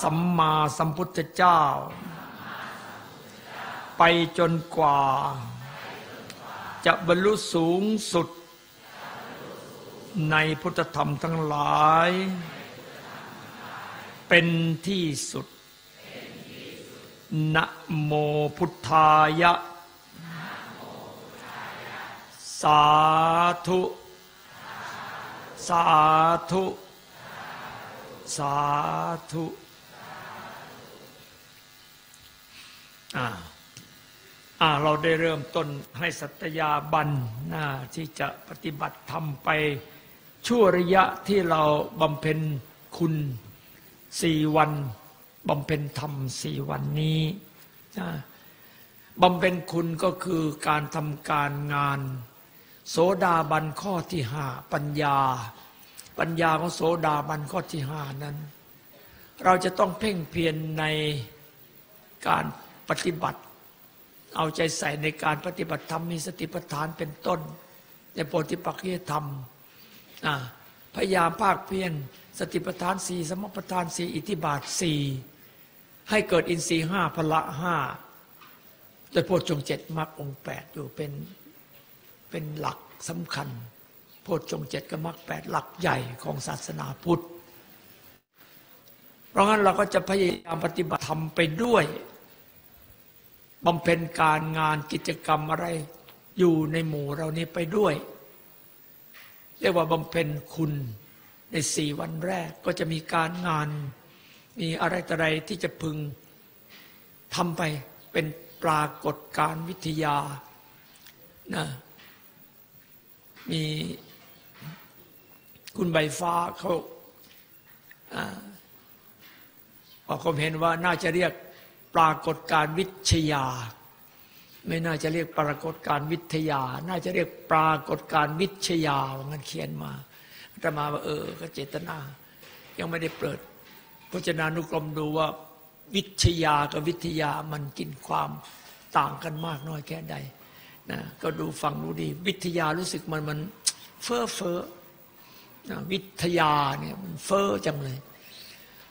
สัมมาสัมพุทธเจ้า ไปจนกว่า จะบรรลุสูงสุด ในพุทธธรรมทั้งหลาย เป็นที่สุดนะโมพุทธายะ สาธุ สาธุ สาธุ อ่าอ่าเราได้เริ่มต้นให้สัตยาบันนะที่จะปฏิบัติธรรมไปชั่วระยะที่เราบำเพ็ญคุณสี่วันบำเพ็ญธรรมสี่วันนี้นะบำเพ็ญคุณก็คือการทำการงาน โสดาบันข้อที่ห้าปัญญา ปัญญาของโสดาบันข้อที่ห้านั้น เราจะต้องเพ่งเพียรในการ ปฏิบัติ เอาใจใส่ในการปฏิบัติธรรมมีสติปัฏฐานเป็นต้น ในโพธิปักขียธรรมพยายามภาคเพียรสติปัฏฐานสี่สมปัฏฐานสี่อิทธิบาทสี่ให้เกิดอินทรีย์ห้าพละห้าโดยโพชฌงเจ็ดมรรคองแปดอยู่เป็นเป็นหลักสำคัญ โพชฌงเจ็ดกับมรรคแปดหลักใหญ่ของศาสนาพุทธ เพราะงั้นเราก็จะพยายามปฏิบัติธรรมไปด้วย บำเพ็ญการงานกิจกรรมอะไร อยู่ในหมู่เรานี้ไปด้วย เรียกว่าบำเพ็ญคุณในสี่วันแรกก็จะมีการงาน มีอะไรต่ออะไรที่จะพึงทำไปเป็นปรากฏการวิทยานะมีคุณใบฟ้าเขาออกความเห็นว่าน่าจะเรียก ปรากฏการวิทยา ไม่น่าจะเรียกปรากฏการวิทยา น่าจะเรียกปรากฏการวิทยาว่างั้นเขียนมาจะมาว่าเออก็เจตนา ยังไม่ได้เปิดพจนานุกรมดูว่าวิทยากับวิทยามันกินความต่างกันมากน้อยแค่ใดนะก็ดูฟังดูดี วิทยารู้สึกมันมันเฟ้อเฟ้อนะวิทยาเนี่ยมันเฟ้อจังเลย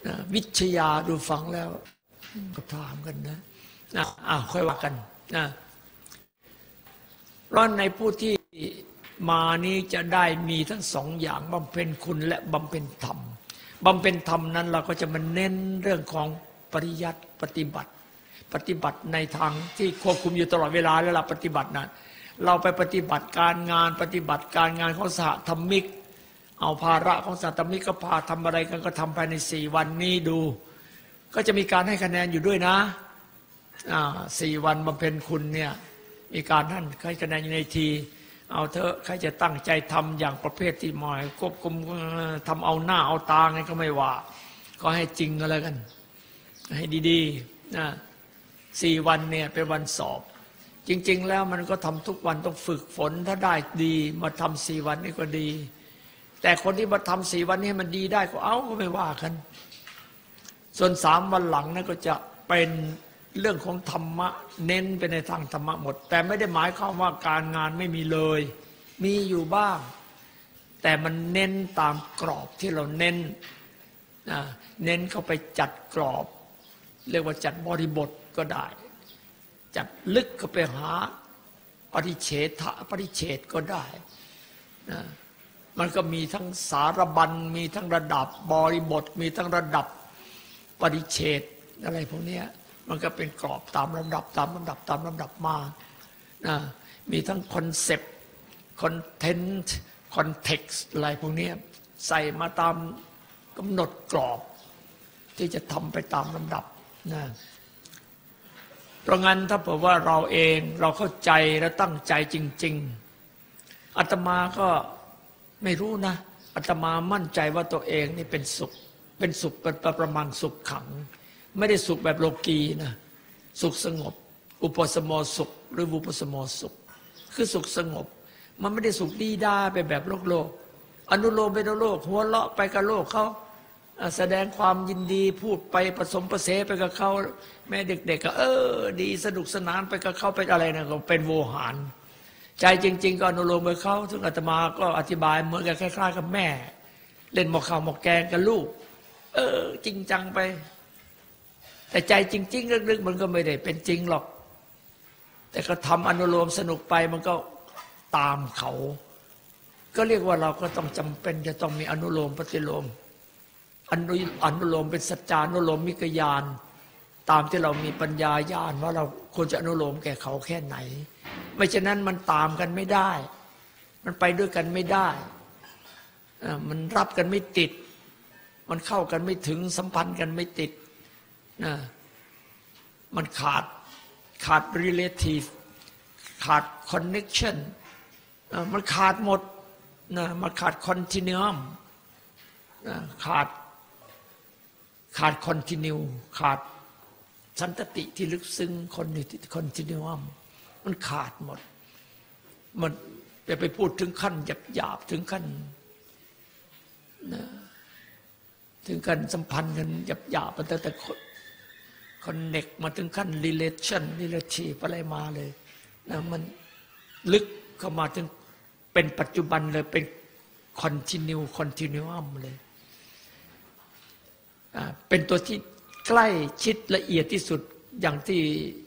นะวิทยาดูฟังแล้ว ก็ถามกันนะนะอ้าวค่อยว่ากันนะเพราะในผู้ที่มานี้จะได้มีทั้งสองอย่างบำเพ็ญคุณและบำเพ็ญธรรมบำเพ็ญธรรมนั้นเราก็จะมาเน้นเรื่องของปริยัติปฏิบัติ ปฏิบัติในทางที่ควบคุมอยู่ตลอดเวลาแล้วเราปฏิบัตินั้นเราไปปฏิบัติการงานปฏิบัติการงานของสหธรรมิก เอาภาระของสหธรรมิกก็พาทำอะไรกันก็ทำภายในสี่วันนี้ดู ก็จะมีการให้คะแนนอยู่ด้วยนะสี่วันบำเพ็ญคุณเนี่ยมีการท่านให้คะแนนอยู่ในที เอาเถอะใครจะตั้งใจทำอย่างประเภทที่หมายควบคุมทำเอาหน้าเอาตาไงก็ไม่ว่า ก็ให้จริงก็แล้วกัน ให้ดีๆนะสี่วันเนี่ยเป็นวันสอบ จริง ๆ แล้วมันก็ทำทุกวันต้องฝึกฝนถ้าได้ดีมาทำสี่วันนี่ก็ดี แต่คนที่มาทำสี่วันนี้มันดีได้ก็เอาก็ไม่ว่ากัน ส่วนสามวันหลังนั่นก็จะเป็นเรื่องของธรรมะเน้นไปในทางธรรมะหมด แต่ไม่ได้หมายความว่าการงานไม่มีเลย มีอยู่บ้าง แต่มันเน้นตามกรอบที่เราเน้นเน้นเข้าไปจัดกรอบ เรียกว่าจัดบริบทก็ได้ จัดลึกเข้าไปหาปริเฉทะปริเฉทก็ได้นะมันก็มีทั้งสารบัญมีทั้งระดับบริบท มีทั้งระดับ ปริเฉทอะไรพวกนี้มันก็เป็นกรอบตามลำดับตามลำดับตามลำดับมานะมีทั้ง concept content context อะไรพวกนี้ใส่มาตามกำหนดกรอบ ที่จะทำไปตามลำดับนะเพราะงั้นถ้าเผื่อว่าเราเองเราเข้าใจและตั้งใจจริง ๆอาตมาก็ไม่รู้นะอาตมามั่นใจว่าตัวเองนี่เป็นสุข เป็นสุขเป็นประมังสุขขัง ไม่ได้สุขแบบโลกีนะสุขสงบ อุปสมโมสุข หรืออุปสมโมสุข คือสุขสงบ มันไม่ได้สุขดีด้าไปแบบโลกโลก อนุโลมไปโลก หัวเลาะไปกับโลกเขาแสดงความยินดีพูดไปผสมประเสไปกับเขาแม่เด็ก ๆ ก็ เออ ดีสนุกสนานไปกับเขาเป็นอะไรนะก็เป็นโวหารใจจริง ๆ ก็อนุโลมไปเขาถึงอาตมาก็อธิบายเหมือนกับคล้าย ๆ กับแม่ เล่นหมอกข้าวหมอกแกงกับลูก เออ จริงจังไป แต่ใจจริง ๆ ลึกๆมันก็ไม่ได้เป็นจริงหรอก แต่ก็ทำอนุโลมสนุกไปมันก็ตามเขา ก็เรียกว่าเราก็ต้องจำเป็นจะต้องมีอนุโลมปฏิโลมอนุอนุโลมเป็นสัจจานุโลมมิกยานตามที่เรามีปัญญาญาณว่าเราควรจะอนุโลมแก่เขาแค่ไหน ไม่ฉะนั้นมันตามกันไม่ได้ มันไปด้วยกันไม่ได้ มันรับกันไม่ติด มันเข้ากันไม่ถึงสัมพันธ์กันไม่ติดนะมันขาดขาด relative ขาด connection มันขาดหมดนะมันขาด continuum นะขาดขาดคอนติเนียขาดสันตติที่ลึกซึ้งคนนี่คอนติเนียมมันขาดหมด มันจะไปพูดถึงขั้นหยาบหยาบถึงขั้นนะ ถึงขั้นสัมพันธ์กันหยาบหยาบแต่แต่คอนเน็กมาถึงขั้น relation relative อะไรมาเลยนะมันลึกเข้ามาถึงเป็นปัจจุบันเลยเป็น continue continuum เลยเป็นตัวที่ใกล้ชิดละเอียดที่สุดอย่างที่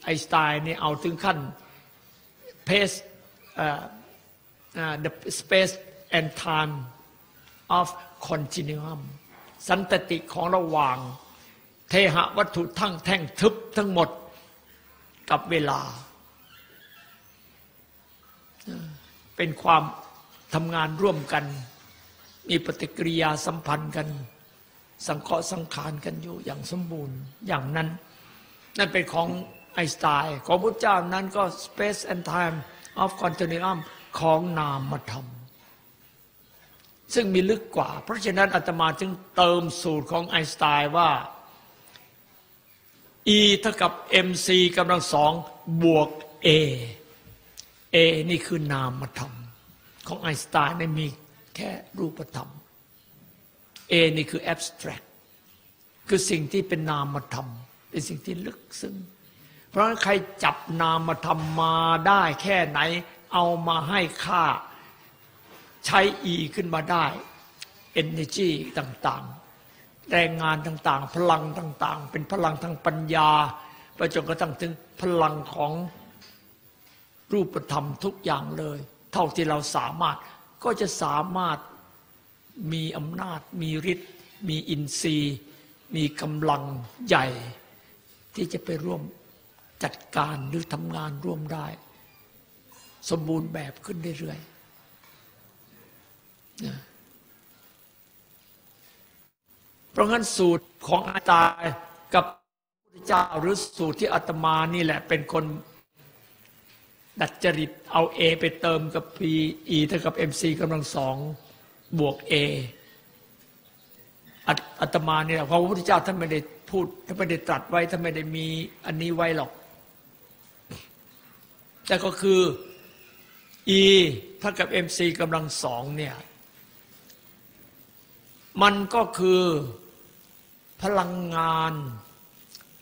ไอน์สไตน์เนี่ยเอาถึงขั้น pace the space and time of continuum สันตติของระหว่าง เทหะวัตถุทั้งแท่งทึบทั้งหมดกับเวลา เป็นความทำงานร่วมกัน มีปฏิกิริยาสัมพันธ์กัน สังเคราะห์สังขารกันอยู่อย่างสมบูรณ์อย่างนั้น นั่นเป็นของไอน์สไตน์ของพระเจ้านั้นก็ space and time of continuum ของนามธรรม ซึ่งมีลึกกว่า เพราะฉะนั้นอาตมาจึงเติมสูตรของไอน์สไตน์ว่า E เท่ากับ mc กำลังสองบวก a a นี่คือนามธรรม ของไอน์สไตน์ไม่มีแค่รูปธรรมเอนี่คือ abstract คือสิ่งที่เป็นนามธรรม เป็นสิ่งที่ลึกซึ้งเพราะฉะนั้นใครจับนามธรรมมาได้แค่ไหน เอามาให้ค่า ใช้อีขึ้นมาได้ energy ต่างๆ แรงงานต่างๆ พลังต่างๆ เป็นพลังทางปัญญาไปจนกระทั่งถึงพลังของรูปธรรมทุกอย่างเลย เท่าที่เราสามารถก็จะสามารถมีอำนาจ มีฤทธิ์มีอินทรีย์ มีกำลังใหญ่ ที่จะไปร่วมจัดการหรือทำงานร่วมได้ สมบูรณ์แบบขึ้นเรื่อยๆ เพราะงั้นสูตรของอาจารย์กับพระเจ้าหรือสูตรที่อาตมานี่แหละ เป็นคนดัดจริตเอาเอไปเติมกับพีอีเท่ากับเอ็มซีกำลังสองบวกเออัตมาเนี่ยพระพุทธเจ้าท่านไม่ได้พูดท่านไม่ได้ตรัสไว้ท่านไม่ได้มีอันนี้ไว้หรอก แต่ก็คือ E เท่ากับ mc กำลังสองเนี่ย มันก็คือพลังงาน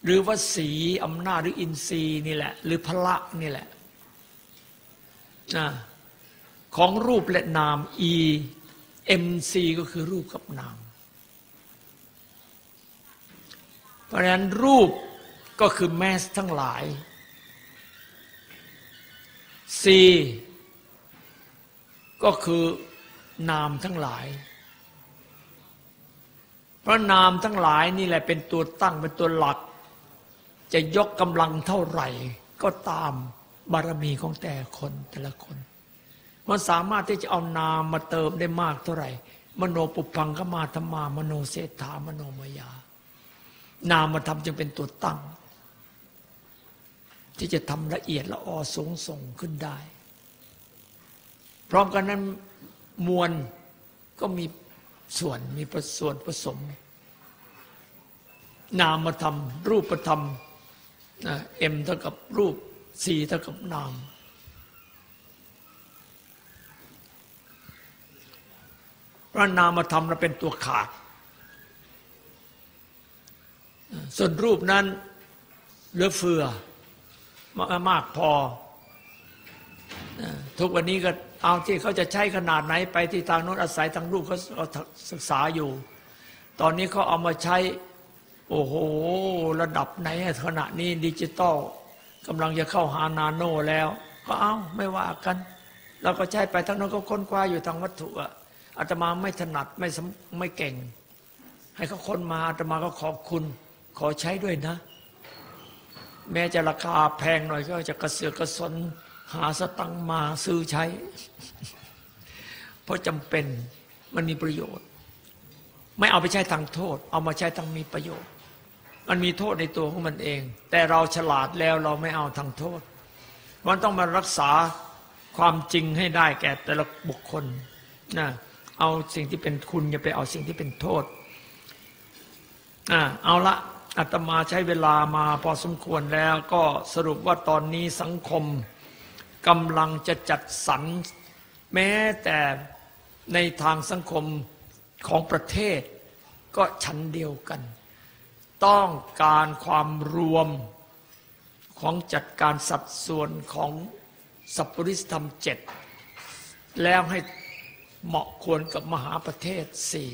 หรือว่าสีอำนาจหรืออินทรีย์นี่แหละ หรือพละนี่แหละนะของรูปและนาม E M C ก็คือรูปกับนาม เพราะฉะนั้นรูปก็คือแมสทั้งหลาย C ก็คือนามทั้งหลาย พระนามทั้งหลายนี่แหละเป็นตัวตั้งเป็นตัวหลัก จะยกกำลังเท่าไหร่ ก็ตามบารมีของแต่คนแต่ละคน มันสามารถที่จะเอานามมาเติมได้มากเท่าไหร่ มโนปุพังขมาธรรมามโนเศรษฐามโนมยา นามมาทำจึงเป็นตัวตั้ง ที่จะทำละเอียดละออสูงส่งขึ้นได้ พร้อมกันนั้นมวลก็มี ส่วนมีผส่วนผสม นามธรรม รูปธรรมเอ็มเท่ากับรูปสีเท่ากับนาม พระนามธรรมเราเป็นตัวขาด ส่วนรูปนั้นเหลือเฟือมากพอ ทุกวันนี้ก็ เอาที่เขาจะใช้ขนาดไหนไปที่ทางโน้นอาศัยทางรูปเขาศึกษาอยู่ ตอนนี้เขาเอามาใช้ โอ้โห ระดับไหนขณะนี้ดิจิตอลกำลังจะเข้าหานาโนแล้ว ก็เอาไม่ว่ากัน เราก็ใช้ไปทั้งนั้นก็ค้นคว้าอยู่ทางวัตถุอะอาตมาไม่ถนัดไม่ไม่เก่ง ให้เขาค้นมาอาตมาก็ขอบคุณ ขอใช้ด้วยนะ แม้จะราคาแพงหน่อยก็จะกระเสือกกระสน หาสตังมาซื้อใช้ เพราะจำเป็นมันมีประโยชน์ ไม่เอาไปใช้ทางโทษ เอามาใช้ทางมีประโยชน์ มันมีโทษในตัวของมันเอง แต่เราฉลาดแล้วเราไม่เอาทางโทษ มันต้องมารักษาความจริงให้ได้แก่แต่ละบุคคลนะเอาสิ่งที่เป็นคุณอย่าไปเอาสิ่งที่เป็นโทษอ่าเอาละอาตมาใช้เวลามาพอสมควรแล้วก็สรุปว่าตอนนี้สังคม กำลังจะจัดสรรแม้แต่ในทางสังคมของประเทศ ก็ชั้นเดียวกัน ต้องการความรวมของจัดการสัดส่วนของสัพปริสธรรมเจ็ดแล้วให้เหมาะควรกับมหาประเทศสี่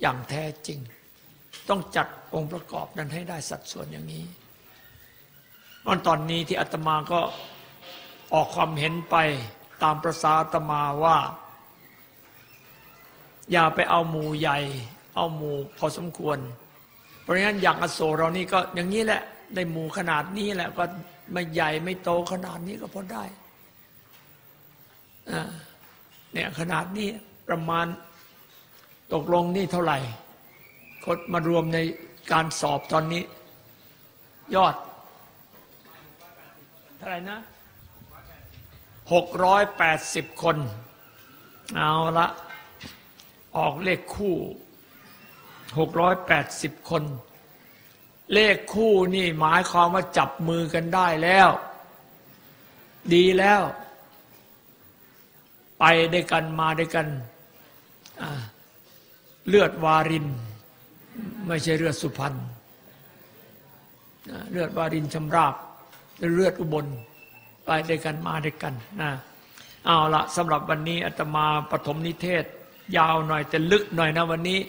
อย่างแท้จริง ต้องจัดองค์ประกอบนั้นให้ได้สัดส่วนอย่างนี้ตอนนี้ที่อาตมาก็ ออกความเห็นไปตามประสาตมาว่า อย่าไปเอาหมู่ใหญ่ เอาหมู่พอสมควร เพราะฉะนั้นอย่างอโศเรานี่ก็อย่างนี้แหละได้หมู่ขนาดนี้แหละก็ไม่ใหญ่ไม่โตขนาดนี้ก็พอได้เนี่ยขนาดนี้ประมาณตกลงนี่เท่าไหร่คนมารวมในการสอบตอนนี้ ยอดเท่าไหร่นะ หกร้อยแปดสิบคน เอาละ ออกเลขคู่หกร้อยแปดสิบคน เลขคู่นี่หมายความว่าจับมือกันได้แล้ว ดีแล้ว ไปด้วยกันมาด้วยกัน เลือดวาริน ไม่ใช่เลือดสุพรรณเลือดวารินชำราบเลือดอุบล ไปด้วยกันมาด้วยกันนะเอาละสำหรับวันนี้อาตมาปฐมนิเทศ ยาวหน่อยแต่ลึกหน่อยนะวันนี้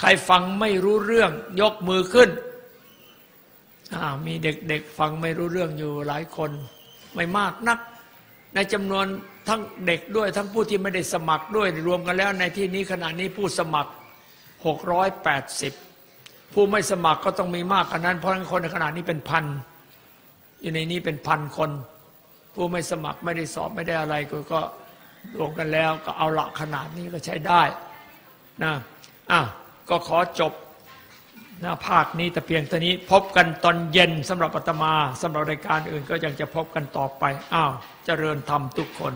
ใครฟังไม่รู้เรื่องยกมือขึ้นมีเด็กๆฟังไม่รู้เรื่องอยู่หลายคนไม่มากนัก ในจำนวนทั้งเด็กด้วย ทั้งผู้ที่ไม่ได้สมัครด้วยรวมกันแล้วในที่นี้ขณะนี้ผู้สมัคร 680 ผู้ไม่สมัครก็ต้องมีมากกว่านั้น เพราะคนในขณะนี้เป็นพันอยู่ในนี้เป็นพันคน ผู้ไม่สมัครไม่ได้สอบไม่ได้อะไรก็ก็รวมกันแล้วก็เอาละขนาดนี้ก็ใช้ได้นะอะก็ขอจบนะภาคนี้แต่เพียงเท่านี้พบกันตอนเย็นสำหรับปัตมาสำหรับรายการอื่นก็ยังจะพบกันต่อไปอ้าวเจริญธรรมทุกคน